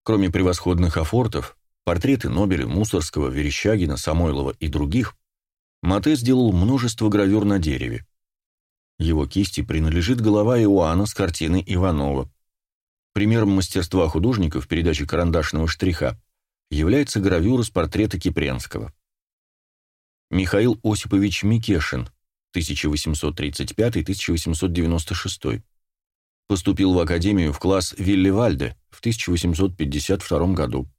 Кроме превосходных афортов, портреты Нобеля, Мусорского, Верещагина, Самойлова и других, Мате сделал множество гравюр на дереве. Его кисти принадлежит голова Иоанна с картины Иванова. Примером мастерства художника в передаче карандашного штриха является гравюра с портрета Кипренского. Михаил Осипович Микешин, 1835-1896. Поступил в академию в класс Виллевальде в 1852 году,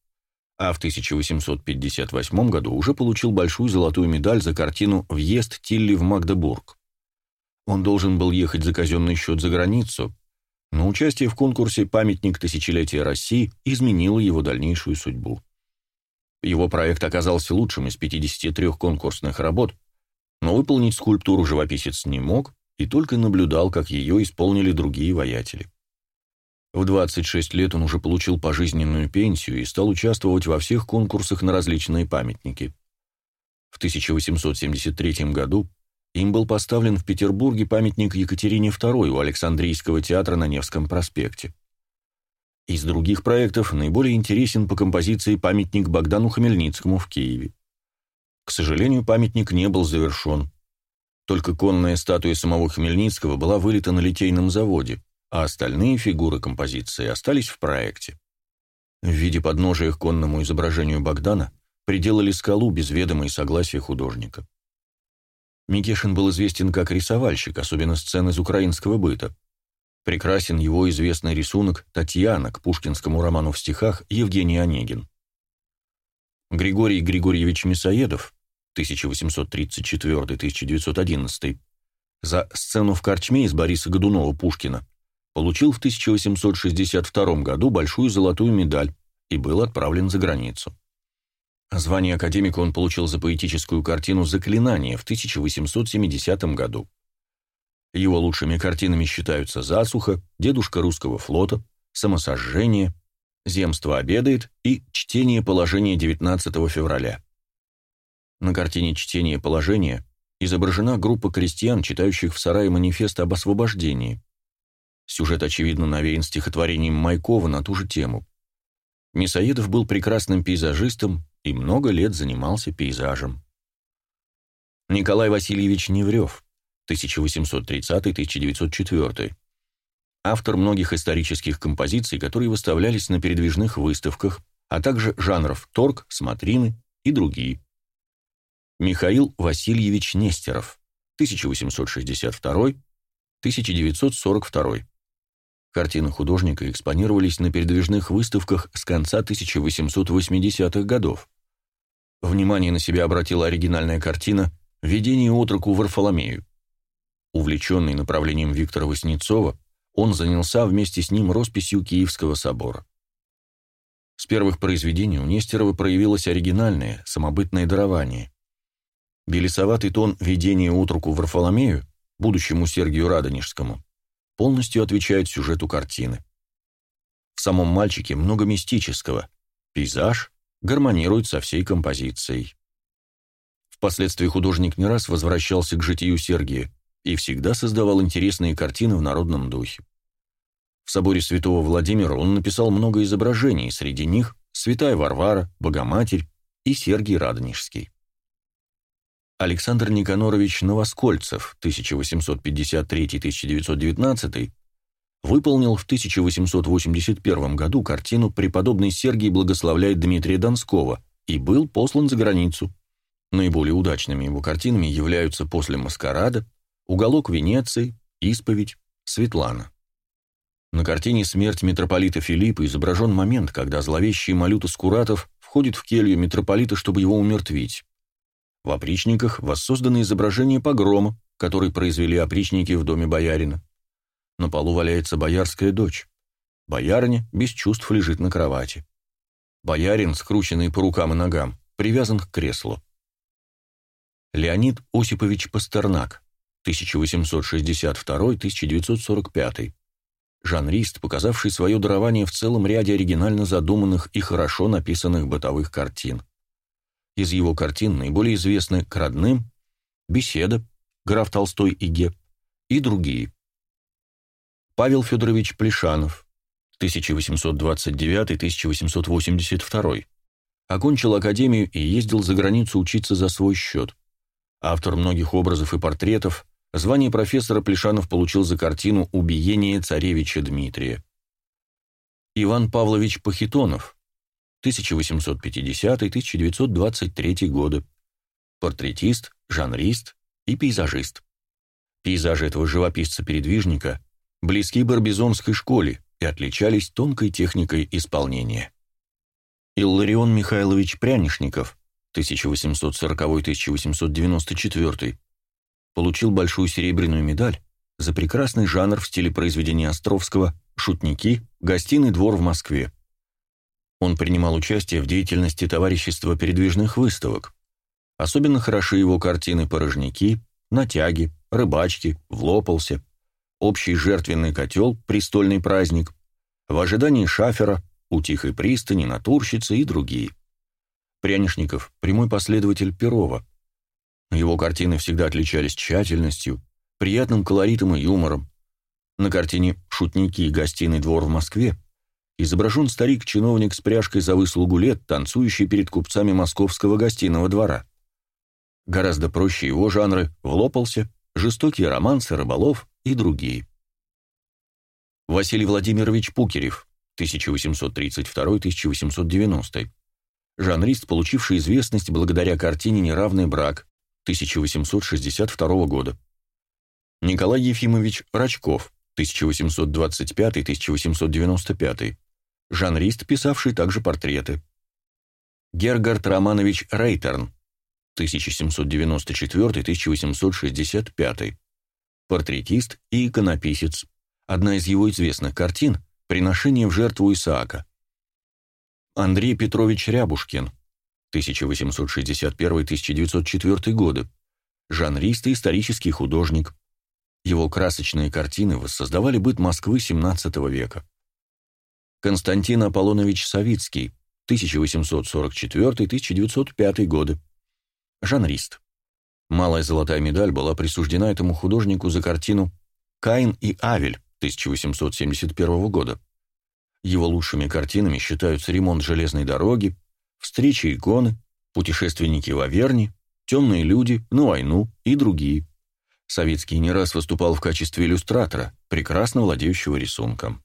а в 1858 году уже получил большую золотую медаль за картину «Въезд Тилли в Магдебург». Он должен был ехать за казенный счет за границу, но участие в конкурсе «Памятник тысячелетия России» изменило его дальнейшую судьбу. Его проект оказался лучшим из 53 конкурсных работ, но выполнить скульптуру живописец не мог и только наблюдал, как ее исполнили другие воятели. В 26 лет он уже получил пожизненную пенсию и стал участвовать во всех конкурсах на различные памятники. В 1873 году им был поставлен в Петербурге памятник Екатерине II у Александрийского театра на Невском проспекте. Из других проектов наиболее интересен по композиции памятник Богдану Хмельницкому в Киеве. К сожалению, памятник не был завершен. Только конная статуя самого Хмельницкого была вылита на литейном заводе, а остальные фигуры композиции остались в проекте. В виде подножия к конному изображению Богдана приделали скалу без ведома и согласия художника. Микешин был известен как рисовальщик, особенно сцен из украинского быта. Прекрасен его известный рисунок «Татьяна» к пушкинскому роману в стихах Евгений Онегин. Григорий Григорьевич Мясоедов, 1834-1911, за сцену в корчме из Бориса Годунова Пушкина получил в 1862 году большую золотую медаль и был отправлен за границу. Звание академика он получил за поэтическую картину «Заклинание» в 1870 году. Его лучшими картинами считаются «Засуха», «Дедушка русского флота», «Самосожжение», «Земство обедает» и «Чтение положения 19 февраля». На картине «Чтение положения» изображена группа крестьян, читающих в сарае манифест об освобождении. Сюжет, очевидно, навеян стихотворением Майкова на ту же тему. Мясоедов был прекрасным пейзажистом и много лет занимался пейзажем. Николай Васильевич Неврев 1830-1904. Автор многих исторических композиций, которые выставлялись на передвижных выставках, а также жанров торг, смотрины и другие. Михаил Васильевич Нестеров, 1862-1942. Картины художника экспонировались на передвижных выставках с конца 1880-х годов. Внимание на себя обратила оригинальная картина «Видение отроку Варфоломею». Увлеченный направлением Виктора Васнецова, он занялся вместе с ним росписью Киевского собора. С первых произведений у Нестерова проявилось оригинальное, самобытное дарование. Белесоватый тон видения утруку Варфоломею, будущему Сергию Радонежскому, полностью отвечает сюжету картины. В самом мальчике много мистического, пейзаж гармонирует со всей композицией. Впоследствии художник не раз возвращался к житию Сергия, и всегда создавал интересные картины в народном духе. В соборе святого Владимира он написал много изображений, среди них Святая Варвара, Богоматерь и Сергий Радонежский. Александр Никанорович Новоскольцев, 1853-1919, выполнил в 1881 году картину «Преподобный Сергий благословляет Дмитрия Донского» и был послан за границу. Наиболее удачными его картинами являются «После маскарада», Уголок Венеции, исповедь, Светлана. На картине «Смерть митрополита Филиппа» изображен момент, когда зловещий Малюта Скуратов входит в келью митрополита, чтобы его умертвить. В опричниках воссоздано изображение погрома, который произвели опричники в доме боярина. На полу валяется боярская дочь. Боярня без чувств лежит на кровати. Боярин, скрученный по рукам и ногам, привязан к креслу. Леонид Осипович Пастернак, 1862-1945. Жанрист, показавший свое дарование в целом ряде оригинально задуманных и хорошо написанных бытовых картин. Из его картин наиболее известны «К родным», «Беседа», «Граф Толстой и Геб» и другие. Павел Федорович Плешанов, 1829-1882. Окончил академию и ездил за границу учиться за свой счет. Автор многих образов и портретов, звание профессора Плешанов получил за картину «Убиение царевича Дмитрия». Иван Павлович Пахитонов, 1850-1923 годы. Портретист, жанрист и пейзажист. Пейзажи этого живописца-передвижника близки Барбизонской школе и отличались тонкой техникой исполнения. Илларион Михайлович Прянишников, 1840-1894, получил большую серебряную медаль за прекрасный жанр в стиле произведения Островского «Шутники. Гостиный двор в Москве». Он принимал участие в деятельности товарищества передвижных выставок. Особенно хороши его картины «Порожники», «Натяги», «Рыбачки», «Влопался», «Общий жертвенный котел», «Престольный праздник», «В ожидании шафера», «У тихой пристани», «Натурщицы» и другие. Прянишников – прямой последователь Перова. Его картины всегда отличались тщательностью, приятным колоритом и юмором. На картине «Шутники и гостиный двор в Москве» изображен старик-чиновник с пряжкой за выслугу лет, танцующий перед купцами московского гостиного двора. Гораздо проще его жанры «Влопался», «Жестокие романсы», «Рыболов» и другие. Василий Владимирович Пукерев, 1832-1890. Жанрист, получивший известность благодаря картине «Неравный брак» 1862 года. Николай Ефимович Рачков, 1825-1895 жанрист, писавший также портреты. Гергард Романович Рейтерн, 1794-1865, портретист и иконописец. Одна из его известных картин «Приношение в жертву Исаака». Андрей Петрович Рябушкин, 1861-1904 годы, жанрист и исторический художник. Его красочные картины воссоздавали быт Москвы XVII века. Константин Аполлонович Савицкий, 1844-1905 годы. Жанрист. Малая золотая медаль была присуждена этому художнику за картину «Каин и Авель» 1871 года. Его лучшими картинами считаются «Ремонт железной дороги», «Встречи иконы», «Путешественники в Аверне», «Темные люди», «На войну» и другие. Советский не раз выступал в качестве иллюстратора, прекрасно владеющего рисунком.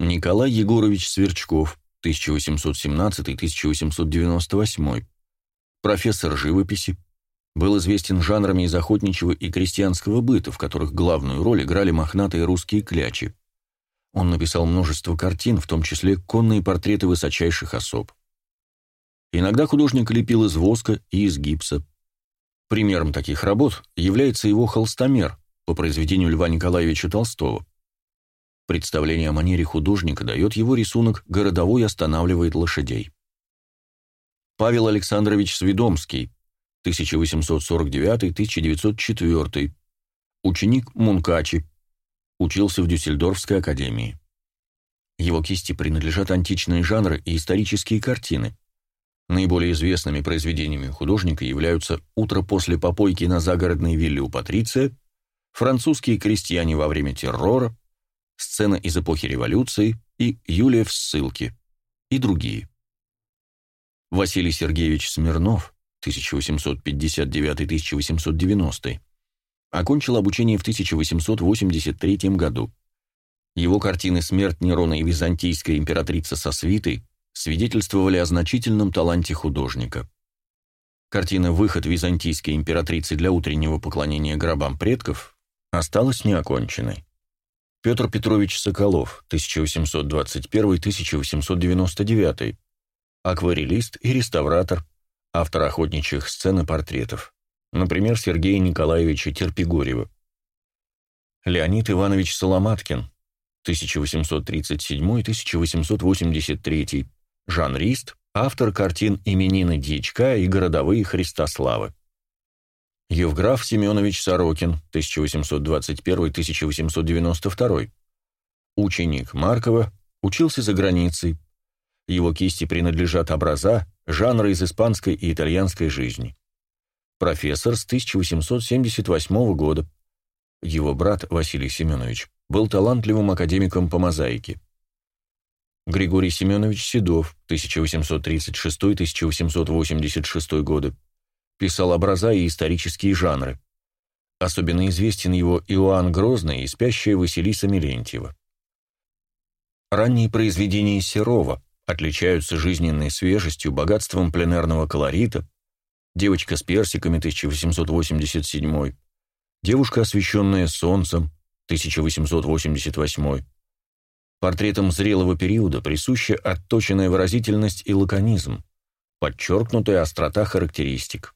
Николай Егорович Сверчков, 1817-1898, профессор живописи, был известен жанрами из охотничьего и крестьянского быта, в которых главную роль играли мохнатые русские клячи. Он написал множество картин, в том числе конные портреты высочайших особ. Иногда художник лепил из воска и из гипса. Примером таких работ является его холстомер по произведению Льва Николаевича Толстого. Представление о манере художника дает его рисунок «Городовой останавливает лошадей». Павел Александрович Свидомский, 1849-1904, ученик Мункачи, учился в Дюссельдорфской академии. Его кисти принадлежат античные жанры и исторические картины. Наиболее известными произведениями художника являются «Утро после попойки на загородной вилле у Патриция», «Французские крестьяне во время террора», сцена из эпохи революции и Юлия в ссылке и другие. Василий Сергеевич Смирнов, 1859-1890, окончил обучение в 1883 году. Его картины «Смерть Нерона» и «Византийская императрица со свитой» свидетельствовали о значительном таланте художника. Картина «Выход византийской императрицы для утреннего поклонения гробам предков» осталась неоконченной. Петр Петрович Соколов, 1821-1899, акварелист и реставратор, автор охотничьих сцен и портретов, например, Сергея Николаевича Терпигорева. Леонид Иванович Соломаткин, 1837-1883, жанрист, автор картин «Именины Дьячка» и «Городовые Христославы». Евграф Семенович Сорокин, 1821-1892. Ученик Маркова, учился за границей. Его кисти принадлежат образа, жанры из испанской и итальянской жизни. Профессор с 1878 года. Его брат Василий Семенович был талантливым академиком по мозаике. Григорий Семенович Седов, 1836-1886 годы, писал образа и исторические жанры. Особенно известен его Иоанн Грозный и спящая Василиса Милентьева. Ранние произведения Серова отличаются жизненной свежестью, богатством пленерного колорита, «Девочка с персиками» 1887, «Девушка, освещенная солнцем» 1888, Портретам зрелого периода присуща отточенная выразительность и лаконизм, подчеркнутая острота характеристик.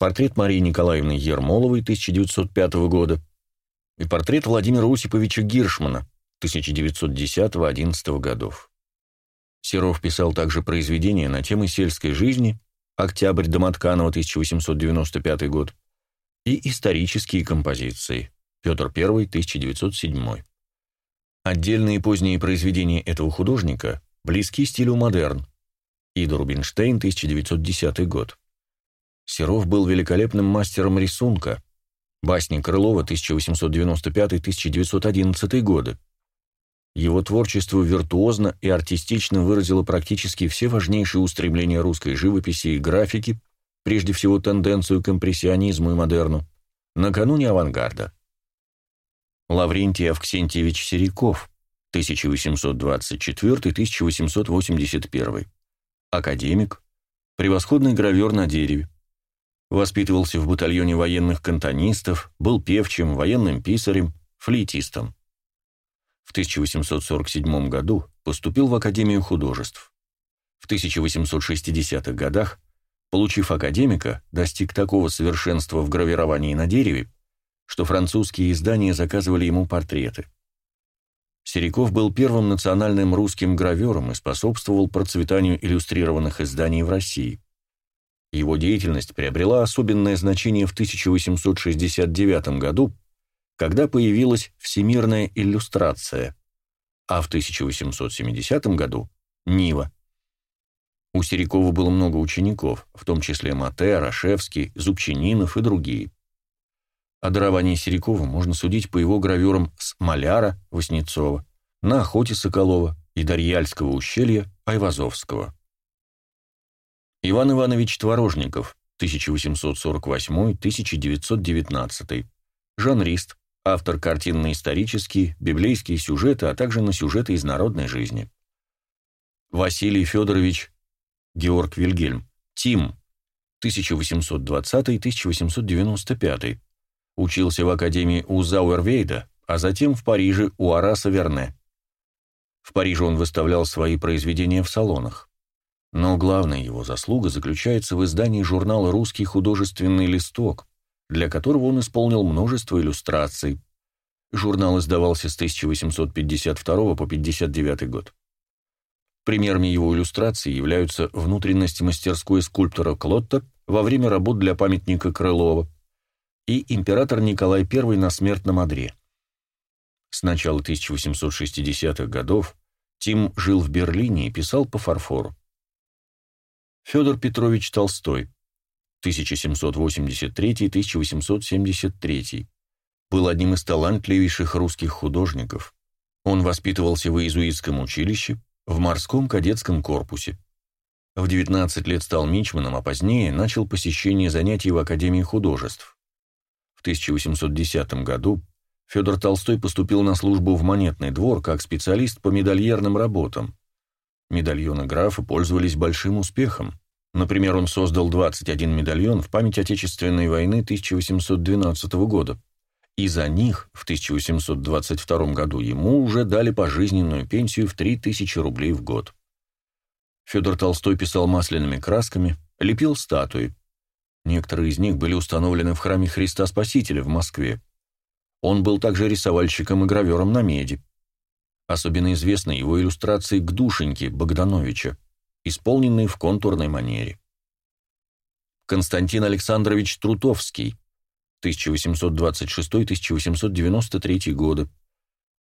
Портрет Марии Николаевны Ермоловой 1905 года и портрет Владимира Осиповича Гиршмана 1910-11 годов. Серов писал также произведения на темы сельской жизни «Октябрь Домотканова, 1895 год» и исторические композиции «Петр I, 1907». Отдельные поздние произведения этого художника близки стилю модерн. Ида Рубинштейн, 1910 год. Серов был великолепным мастером рисунка. Басни Крылова, 1895-1911 годы. Его творчество виртуозно и артистично выразило практически все важнейшие устремления русской живописи и графики, прежде всего тенденцию к импрессионизму и модерну, накануне авангарда. Лаврентий Авксентьевич Сериков, 1824-1881. Академик, превосходный гравер на дереве. Воспитывался в батальоне военных кантонистов, был певчим, военным писарем, флейтистом. В 1847 году поступил в Академию художеств. В 1860-х годах, получив академика, достиг такого совершенства в гравировании на дереве, что французские издания заказывали ему портреты. Сериков был первым национальным русским гравером и способствовал процветанию иллюстрированных изданий в России. Его деятельность приобрела особенное значение в 1869 году, когда появилась всемирная иллюстрация, а в 1870 году – Нива. У Серикова было много учеников, в том числе Мате, Рашевский, Зубчининов и другие. О даровании Серикова можно судить по его гравюрам с Маляра Васнецова, на охоте Соколова и Дарьяльского ущелья Айвазовского. Иван Иванович Творожников, 1848-1919, жанрист, автор картин на исторические, библейские сюжеты, а также на сюжеты из народной жизни. Василий Федорович Георг Вильгельм, Тим, 1820-1895, Учился в академии у Зауэрвейда, а затем в Париже у Араса Верне. В Париже он выставлял свои произведения в салонах. Но главная его заслуга заключается в издании журнала «Русский художественный листок», для которого он исполнил множество иллюстраций. Журнал издавался с 1852 по 1959 год. Примерами его иллюстраций являются внутренность мастерской скульптора Клотта во время работ для памятника Крылова, и император Николай I на смертном одре. С начала 1860-х годов Тим жил в Берлине и писал по фарфору. Федор Петрович Толстой, 1783-1873, был одним из талантливейших русских художников. Он воспитывался в иезуитском училище, в морском кадетском корпусе. В 19 лет стал мичманом, а позднее начал посещение занятий в Академии художеств. В 1810 году Федор Толстой поступил на службу в Монетный двор как специалист по медальерным работам. Медальоны графа пользовались большим успехом. Например, он создал 21 медальон в память Отечественной войны 1812 года, и за них в 1822 году ему уже дали пожизненную пенсию в 3000 рублей в год. Федор Толстой писал масляными красками, лепил статуи, Некоторые из них были установлены в храме Христа Спасителя в Москве. Он был также рисовальщиком и гравером на меди. Особенно известны его иллюстрации к душеньке Богдановича, исполненные в контурной манере. Константин Александрович Трутовский, 1826-1893 годы.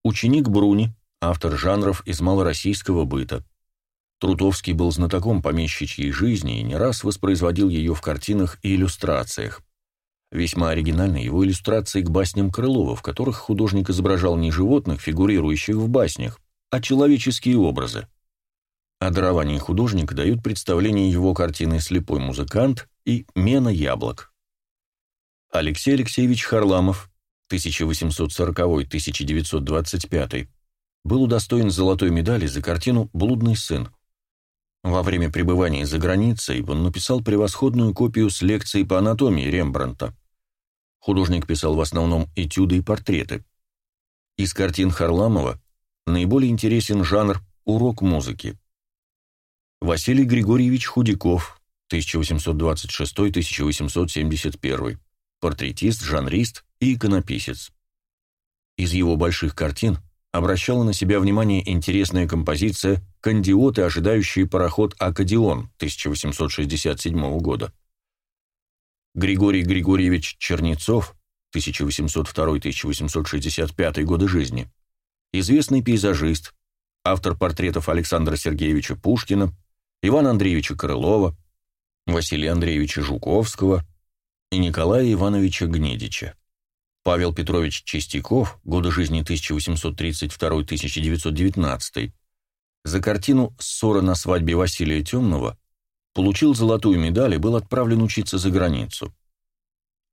Ученик Бруни, автор жанров из малороссийского быта. Трутовский был знатоком помещичьей жизни и не раз воспроизводил ее в картинах и иллюстрациях. Весьма оригинальны его иллюстрации к басням Крылова, в которых художник изображал не животных, фигурирующих в баснях, а человеческие образы. О даровании художника дают представление его картины «Слепой музыкант» и «Мена яблок». Алексей Алексеевич Харламов, 1840-1925, был удостоен золотой медали за картину «Блудный сын». Во время пребывания за границей он написал превосходную копию с лекцией по анатомии Рембрандта. Художник писал в основном этюды и портреты. Из картин Харламова наиболее интересен жанр «урок музыки». Василий Григорьевич Худяков, 1826-1871, портретист, жанрист и иконописец. Из его больших картин обращала на себя внимание интересная композиция «Кандиоты, ожидающие пароход Акадион» 1867 года. Григорий Григорьевич Чернецов, 1802-1865 годы жизни, известный пейзажист, автор портретов Александра Сергеевича Пушкина, Ивана Андреевича Крылова, Василия Андреевича Жуковского и Николая Ивановича Гнедича. Павел Петрович Чистяков, годы жизни 1832-1919, за картину «Ссора на свадьбе Василия Темного» получил золотую медаль и был отправлен учиться за границу.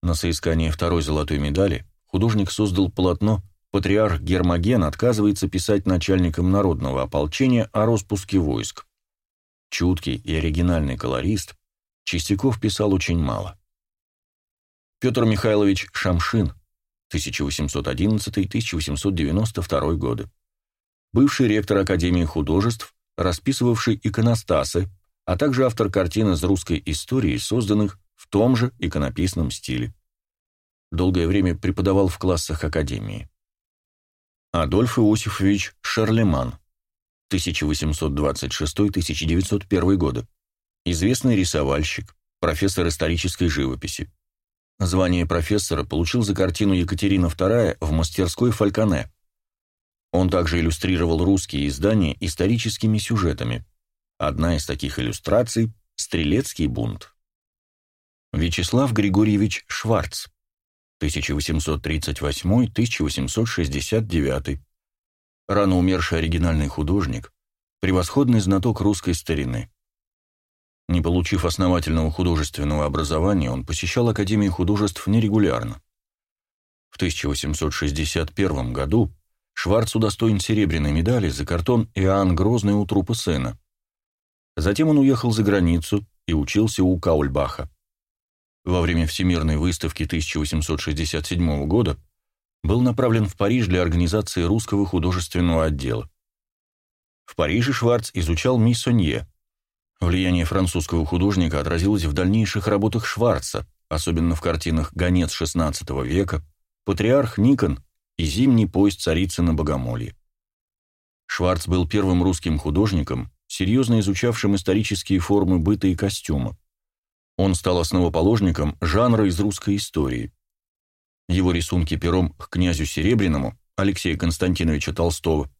На соискание второй золотой медали художник создал полотно «Патриарх Гермоген отказывается писать начальникам народного ополчения о распуске войск». Чуткий и оригинальный колорист, Чистяков писал очень мало. Петр Михайлович Шамшин, 1811-1892 годы. Бывший ректор Академии художеств, расписывавший иконостасы, а также автор картин из русской истории, созданных в том же иконописном стиле. Долгое время преподавал в классах Академии. Адольф Иосифович Шарлеман, 1826-1901 годы. Известный рисовальщик, профессор исторической живописи. Звание профессора получил за картину Екатерина II в мастерской Фальконе. Он также иллюстрировал русские издания историческими сюжетами. Одна из таких иллюстраций – «Стрелецкий бунт». Вячеслав Григорьевич Шварц, 1838-1869. Рано умерший оригинальный художник, превосходный знаток русской старины. Не получив основательного художественного образования, он посещал Академию художеств нерегулярно. В 1861 году Шварц удостоен серебряной медали за картон «Иоанн Грозный у трупа сына». Затем он уехал за границу и учился у Каульбаха. Во время Всемирной выставки 1867 года был направлен в Париж для организации русского художественного отдела. В Париже Шварц изучал Миссонье, Влияние французского художника отразилось в дальнейших работах Шварца, особенно в картинах «Гонец XVI века», «Патриарх Никон» и «Зимний поезд царицы на Богомолье». Шварц был первым русским художником, серьезно изучавшим исторические формы быта и костюма. Он стал основоположником жанра из русской истории. Его рисунки пером к князю Серебряному Алексея Константиновича Толстого,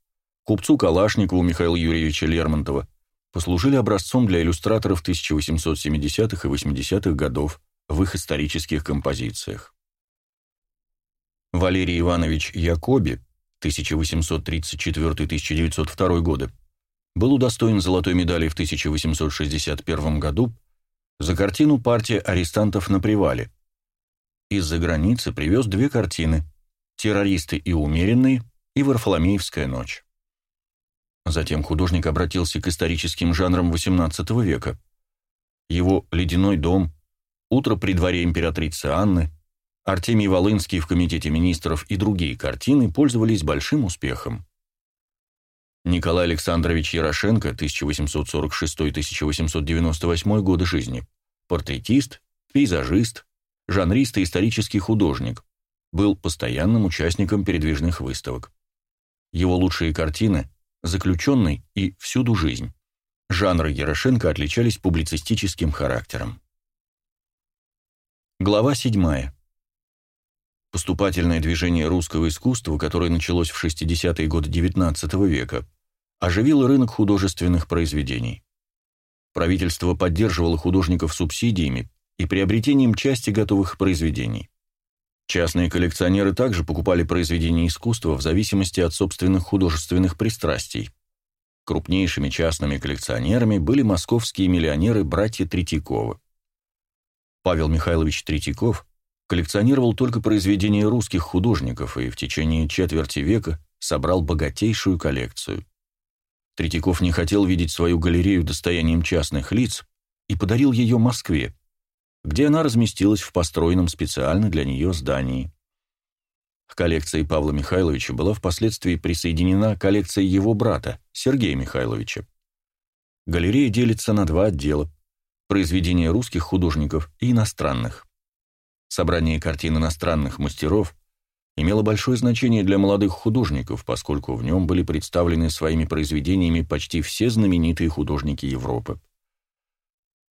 купцу Калашникову Михаила Юрьевича Лермонтова, послужили образцом для иллюстраторов 1870-х и 80-х годов в их исторических композициях. Валерий Иванович Якоби 1834-1902 годы был удостоен золотой медали в 1861 году за картину «Партия арестантов на привале». Из-за границы привез две картины «Террористы и умеренные» и «Варфоломеевская ночь». Затем художник обратился к историческим жанрам XVIII века. Его «Ледяной дом», «Утро при дворе императрицы Анны», Артемий Волынский в Комитете министров и другие картины пользовались большим успехом. Николай Александрович Ярошенко, 1846-1898 годы жизни, портретист, пейзажист, жанрист и исторический художник, был постоянным участником передвижных выставок. Его лучшие картины заключенный и всюду жизнь. Жанры Ярошенко отличались публицистическим характером. Глава 7. Поступательное движение русского искусства, которое началось в 60-е годы XIX века, оживило рынок художественных произведений. Правительство поддерживало художников субсидиями и приобретением части готовых произведений. Частные коллекционеры также покупали произведения искусства в зависимости от собственных художественных пристрастий. Крупнейшими частными коллекционерами были московские миллионеры братья Третьяковы. Павел Михайлович Третьяков коллекционировал только произведения русских художников и в течение четверти века собрал богатейшую коллекцию. Третьяков не хотел видеть свою галерею достоянием частных лиц и подарил ее Москве, где она разместилась в построенном специально для нее здании. К коллекции Павла Михайловича была впоследствии присоединена коллекция его брата, Сергея Михайловича. Галерея делится на два отдела произведения русских художников и иностранных. Собрание картин иностранных мастеров имело большое значение для молодых художников, поскольку в нем были представлены своими произведениями почти все знаменитые художники Европы.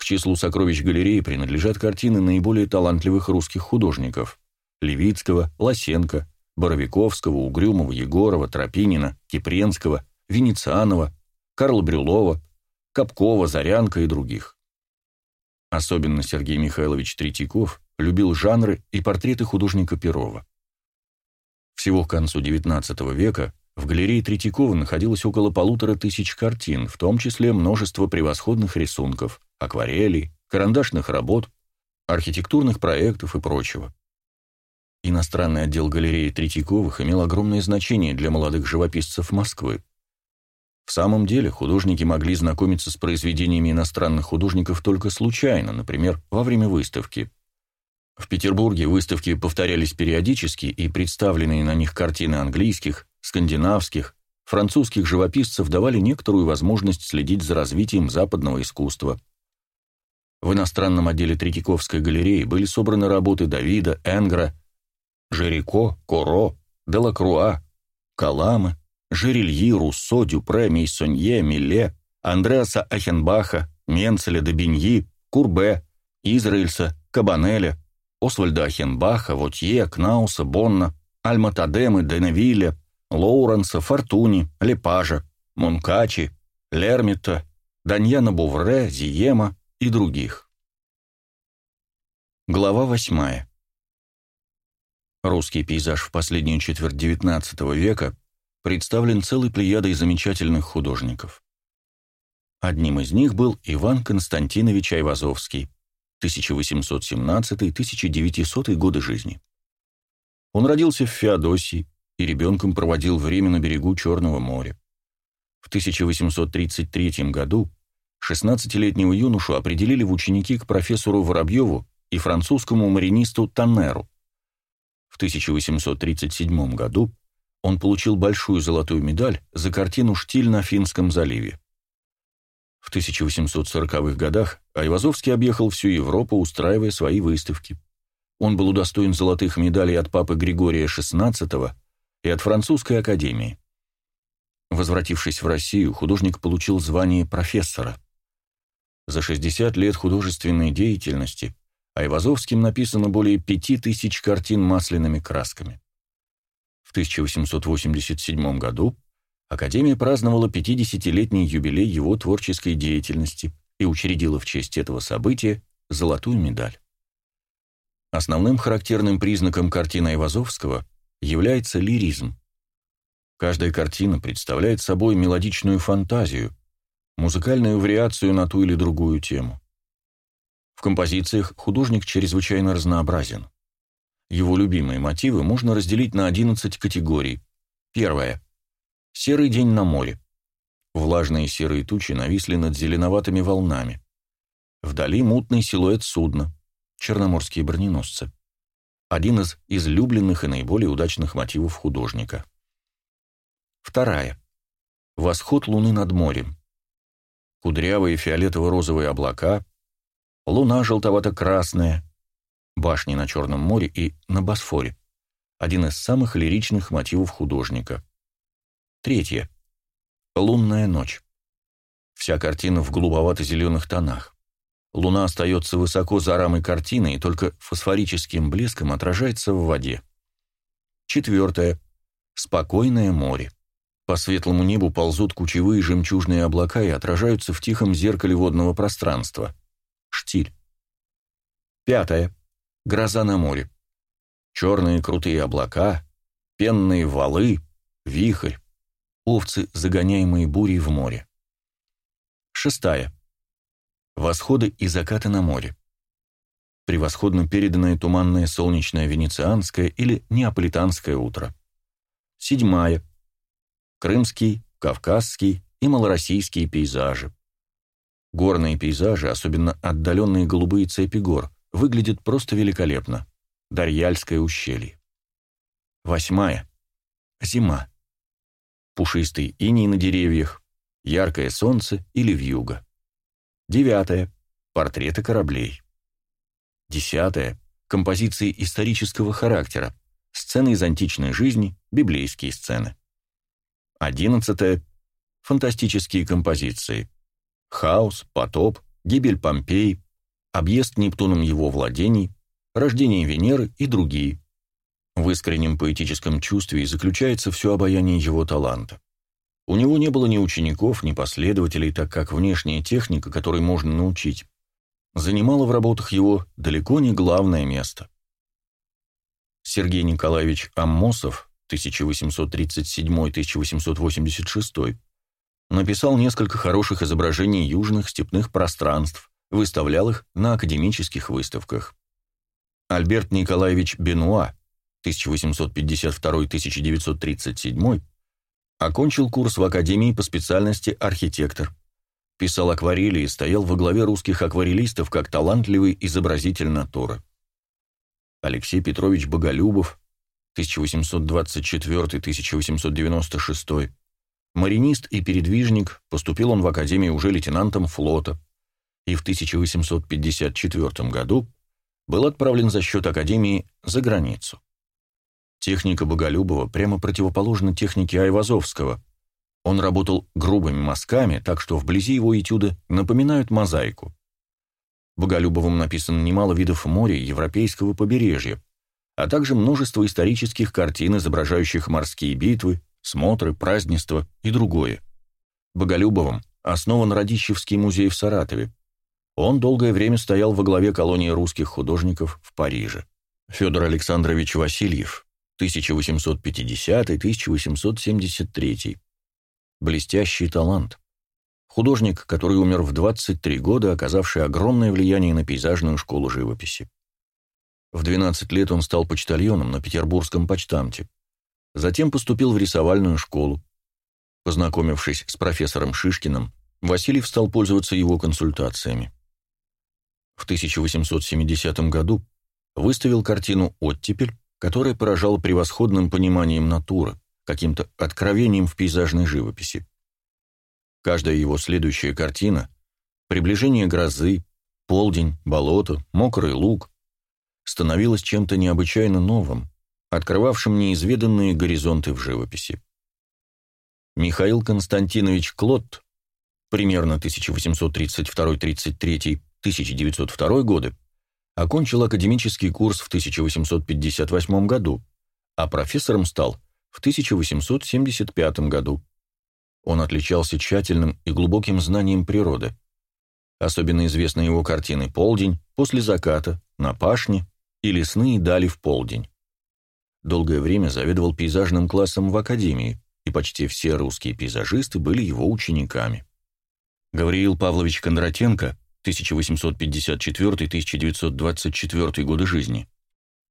Числу сокровищ галереи принадлежат картины наиболее талантливых русских художников – Левицкого, Лосенко, Боровиковского, Угрюмова, Егорова, Тропинина, Кипренского, Венецианова, Карла Брюлова, Капкова, Зарянка и других. Особенно Сергей Михайлович Третьяков любил жанры и портреты художника Перова. Всего к концу XIX века в галерее Третьякова находилось около полутора тысяч картин, в том числе множество превосходных рисунков, акварелей, карандашных работ, архитектурных проектов и прочего. Иностранный отдел галереи Третьяковых имел огромное значение для молодых живописцев Москвы. В самом деле, художники могли знакомиться с произведениями иностранных художников только случайно, например, во время выставки. В Петербурге выставки повторялись периодически, и представленные на них картины английских, скандинавских, французских живописцев давали некоторую возможность следить за развитием западного искусства. В иностранном отделе Третьяковской галереи были собраны работы Давида, Энгра, Жерико, Коро, Делакруа, Каламы, Жерельи, Руссо, Дюпре, Мейсонье, Милле, Андреаса Ахенбаха, Менцеля, Добиньи, Курбе, Израильса, Кабанеля, Освальда Ахенбаха, Вотье, Кнауса, Бонна, Альма Тадемы, Деневилля, Лоуренса, Фортуни, Лепажа, Мункачи, Лермита, Даньяна Бувре, Зиема и других. Глава восьмая. Русский пейзаж в последнюю четверть XIX века представлен целой плеядой замечательных художников. Одним из них был Иван Константинович Айвазовский, 1817-1900 годы жизни. Он родился в Феодосии и ребенком проводил время на берегу Черного моря. В 1833 году 16-летнего юношу определили в ученики к профессору Воробьеву и французскому маринисту Таннеру. В 1837 году он получил большую золотую медаль за картину «Штиль на Финском заливе». В 1840-х годах Айвазовский объехал всю Европу, устраивая свои выставки. Он был удостоен золотых медалей от папы Григория XVI и от французской академии. Возвратившись в Россию, художник получил звание профессора. За 60 лет художественной деятельности Айвазовским написано более пяти тысяч картин масляными красками. 1887 году Академия праздновала 50-летний юбилей его творческой деятельности и учредила в честь этого события золотую медаль. Основным характерным признаком картины Айвазовского является лиризм. Каждая картина представляет собой мелодичную фантазию, музыкальную вариацию на ту или другую тему. В композициях художник чрезвычайно разнообразен. Его любимые мотивы можно разделить на 11 категорий. Первое. Серый день на море. Влажные серые тучи нависли над зеленоватыми волнами. Вдали мутный силуэт судна. Черноморские броненосцы. Один из излюбленных и наиболее удачных мотивов художника. Вторая. Восход луны над морем. Кудрявые фиолетово-розовые облака, луна желтовато-красная, башни на Черном море и на Босфоре. Один из самых лиричных мотивов художника. Третье. Лунная ночь. Вся картина в голубовато-зеленых тонах. Луна остается высоко за рамой картины и только фосфорическим блеском отражается в воде. Четвертое. Спокойное море. По светлому небу ползут кучевые жемчужные облака и отражаются в тихом зеркале водного пространства. Штиль. Пятое. Гроза на море. Черные крутые облака, пенные валы, вихрь, овцы, загоняемые бурей в море. Шестая. Восходы и закаты на море. Превосходно переданное туманное солнечное венецианское или неаполитанское утро. Седьмая. Крымский, кавказский и малороссийские пейзажи. Горные пейзажи, особенно отдаленные голубые цепи гор, выглядят просто великолепно. Дарьяльское ущелье. Восьмая. Зима. Пушистый иней на деревьях, яркое солнце или вьюга. Девятое. Портреты кораблей. Десятое. Композиции исторического характера, сцены из античной жизни, библейские сцены. Одиннадцатое. Фантастические композиции. Хаос, потоп, гибель Помпеи, объезд Нептуном его владений, рождение Венеры и другие. В искреннем поэтическом чувстве и заключается все обаяние его таланта. У него не было ни учеников, ни последователей, так как внешняя техника, которой можно научить, занимала в работах его далеко не главное место. Сергей Николаевич Аммосов, 1837-1886, написал несколько хороших изображений южных степных пространств, выставлял их на академических выставках. Альберт Николаевич Бенуа, 1852-1937, окончил курс в Академии по специальности архитектор, писал акварели и стоял во главе русских акварелистов как талантливый изобразитель натуры. Алексей Петрович Боголюбов, 1824-1896, маринист и передвижник, поступил он в Академию уже лейтенантом флота и в 1854 году был отправлен за счет Академии за границу. Техника Боголюбова прямо противоположна технике Айвазовского. Он работал грубыми мазками, так что вблизи его этюды напоминают мозаику. Боголюбовым написано немало видов моря европейского побережья, а также множество исторических картин, изображающих морские битвы, смотры, празднества и другое. Боголюбовым основан Радищевский музей в Саратове. Он долгое время стоял во главе колонии русских художников в Париже. Федор Александрович Васильев, 1850-1873. Блестящий талант. Художник, который умер в 23 года, оказавший огромное влияние на пейзажную школу живописи. В 12 лет он стал почтальоном на петербургском почтамте. Затем поступил в рисовальную школу. Познакомившись с профессором Шишкиным, Васильев стал пользоваться его консультациями. В 1870 году выставил картину «Оттепель», которая поражала превосходным пониманием натуры, каким-то откровением в пейзажной живописи. Каждая его следующая картина — приближение грозы, полдень, болото, мокрый луг — становилась чем-то необычайно новым, открывавшим неизведанные горизонты в живописи. Михаил Константинович Клотт, примерно 1832-33, 1902 годы, окончил академический курс в 1858 году, а профессором стал в 1875 году. Он отличался тщательным и глубоким знанием природы. Особенно известны его картины «Полдень», «После заката», «На пашне» и «Лесные дали в полдень». Долгое время заведовал пейзажным классом в академии, и почти все русские пейзажисты были его учениками. Гавриил Павлович Кондратенко 1854-1924 годы жизни.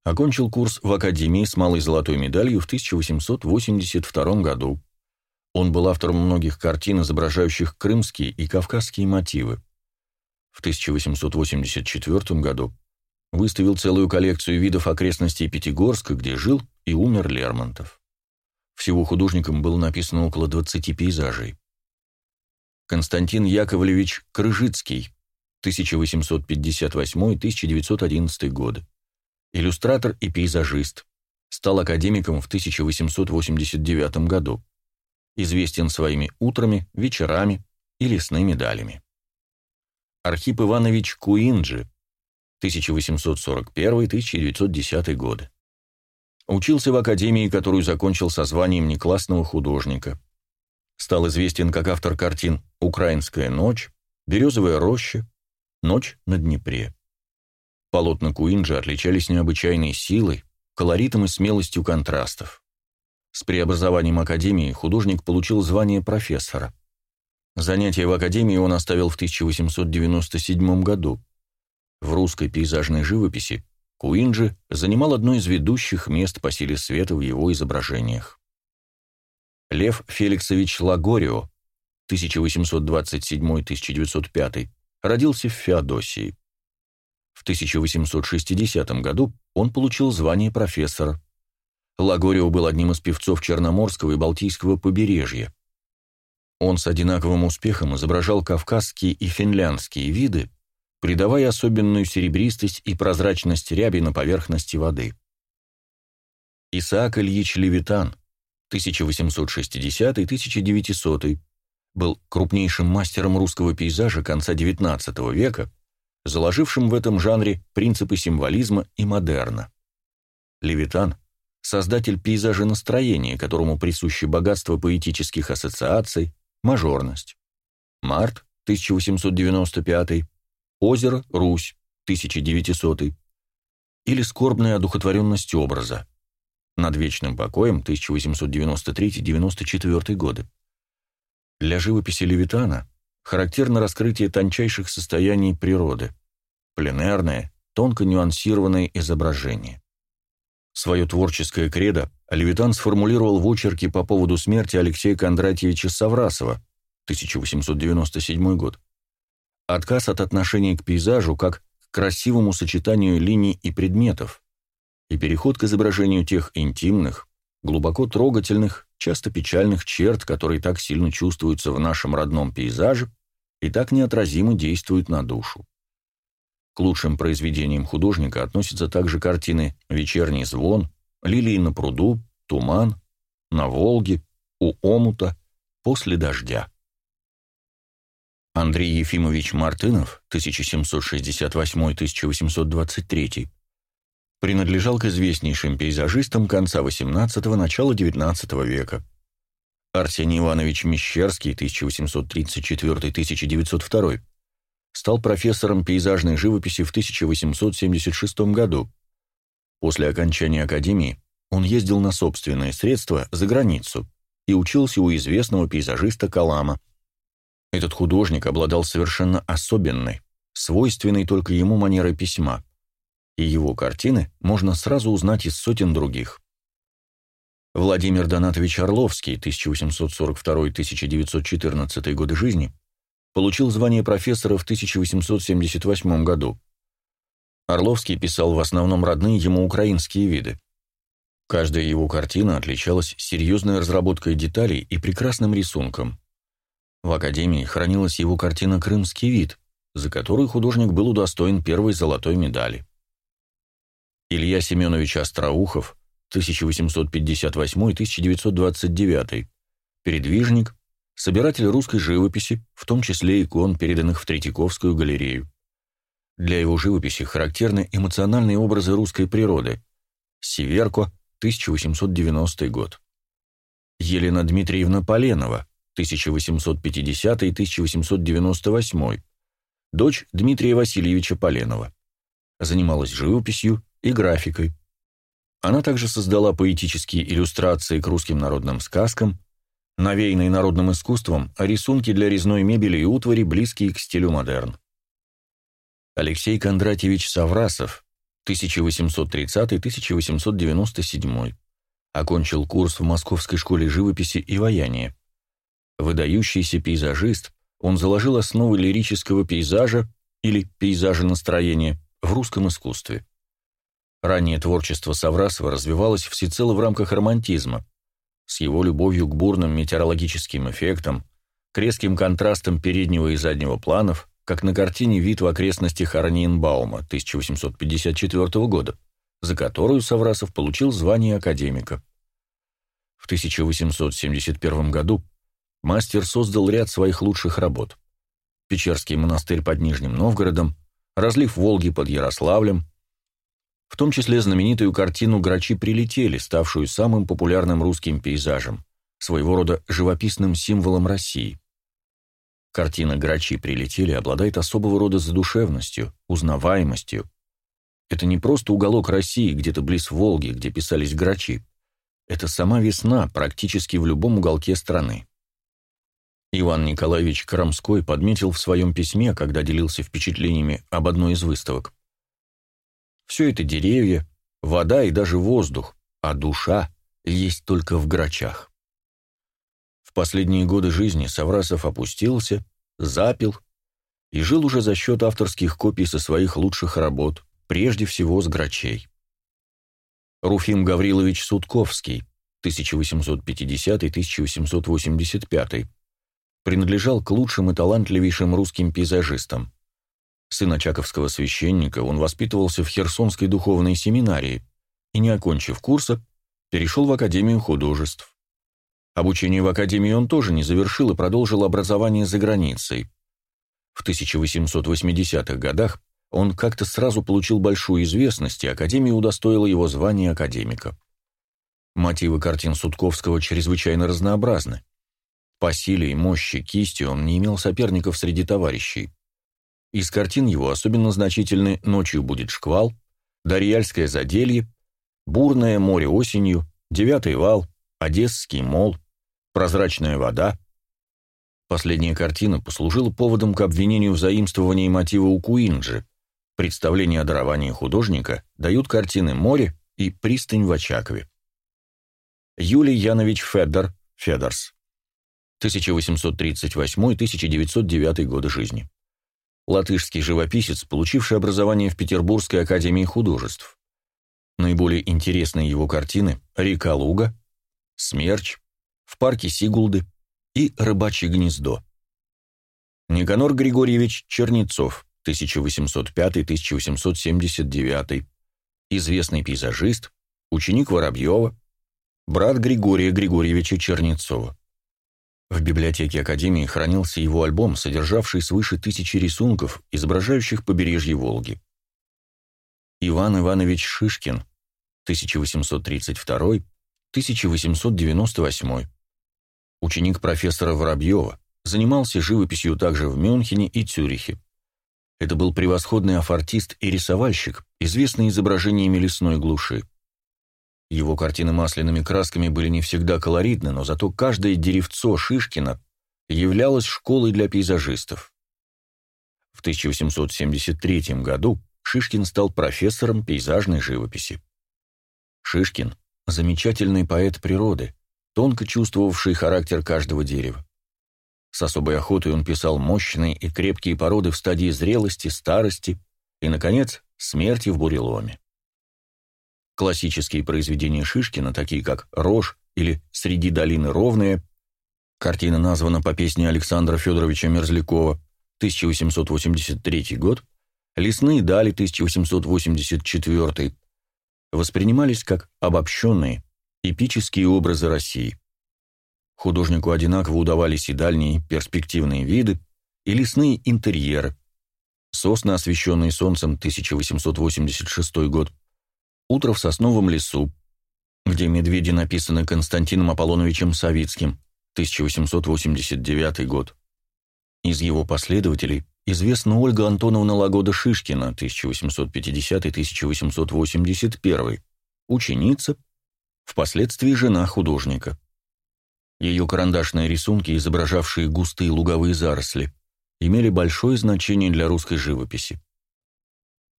Окончил курс в Академии с малой золотой медалью в 1882 году. Он был автором многих картин, изображающих крымские и кавказские мотивы. В 1884 году выставил целую коллекцию видов окрестностей Пятигорска, где жил и умер Лермонтов. Всего художникам было написано около 20 пейзажей. Константин Яковлевич Крыжицкий 1858-1911 годы. Иллюстратор и пейзажист. Стал академиком в 1889 году. Известен своими утрами, вечерами и лесными далями. Архип Иванович Куинджи, 1841-1910 годы. Учился в академии, которую закончил со званием неклассного художника. Стал известен как автор картин «Украинская ночь», «Березовая роща», «Ночь на Днепре». Полотна Куинджи отличались необычайной силой, колоритом и смелостью контрастов. С преобразованием Академии художник получил звание профессора. Занятия в Академии он оставил в 1897 году. В русской пейзажной живописи Куинджи занимал одно из ведущих мест по силе света в его изображениях. Лев Феликсович Лагорио, 1827-1905, родился в Феодосии. В 1860 году он получил звание профессора. Лагорио был одним из певцов Черноморского и Балтийского побережья. Он с одинаковым успехом изображал кавказские и финляндские виды, придавая особенную серебристость и прозрачность ряби на поверхности воды. Исаак Ильич Левитан, 1860-1900, был крупнейшим мастером русского пейзажа конца XIX века, заложившим в этом жанре принципы символизма и модерна. Левитан – создатель пейзажа настроения, которому присуще богатство поэтических ассоциаций, мажорность. Март, 1895, Озеро, Русь, 1900, или скорбная одухотворенность образа. Над вечным покоем, 1893-94 годы. Для живописи Левитана характерно раскрытие тончайших состояний природы, пленерное, тонко нюансированное изображение. Свое творческое кредо Левитан сформулировал в очерке по поводу смерти Алексея Кондратьевича Саврасова, 1897 год. Отказ от отношения к пейзажу как к красивому сочетанию линий и предметов, и переход к изображению тех интимных, глубоко трогательных, часто печальных черт, которые так сильно чувствуются в нашем родном пейзаже и так неотразимо действуют на душу. К лучшим произведениям художника относятся также картины «Вечерний звон», «Лилии на пруду», «Туман», «На Волге», «У омута», «После дождя». Андрей Ефимович Мартынов, 1768-1823, принадлежал к известнейшим пейзажистам конца XVIII – начала XIX века. Арсений Иванович Мещерский, 1834-1902, стал профессором пейзажной живописи в 1876 году. После окончания академии он ездил на собственные средства за границу и учился у известного пейзажиста Калама. Этот художник обладал совершенно особенной, свойственной только ему манерой письма, и его картины можно сразу узнать из сотен других. Владимир Донатович Орловский, 1842-1914 годы жизни, получил звание профессора в 1878 году. Орловский писал в основном родные ему украинские виды. Каждая его картина отличалась серьезной разработкой деталей и прекрасным рисунком. В Академии хранилась его картина «Крымский вид», за которую художник был удостоен первой золотой медали. Илья Семенович Остроухов, 1858-1929, передвижник, собиратель русской живописи, в том числе икон, переданных в Третьяковскую галерею. Для его живописи характерны эмоциональные образы русской природы. Северко, 1890 год. Елена Дмитриевна Поленова, 1850-1898, дочь Дмитрия Васильевича Поленова. Занималась живописью и графикой. Она также создала поэтические иллюстрации к русским народным сказкам, навеянные народным искусством, а рисунки для резной мебели и утвари, близкие к стилю модерн. Алексей Кондратьевич Саврасов, 1830-1897, окончил курс в Московской школе живописи и ваяния. Выдающийся пейзажист, он заложил основы лирического пейзажа или пейзажа настроения в русском искусстве. Раннее творчество Саврасова развивалось всецело в рамках романтизма, с его любовью к бурным метеорологическим эффектам, к резким контрастам переднего и заднего планов, как на картине «Вид в окрестностях Орниенбаума» 1854 года, за которую Саврасов получил звание академика. В 1871 году мастер создал ряд своих лучших работ. Печерский монастырь под Нижним Новгородом, разлив Волги под Ярославлем, в том числе знаменитую картину «Грачи прилетели», ставшую самым популярным русским пейзажем, своего рода живописным символом России. Картина «Грачи прилетели» обладает особого рода задушевностью, узнаваемостью. Это не просто уголок России, где-то близ Волги, где писались грачи. Это сама весна практически в любом уголке страны. Иван Николаевич Крамской подметил в своем письме, когда делился впечатлениями об одной из выставок. Все это деревья, вода и даже воздух, а душа есть только в грачах. В последние годы жизни Саврасов опустился, запил и жил уже за счет авторских копий со своих лучших работ, прежде всего с грачей. Руфим Гаврилович Судковский, 1850-1885, принадлежал к лучшим и талантливейшим русским пейзажистам. Сын очаковского священника, он воспитывался в Херсонской духовной семинарии и, не окончив курса, перешел в Академию художеств. Обучение в Академии он тоже не завершил и продолжил образование за границей. В 1880-х годах он как-то сразу получил большую известность, и Академия удостоила его звания академика. Мотивы картин Судковского чрезвычайно разнообразны. По силе и мощи кисти он не имел соперников среди товарищей. Из картин его особенно значительны «Ночью будет шквал», «Дарьяльское заделье», «Бурное море осенью», «Девятый вал», «Одесский мол», «Прозрачная вода». Последняя картина послужила поводом к обвинению в заимствовании мотива у Куинджи. Представление о даровании художника дают картины «Море» и «Пристань в Очакове». Юлий Янович Федор, Федорс. 1838-1909 годы жизни латышский живописец, получивший образование в Петербургской академии художеств. Наиболее интересные его картины «Река Луга», «Смерч», «В парке Сигулды» и «Рыбачье гнездо». Никанор Григорьевич Чернецов, 1805-1879, известный пейзажист, ученик Воробьева, брат Григория Григорьевича Чернецова. В библиотеке Академии хранился его альбом, содержавший свыше тысячи рисунков, изображающих побережье Волги. Иван Иванович Шишкин, 1832-1898, ученик профессора Воробьева, занимался живописью также в Мюнхене и Цюрихе. Это был превосходный афортист и рисовальщик, известный изображениями лесной глуши. Его картины масляными красками были не всегда колоритны, но зато каждое деревцо Шишкина являлось школой для пейзажистов. В 1873 году Шишкин стал профессором пейзажной живописи. Шишкин – замечательный поэт природы, тонко чувствовавший характер каждого дерева. С особой охотой он писал мощные и крепкие породы в стадии зрелости, старости и, наконец, смерти в буреломе. Классические произведения Шишкина, такие как «Рожь» или «Среди долины ровные», картина названа по песне Александра Федоровича Мерзлякова, 1883 год, «Лесные дали», 1884, воспринимались как обобщенные, эпические образы России. Художнику одинаково удавались и дальние перспективные виды, и лесные интерьеры. Сосны, освещенные солнцем, 1886 год, «Утро в сосновом лесу», где медведи написаны Константином Аполлоновичем Савицким, 1889 год. Из его последователей известна Ольга Антоновна Лагода-Шишкина, 1850-1881, ученица, впоследствии жена художника. Ее карандашные рисунки, изображавшие густые луговые заросли, имели большое значение для русской живописи.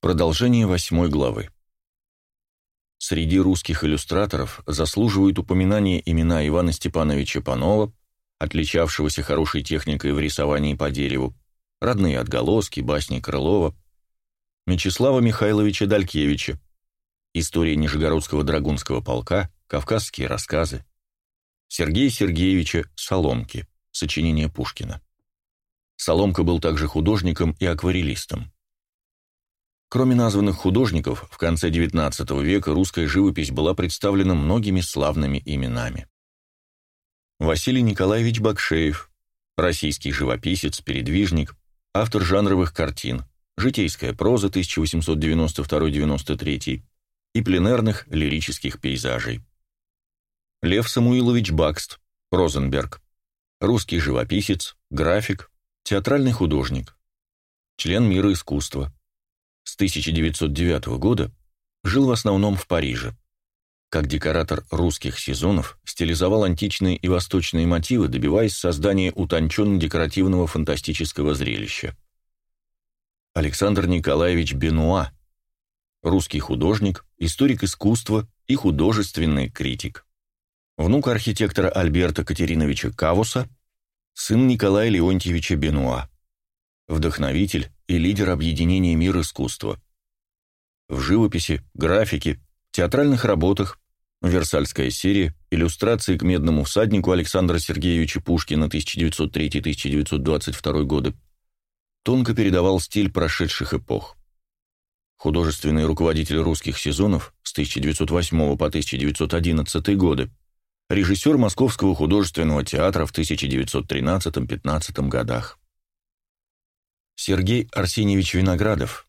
Продолжение восьмой главы. Среди русских иллюстраторов заслуживают упоминания имена Ивана Степановича Панова, отличавшегося хорошей техникой в рисовании по дереву, родные отголоски, басни Крылова, Мечислава Михайловича Далькевича, история Нижегородского драгунского полка, кавказские рассказы, Сергея Сергеевича Соломки, сочинение Пушкина. Соломка был также художником и акварелистом. Кроме названных художников, в конце XIX века русская живопись была представлена многими славными именами. Василий Николаевич Бакшеев, российский живописец, передвижник, автор жанровых картин, житейская проза 1892-93 и пленерных лирических пейзажей. Лев Самуилович Бакст, Розенберг, русский живописец, график, театральный художник, член мира искусства. С 1909 года жил в основном в Париже. Как декоратор русских сезонов стилизовал античные и восточные мотивы, добиваясь создания утонченно-декоративного фантастического зрелища. Александр Николаевич Бенуа, русский художник, историк искусства и художественный критик. Внук архитектора Альберта Катериновича Кавуса, сын Николая Леонтьевича Бенуа. Вдохновитель и лидер объединения «Мир искусства». В живописи, графике, театральных работах, Версальская серия, иллюстрации к «Медному всаднику» Александра Сергеевича Пушкина 1903-1922 годы, тонко передавал стиль прошедших эпох. Художественный руководитель русских сезонов с 1908 по 1911 годы, режиссер Московского художественного театра в 1913-15 годах. Сергей Арсеньевич Виноградов,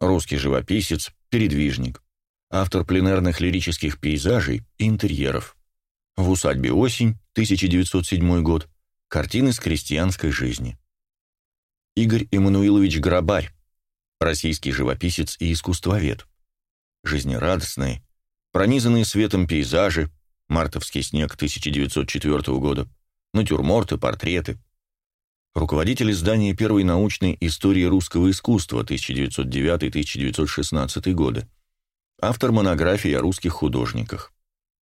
русский живописец, передвижник, автор пленерных лирических пейзажей и интерьеров. В усадьбе «Осень», 1907 год, картины с крестьянской жизни. Игорь Эммануилович Грабарь, российский живописец и искусствовед. Жизнерадостные, пронизанные светом пейзажи, мартовский снег 1904 года, натюрморты, портреты, руководитель издания первой научной истории русского искусства 1909-1916 годы, автор монографии о русских художниках,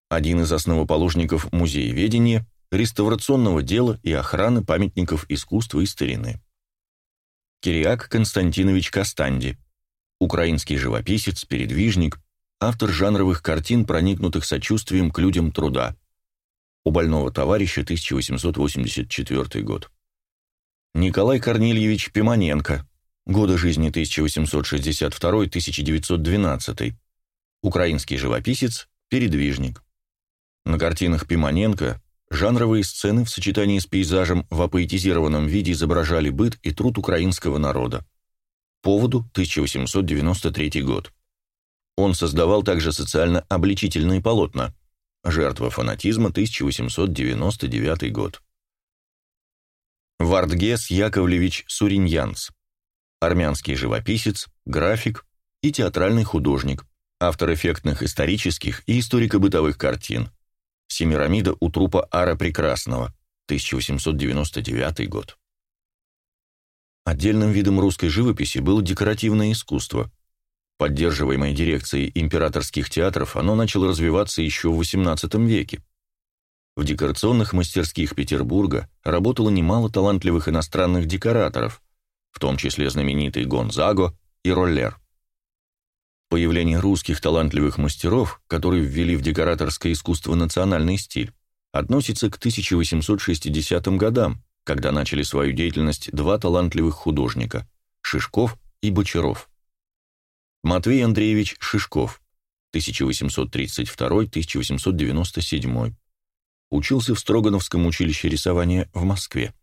один из основоположников музееведения, реставрационного дела и охраны памятников искусства и старины. Кириак Константинович Кастанди, украинский живописец, передвижник, автор жанровых картин, проникнутых сочувствием к людям труда. У больного товарища 1884 год. Николай Корнильевич Пимоненко, годы жизни 1862-1912, украинский живописец, передвижник. На картинах Пимоненко жанровые сцены в сочетании с пейзажем в апоэтизированном виде изображали быт и труд украинского народа. Поводу 1893 год. Он создавал также социально-обличительные полотна. Жертва фанатизма 1899 год. Вардгес Яковлевич Суриньянц, армянский живописец, график и театральный художник, автор эффектных исторических и историко-бытовых картин. Семирамида у трупа Ара Прекрасного, 1899 год. Отдельным видом русской живописи было декоративное искусство. Поддерживаемое дирекцией императорских театров, оно начало развиваться еще в XVIII веке. В декорационных мастерских Петербурга работало немало талантливых иностранных декораторов, в том числе знаменитый Гонзаго и Роллер. Появление русских талантливых мастеров, которые ввели в декораторское искусство национальный стиль, относится к 1860 годам, когда начали свою деятельность два талантливых художника – Шишков и Бочаров. Матвей Андреевич Шишков, 1832-1897 учился в Строгановском училище рисования в Москве.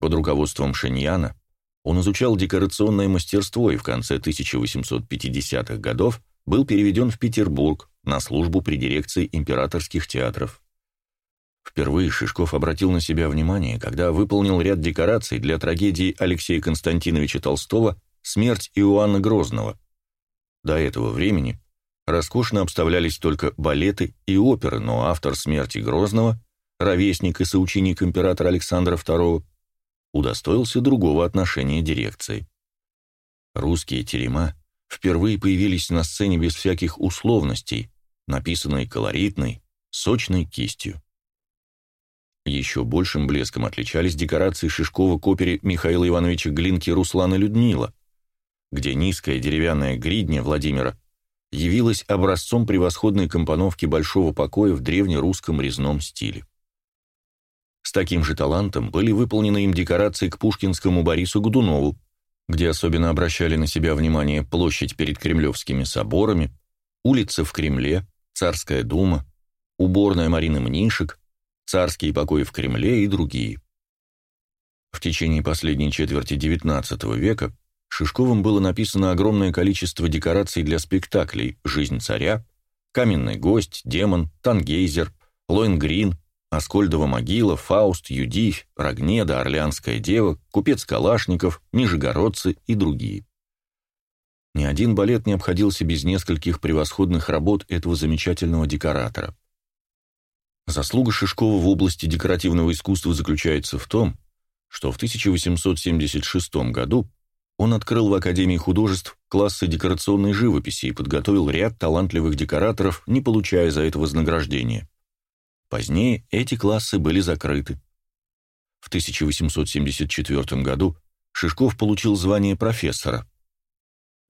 Под руководством Шиньяна он изучал декорационное мастерство и в конце 1850-х годов был переведен в Петербург на службу при дирекции императорских театров. Впервые Шишков обратил на себя внимание, когда выполнил ряд декораций для трагедии Алексея Константиновича Толстого «Смерть Иоанна Грозного». До этого времени роскошно обставлялись только балеты и оперы, но автор «Смерти Грозного», ровесник и соученик императора Александра II, удостоился другого отношения дирекции. Русские терема впервые появились на сцене без всяких условностей, написанные колоритной, сочной кистью. Еще большим блеском отличались декорации Шишкова к опере Михаила Ивановича Глинки «Руслан и Людмила», где низкая деревянная гридня Владимира явилась образцом превосходной компоновки большого покоя в древнерусском резном стиле. С таким же талантом были выполнены им декорации к пушкинскому Борису Годунову, где особенно обращали на себя внимание площадь перед кремлевскими соборами, улица в Кремле, Царская дума, уборная Марины Мнишек, царские покои в Кремле и другие. В течение последней четверти XIX века Шишковым было написано огромное количество декораций для спектаклей «Жизнь царя», «Каменный гость», «Демон», «Тангейзер», «Лоингрин», «Аскольдова могила», «Фауст», «Юдивь», «Рогнеда», «Орлеанская дева», «Купец Калашников», «Нижегородцы» и другие. Ни один балет не обходился без нескольких превосходных работ этого замечательного декоратора. Заслуга Шишкова в области декоративного искусства заключается в том, что в 1876 году он открыл в Академии художеств классы декорационной живописи и подготовил ряд талантливых декораторов, не получая за это вознаграждения. Позднее эти классы были закрыты. В 1874 году Шишков получил звание профессора.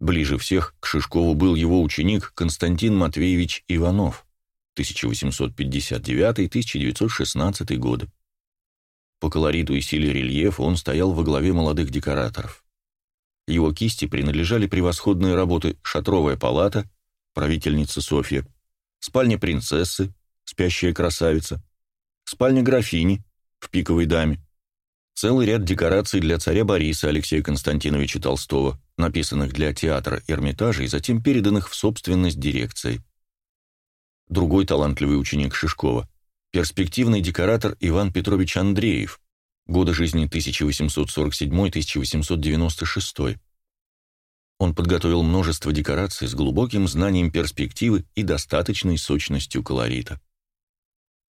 Ближе всех к Шишкову был его ученик Константин Матвеевич Иванов, 1859-1916 годы. По колориту и силе рельефа он стоял во главе молодых декораторов. Его кисти принадлежали превосходные работы «Шатровая палата», «Правительница Софья», «Спальня принцессы», «Спящая красавица», «Спальня графини» в «Пиковой даме», целый ряд декораций для царя Бориса Алексея Константиновича Толстого, написанных для театра Эрмитажа и затем переданных в собственность дирекции. Другой талантливый ученик Шишкова – перспективный декоратор Иван Петрович Андреев, годы жизни 1847-1896. Он подготовил множество декораций с глубоким знанием перспективы и достаточной сочностью колорита.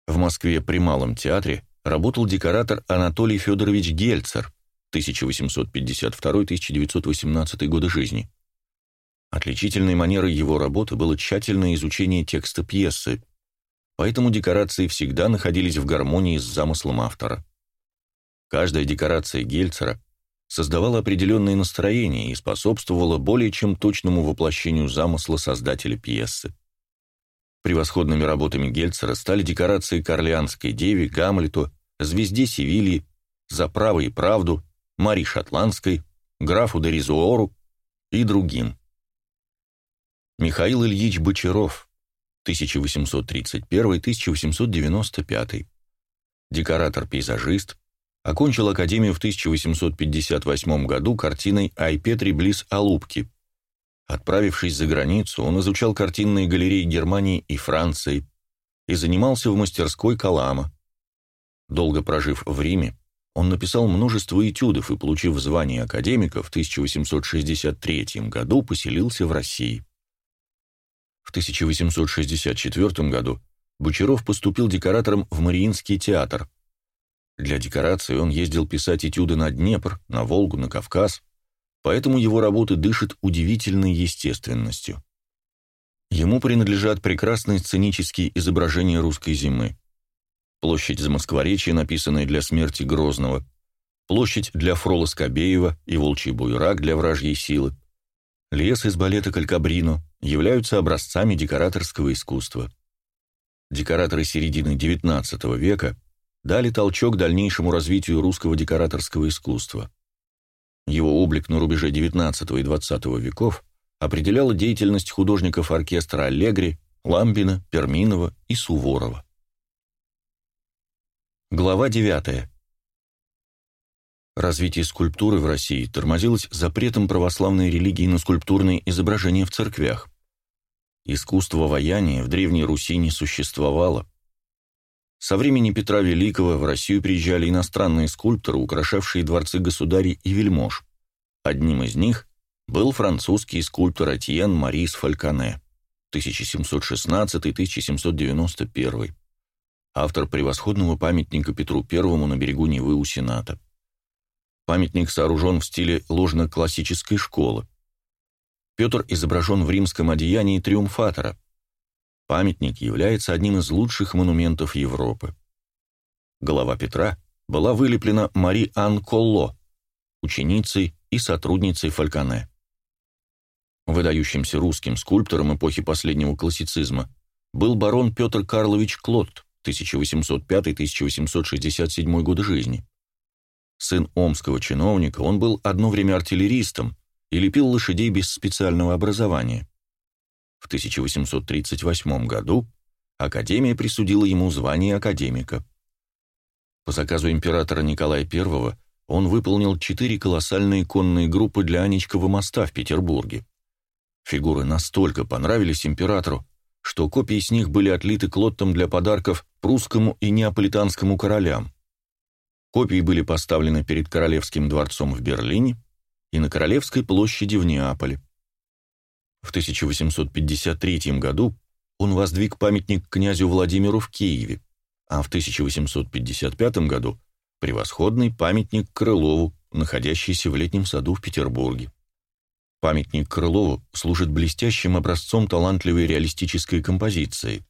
В Москве при Малом театре работал декоратор Анатолий Федорович Гельцер, 1852-1918 годы жизни. Отличительной манерой его работы было тщательное изучение текста пьесы, поэтому декорации всегда находились в гармонии с замыслом автора. Каждая декорация Гельцера создавала определенное настроение и способствовала более чем точному воплощению замысла создателя пьесы. Превосходными работами Гельцера стали декорации к Орлеанской деве, Гамлету, Звезде Севильи, За право и правду, Мари Шотландской, графу Доризуору и другим. Михаил Ильич Бочаров, 1831-1895, декоратор-пейзажист, окончил академию в 1858 году картиной «Айпетри близ Алупки», Отправившись за границу, он изучал картинные галереи Германии и Франции и занимался в мастерской Калама. Долго прожив в Риме, он написал множество этюдов и, получив звание академика, в 1863 году поселился в России. В 1864 году Бочаров поступил декоратором в Мариинский театр. Для декорации он ездил писать этюды на Днепр, на Волгу, на Кавказ, поэтому его работы дышат удивительной естественностью. Ему принадлежат прекрасные сценические изображения русской зимы. Площадь Замоскворечья, написанная для смерти Грозного, площадь для Фрола Скобеева и Волчий буйрак для вражьей силы, лес из балета Калькабрино являются образцами декораторского искусства. Декораторы середины XIX века дали толчок дальнейшему развитию русского декораторского искусства. Его облик на рубеже XIX и XX веков определяла деятельность художников оркестра Аллегри, Ламбина, Перминова и Суворова. Глава 9. Развитие скульптуры в России тормозилось запретом православной религии на скульптурные изображения в церквях. Искусство ваяния в Древней Руси не существовало. Со времени Петра Великого в Россию приезжали иностранные скульпторы, украшавшие дворцы государей и вельмож. Одним из них был французский скульптор Этьен Марис Фальконе, 1716-1791, автор превосходного памятника Петру I на берегу Невы у Сената. Памятник сооружен в стиле ложно-классической школы. Петр изображен в римском одеянии триумфатора, Памятник является одним из лучших монументов Европы. Голова Петра была вылеплена Мари Ан Колло, ученицей и сотрудницей Фальконе. Выдающимся русским скульптором эпохи последнего классицизма был барон Петр Карлович Клод, 1805-1867 годы жизни. Сын омского чиновника, он был одно время артиллеристом и лепил лошадей без специального образования. В 1838 году Академия присудила ему звание академика. По заказу императора Николая I он выполнил четыре колоссальные конные группы для Анечкова моста в Петербурге. Фигуры настолько понравились императору, что копии с них были отлиты Клоттом для подарков прусскому и неаполитанскому королям. Копии были поставлены перед Королевским дворцом в Берлине и на Королевской площади в Неаполе. В 1853 году он воздвиг памятник князю Владимиру в Киеве, а в 1855 году превосходный памятник Крылову, находящийся в летнем саду в Петербурге. Памятник Крылову служит блестящим образцом талантливой реалистической композиции.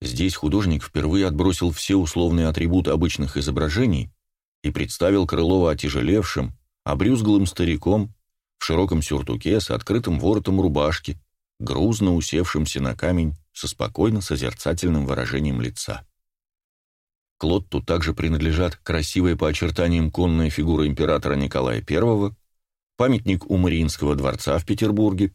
Здесь художник впервые отбросил все условные атрибуты обычных изображений и представил Крылова отяжелевшим, обрюзглым стариком в широком сюртуке с открытым воротом рубашки, грузно усевшимся на камень со спокойно созерцательным выражением лица. Клотту также принадлежат красивая по очертаниям конная фигура императора Николая I, памятник у Мариинского дворца в Петербурге,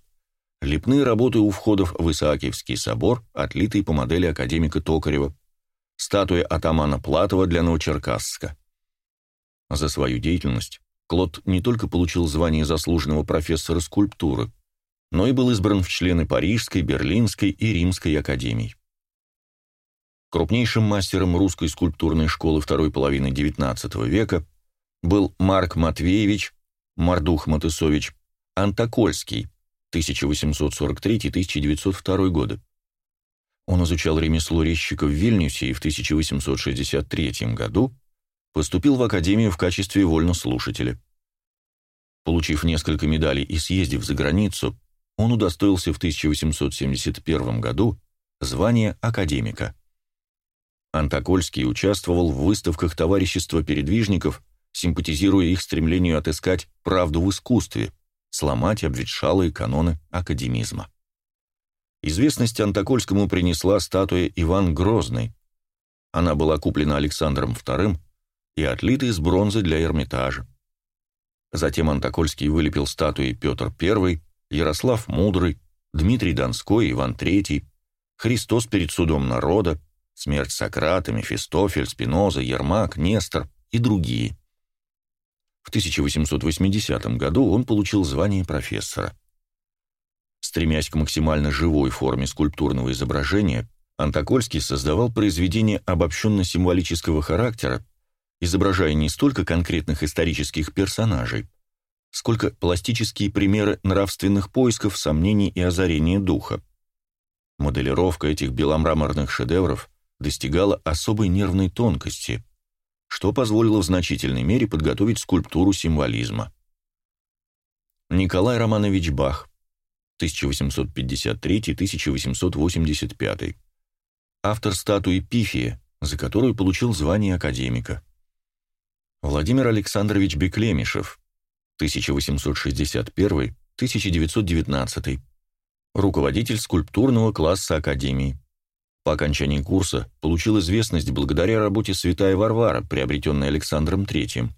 лепные работы у входов в Исаакиевский собор, отлитые по модели академика Токарева, статуя атамана Платова для Новочеркасска. За свою деятельность Клод не только получил звание заслуженного профессора скульптуры, но и был избран в члены Парижской, Берлинской и Римской академий. Крупнейшим мастером русской скульптурной школы второй половины XIX века был Марк Матвеевич Мардух Матысович, Антокольский, 1843-1902 годы. Он изучал ремесло резчика в Вильнюсе и в 1863 году поступил в академию в качестве вольнослушателя. Получив несколько медалей и съездив за границу, он удостоился в 1871 году звания академика. Антокольский участвовал в выставках товарищества передвижников симпатизируя их стремлению отыскать правду в искусстве, сломать обветшалые каноны академизма. Известность Антокольскому принесла статуя Иван Грозный. Она была куплена Александром II и отлита из бронзы для Эрмитажа. Затем Антокольский вылепил статуи Петр I, Ярослав Мудрый, Дмитрий Донской, Иван III, Христос перед судом народа, смерть Сократа, Мефистофель, Спиноза, Ермак, Нестор и другие. В 1880 году он получил звание профессора. Стремясь к максимально живой форме скульптурного изображения, Антокольский создавал произведения обобщенно-символического характера, изображая не столько конкретных исторических персонажей, сколько пластические примеры нравственных поисков, сомнений и озарения духа. Моделировка этих беломраморных шедевров достигала особой нервной тонкости, что позволило в значительной мере подготовить скульптуру символизма. Николай Романович Бах, 1853-1885. Автор статуи Пифия, за которую получил звание академика. Владимир Александрович Беклемишев, 1861-1919. Руководитель скульптурного класса Академии. По окончании курса получил известность благодаря работе «Святая Варвара», приобретенной Александром III,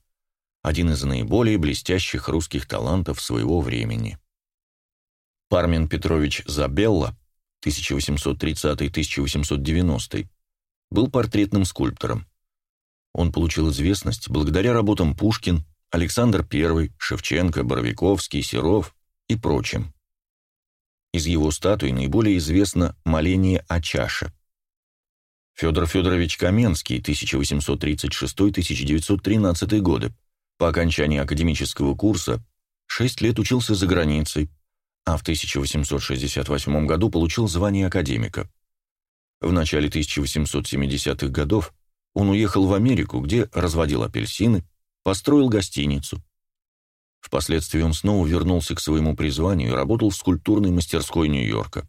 один из наиболее блестящих русских талантов своего времени. Пармен Петрович Забелла, 1830-1890, был портретным скульптором. Он получил известность благодаря работам Пушкин, Александр I, Шевченко, Боровиковский, Серов и прочим. Из его статуи наиболее известно моление о чаше. Федор Федорович Каменский, 1836-1913 годы, по окончании академического курса, шесть лет учился за границей, а в 1868 году получил звание академика. В начале 1870-х годов он уехал в Америку, где разводил апельсины, построил гостиницу. Впоследствии он снова вернулся к своему призванию и работал в скульптурной мастерской Нью-Йорка.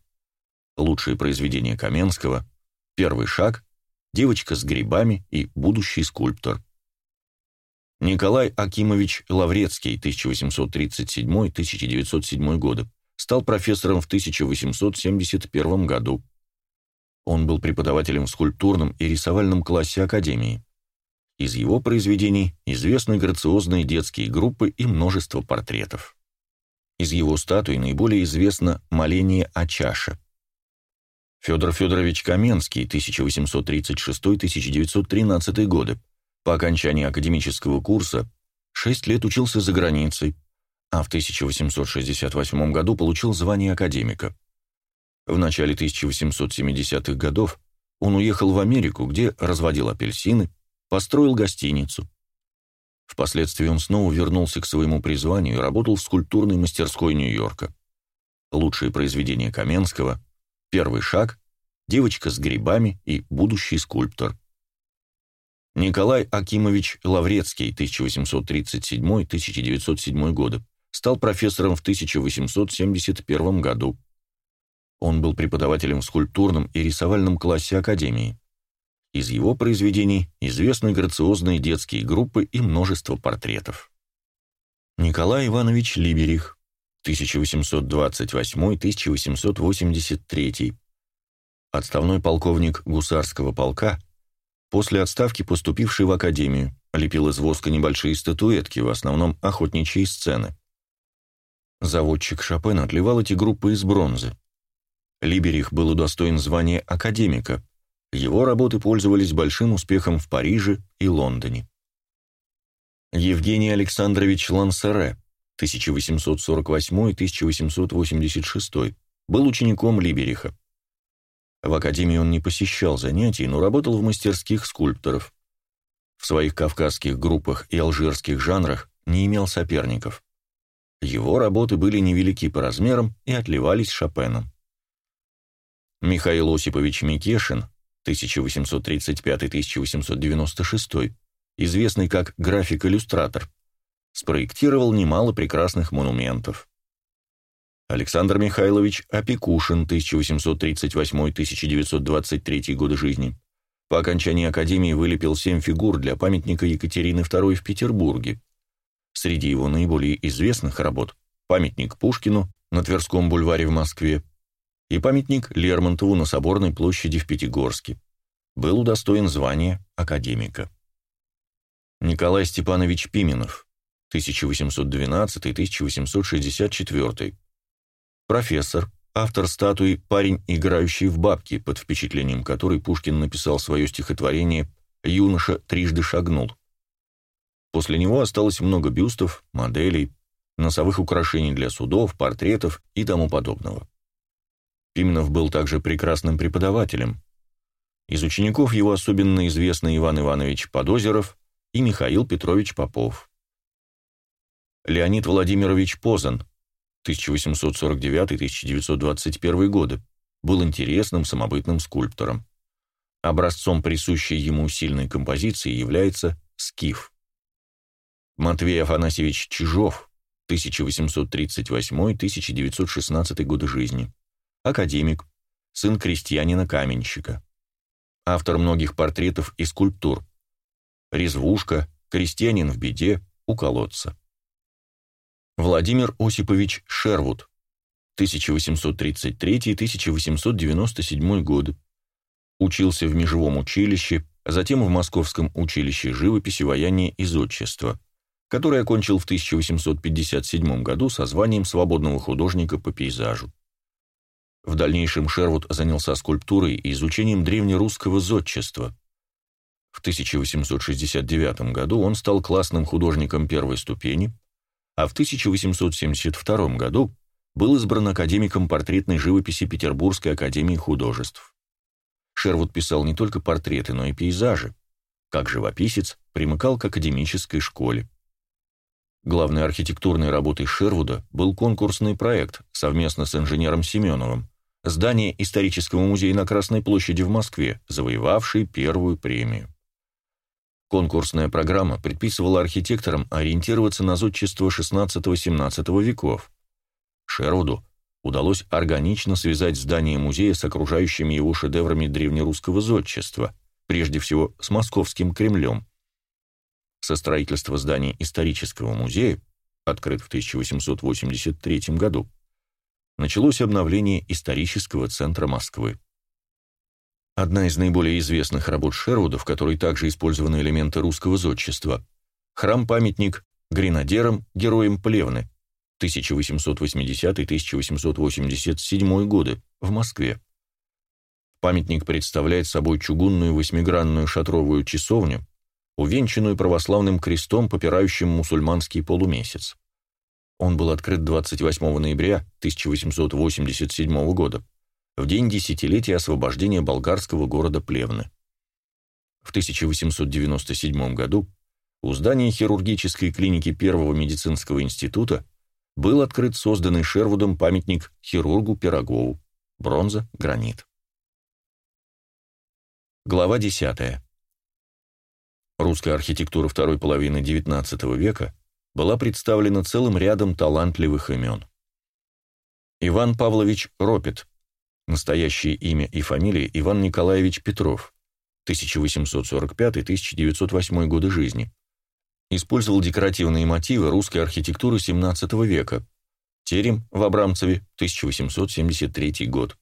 Лучшие произведения Каменского «Первый шаг», «Девочка с грибами» и «Будущий скульптор». Николай Акимович Лаврецкий, 1837-1907 годы, стал профессором в 1871 году. Он был преподавателем в скульптурном и рисовальном классе Академии. Из его произведений известны грациозные детские группы и множество портретов. Из его статуи наиболее известно «Моление о чаше». Федор Федорович Каменский, 1836-1913 годы, по окончании академического курса, Шесть лет учился за границей, а в 1868 году получил звание академика. В начале 1870-х годов он уехал в Америку, где разводил апельсины, построил гостиницу. Впоследствии он снова вернулся к своему призванию и работал в скульптурной мастерской Нью-Йорка. Лучшие произведения Каменского, «Первый шаг», «Девочка с грибами» и «Будущий скульптор». Николай Акимович Лаврецкий, 1837-1907 годы, стал профессором в 1871 году. Он был преподавателем в скульптурном и рисовальном классе Академии. Из его произведений известны грациозные детские группы и множество портретов. Николай Иванович Либерих, 1828-1883, отставной полковник гусарского полка, после отставки поступивший в академию, лепил из воска небольшие статуэтки, в основном охотничьи сцены. Заводчик Шопен отливал эти группы из бронзы. Либерих был удостоен звания академика – его работы пользовались большим успехом в Париже и Лондоне. Евгений Александрович Лансере, 1848-1886, был учеником Либериха. В академии он не посещал занятий, но работал в мастерских скульпторов. В своих кавказских группах и алжирских жанрах не имел соперников. Его работы были невелики по размерам и отливались Шопеном. Михаил Осипович Микешин 1835-1896, известный как график-иллюстратор, спроектировал немало прекрасных монументов. Александр Михайлович Опекушин, 1838-1923 годы жизни, по окончании Академии вылепил семь фигур для памятника Екатерины II в Петербурге. Среди его наиболее известных работ – памятник Пушкину на Тверском бульваре в Москве, и памятник Лермонтову на Соборной площади в Пятигорске. Был удостоен звания академика. Николай Степанович Пименов, 1812-1864. Профессор, автор статуи «Парень, играющий в бабки», под впечатлением которой Пушкин написал свое стихотворение «Юноша трижды шагнул». После него осталось много бюстов, моделей, носовых украшений для судов, портретов и тому подобного. Пименов был также прекрасным преподавателем. Из учеников его особенно известны Иван Иванович Подозеров и Михаил Петрович Попов. Леонид Владимирович Позан, 1849-1921 годы, был интересным самобытным скульптором. Образцом присущей ему сильной композиции является скиф. Матвей Афанасьевич Чижов, 1838-1916 годы жизни академик, сын крестьянина-каменщика. Автор многих портретов и скульптур. Резвушка, крестьянин в беде, у колодца. Владимир Осипович Шервуд, 1833-1897 годы. Учился в Межевом училище, затем в Московском училище живописи, ваяния и зодчества, который окончил в 1857 году со званием свободного художника по пейзажу. В дальнейшем Шервуд занялся скульптурой и изучением древнерусского зодчества. В 1869 году он стал классным художником первой ступени, а в 1872 году был избран академиком портретной живописи Петербургской академии художеств. Шервуд писал не только портреты, но и пейзажи. Как живописец примыкал к академической школе. Главной архитектурной работой Шервуда был конкурсный проект совместно с инженером Семеновым, здание исторического музея на Красной площади в Москве, завоевавший первую премию. Конкурсная программа предписывала архитекторам ориентироваться на зодчество XVI-XVII веков. Шервуду удалось органично связать здание музея с окружающими его шедеврами древнерусского зодчества, прежде всего с московским Кремлем. Со строительства здания исторического музея, открыт в 1883 году, началось обновление исторического центра Москвы. Одна из наиболее известных работ Шервуда, в которой также использованы элементы русского зодчества, храм-памятник гренадерам, героям Плевны, 1880-1887 годы, в Москве. Памятник представляет собой чугунную восьмигранную шатровую часовню, увенчанную православным крестом, попирающим мусульманский полумесяц. Он был открыт 28 ноября 1887 года, в день десятилетия освобождения болгарского города Плевны. В 1897 году у здания хирургической клиники Первого медицинского института был открыт созданный Шервудом памятник хирургу Пирогову, бронза, гранит. Глава 10. Русская архитектура второй половины XIX века была представлена целым рядом талантливых имен. Иван Павлович Ропет, настоящее имя и фамилия Иван Николаевич Петров, 1845-1908 годы жизни, использовал декоративные мотивы русской архитектуры XVII века, терем в Абрамцеве, 1873 год.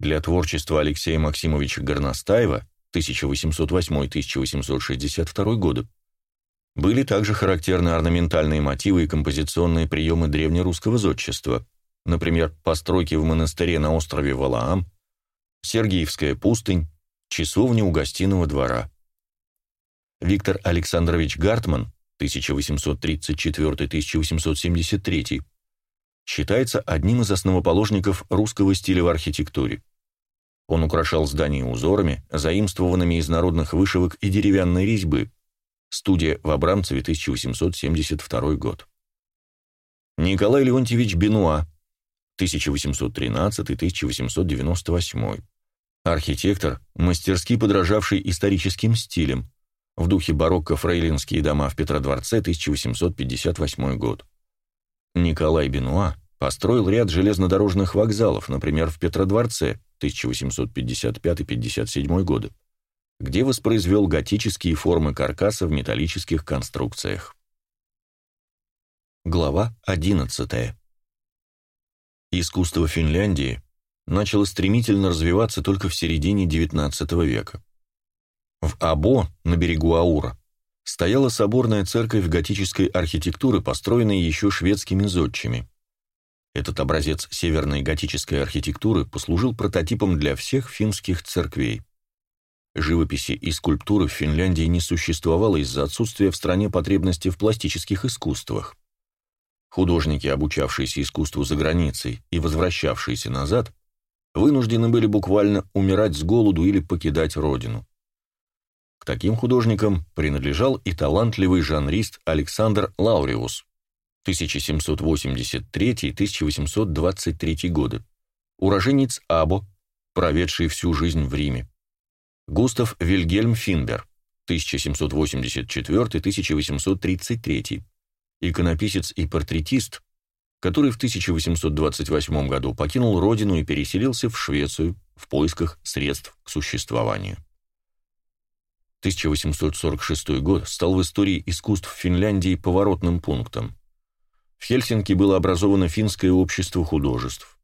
Для творчества Алексея Максимовича Горностаева 1808-1862 годы были также характерны орнаментальные мотивы и композиционные приемы древнерусского зодчества, например, постройки в монастыре на острове Валаам, Сергиевская пустынь, часовня у гостиного двора. Виктор Александрович Гартман 1834-1873 считается одним из основоположников русского стиля в архитектуре. Он украшал здания узорами, заимствованными из народных вышивок и деревянной резьбы. Студия в Абрамцеве, 1872 год. Николай Леонтьевич Бенуа, 1813-1898. Архитектор, мастерски подражавший историческим стилям, в духе барокко фрейлинские дома в Петродворце, 1858 год. Николай Бенуа построил ряд железнодорожных вокзалов, например, в Петродворце, 1855-57 годы, где воспроизвел готические формы каркаса в металлических конструкциях. Глава 11. Искусство Финляндии начало стремительно развиваться только в середине XIX века. В Або, на берегу Аура, стояла соборная церковь готической архитектуры, построенная еще шведскими зодчими. Этот образец северной готической архитектуры послужил прототипом для всех финских церквей. Живописи и скульптуры в Финляндии не существовало из-за отсутствия в стране потребности в пластических искусствах. Художники, обучавшиеся искусству за границей и возвращавшиеся назад, вынуждены были буквально умирать с голоду или покидать родину. К таким художникам принадлежал и талантливый жанрист Александр Лауриус, 1783-1823 годы, уроженец Або, проведший всю жизнь в Риме. Густав Вильгельм Финбер, 1784-1833, иконописец и портретист, который в 1828 году покинул родину и переселился в Швецию в поисках средств к существованию. 1846 год стал в истории искусств Финляндии поворотным пунктом. В Хельсинки было образовано финское общество художеств.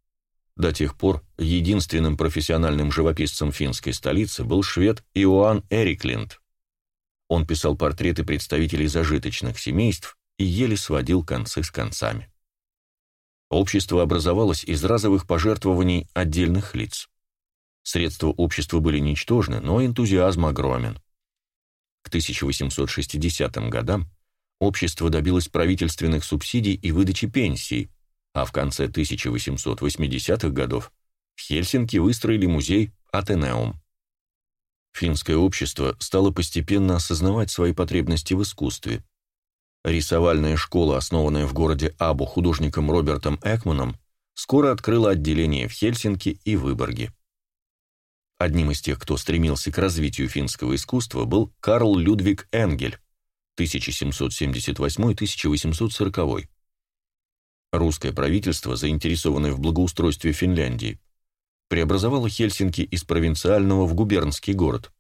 До тех пор единственным профессиональным живописцем финской столицы был швед Иоанн Эриклинд. Он писал портреты представителей зажиточных семейств и еле сводил концы с концами. Общество образовалось из разовых пожертвований отдельных лиц. Средства общества были ничтожны, но энтузиазм огромен. К 1860 годам общество добилось правительственных субсидий и выдачи пенсий, а в конце 1880-х годов в Хельсинки выстроили музей Атенеум. Финское общество стало постепенно осознавать свои потребности в искусстве. Рисовальная школа, основанная в городе Абу художником Робертом Экманом, скоро открыла отделение в Хельсинки и Выборге. Одним из тех, кто стремился к развитию финского искусства, был Карл Людвиг Энгель, 1778-1840. Русское правительство, заинтересованное в благоустройстве Финляндии, преобразовало Хельсинки из провинциального в губернский город.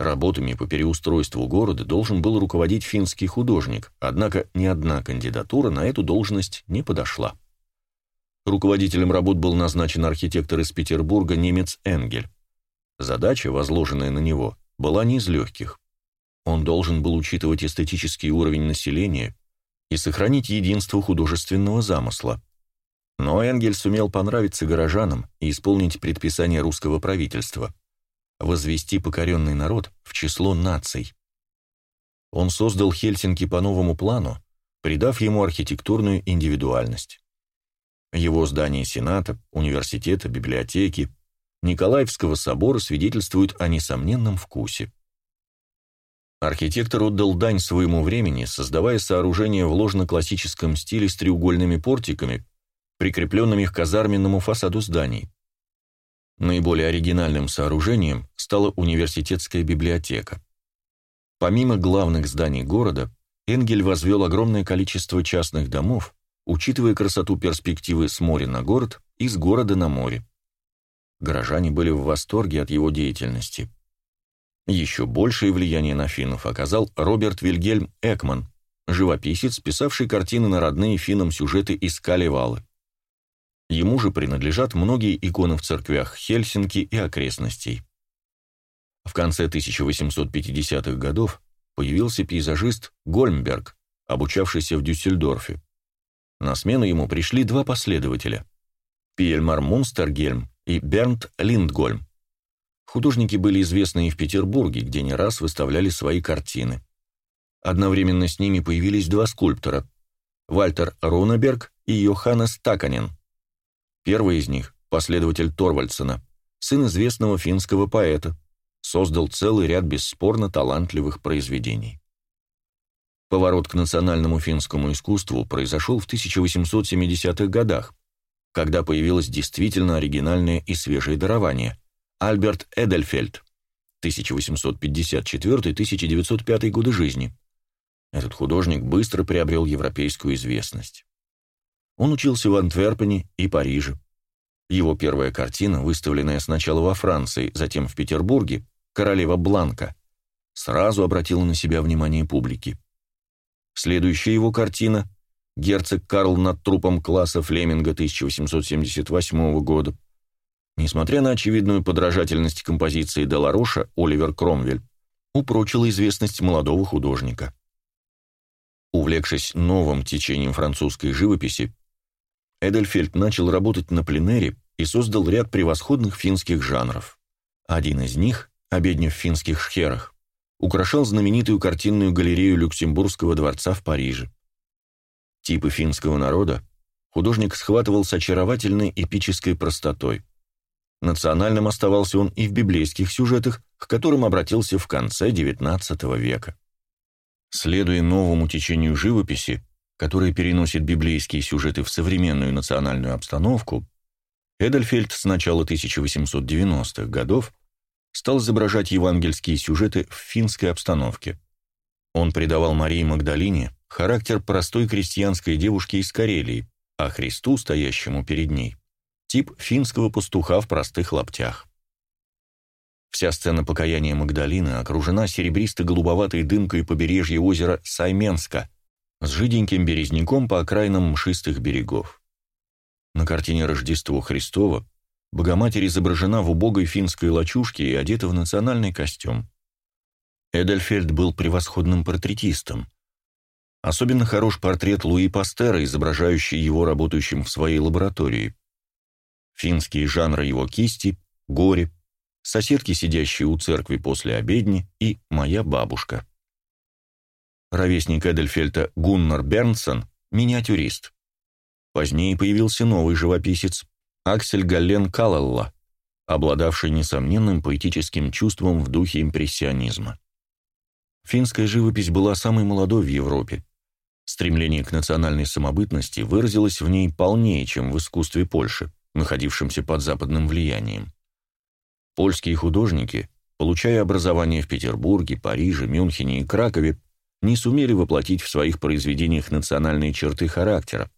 Работами по переустройству города должен был руководить финский художник, однако ни одна кандидатура на эту должность не подошла. Руководителем работ был назначен архитектор из Петербурга немец Энгель. Задача, возложенная на него, была не из легких. Он должен был учитывать эстетический уровень населения и сохранить единство художественного замысла. Но Энгель сумел понравиться горожанам и исполнить предписание русского правительства – возвести покоренный народ в число наций. он создал Хельсинки по новому плану, придав ему архитектурную индивидуальность. Его здания Сената, университета, библиотеки, Николаевского собора свидетельствуют о несомненном вкусе. Архитектор отдал дань своему времени, создавая сооружение в ложно-классическом стиле с треугольными портиками, прикрепленными к казарменному фасаду зданий. Наиболее оригинальным сооружением стала университетская библиотека. Помимо главных зданий города, Энгель возвел огромное количество частных домов, учитывая красоту перспективы с моря на город и с города на море. Горожане были в восторге от его деятельности. Еще большее влияние на финнов оказал Роберт Вильгельм Экман, живописец, писавший картины на родные финнам сюжеты из Калевалы. Ему же принадлежат многие иконы в церквях Хельсинки и окрестностей. В конце 1850-х годов появился пейзажист Гольмберг, обучавшийся в Дюссельдорфе. На смену ему пришли два последователя – Пиельмар Мунстергельм и Бернт Линдгольм. Художники были известны и в Петербурге, где не раз выставляли свои картины. Одновременно с ними появились два скульптора – Вальтер Рунеберг и Йоханнес Таканен. Первый из них – последователь Торвальдсена, сын известного финского поэта, создал целый ряд бесспорно талантливых произведений. Поворот к национальному финскому искусству произошел в 1870-х годах, когда появилось действительно оригинальное и свежее дарование – Альберт Эдельфельд, 1854-1905 годы жизни. Этот художник быстро приобрел европейскую известность. Он учился в Антверпене и Париже. Его первая картина, выставленная сначала во Франции, затем в Петербурге, королева Бланка, сразу обратила на себя внимание публики. Следующая его картина «Герцог Карл над трупом класса Флеминга» 1878 года. Несмотря на очевидную подражательность композиции Делароша, Оливер Кромвель упрочила известность молодого художника. Увлекшись новым течением французской живописи, Эдельфельд начал работать на пленэре и создал ряд превосходных финских жанров. Один из них обедня в финских шхерах, украшал знаменитую картинную галерею Люксембургского дворца в Париже. Типы финского народа художник схватывал с очаровательной эпической простотой. Национальным оставался он и в библейских сюжетах, к которым обратился в конце XIX века. Следуя новому течению живописи, которое переносит библейские сюжеты в современную национальную обстановку, Эдельфельд с начала 1890-х годов стал изображать евангельские сюжеты в финской обстановке. Он придавал Марии Магдалине характер простой крестьянской девушки из Карелии, а Христу, стоящему перед ней, тип финского пастуха в простых лаптях. Вся сцена покаяния Магдалины окружена серебристо-голубоватой дымкой побережья озера Сайменска с жиденьким березняком по окраинам мшистых берегов. На картине Рождество Христово Богоматерь изображена в убогой финской лачушке и одета в национальный костюм. Эдельфельд был превосходным портретистом. Особенно хорош портрет Луи Пастера, изображающий его работающим в своей лаборатории. Финские жанры его кисти, горе, соседки, сидящие у церкви после обедни, и моя бабушка. Ровесник Эдельфельта Гуннар Бернсон – миниатюрист. Позднее появился новый живописец Аксель Галлен Калалла, обладавший несомненным поэтическим чувством в духе импрессионизма. Финская живопись была самой молодой в Европе. Стремление к национальной самобытности выразилось в ней полнее, чем в искусстве Польши, находившемся под западным влиянием. Польские художники, получая образование в Петербурге, Париже, Мюнхене и Кракове, не сумели воплотить в своих произведениях национальные черты характера,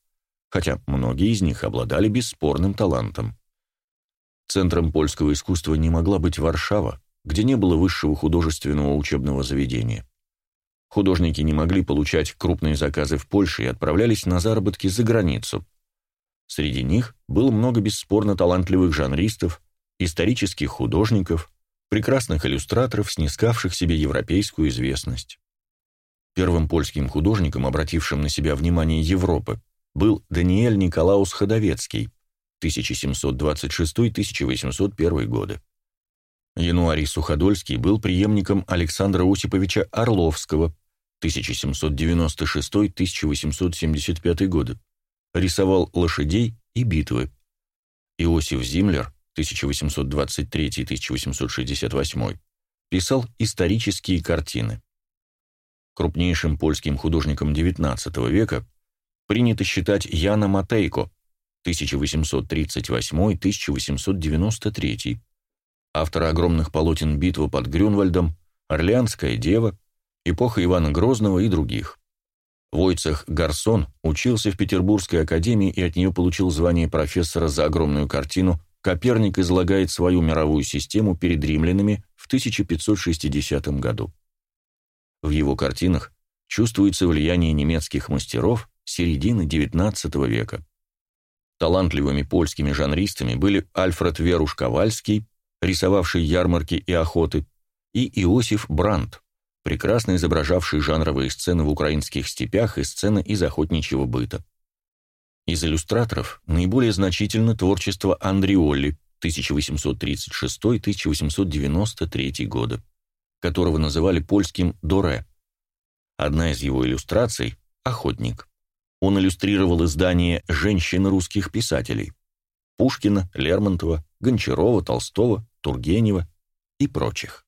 хотя многие из них обладали бесспорным талантом. Центром польского искусства не могла быть Варшава, где не было высшего художественного учебного заведения. Художники не могли получать крупные заказы в Польше и отправлялись на заработки за границу. Среди них было много бесспорно талантливых жанристов, исторических художников, прекрасных иллюстраторов, снискавших себе европейскую известность. Первым польским художником, обратившим на себя внимание Европы, был Даниэль Николаус Ходовецкий, 1726-1801 годы. Януарий Суходольский был преемником Александра Осиповича Орловского, 1796-1875 годы, рисовал лошадей и битвы. Иосиф Зимлер 1823-1868 писал исторические картины. Крупнейшим польским художником XIX века принято считать Яна Матейко 1838-1893, автора огромных полотен «Битва под Грюнвальдом», «Орлеанская дева», «Эпоха Ивана Грозного» и других. Войцех Гарсон учился в Петербургской академии и от нее получил звание профессора за огромную картину «Коперник излагает свою мировую систему перед римлянами» в 1560 году. В его картинах чувствуется влияние немецких мастеров середины XIX века. Талантливыми польскими жанристами были Альфред Веруш Ковальский, рисовавший ярмарки и охоты, и Иосиф Брандт, прекрасно изображавший жанровые сцены в украинских степях и сцены из охотничьего быта. Из иллюстраторов наиболее значительно творчество Андриолли 1836-1893 годы, которого называли польским «Доре». Одна из его иллюстраций – «Охотник». Он иллюстрировал издание «Женщины русских писателей» Пушкина, Лермонтова, Гончарова, Толстого, Тургенева и прочих.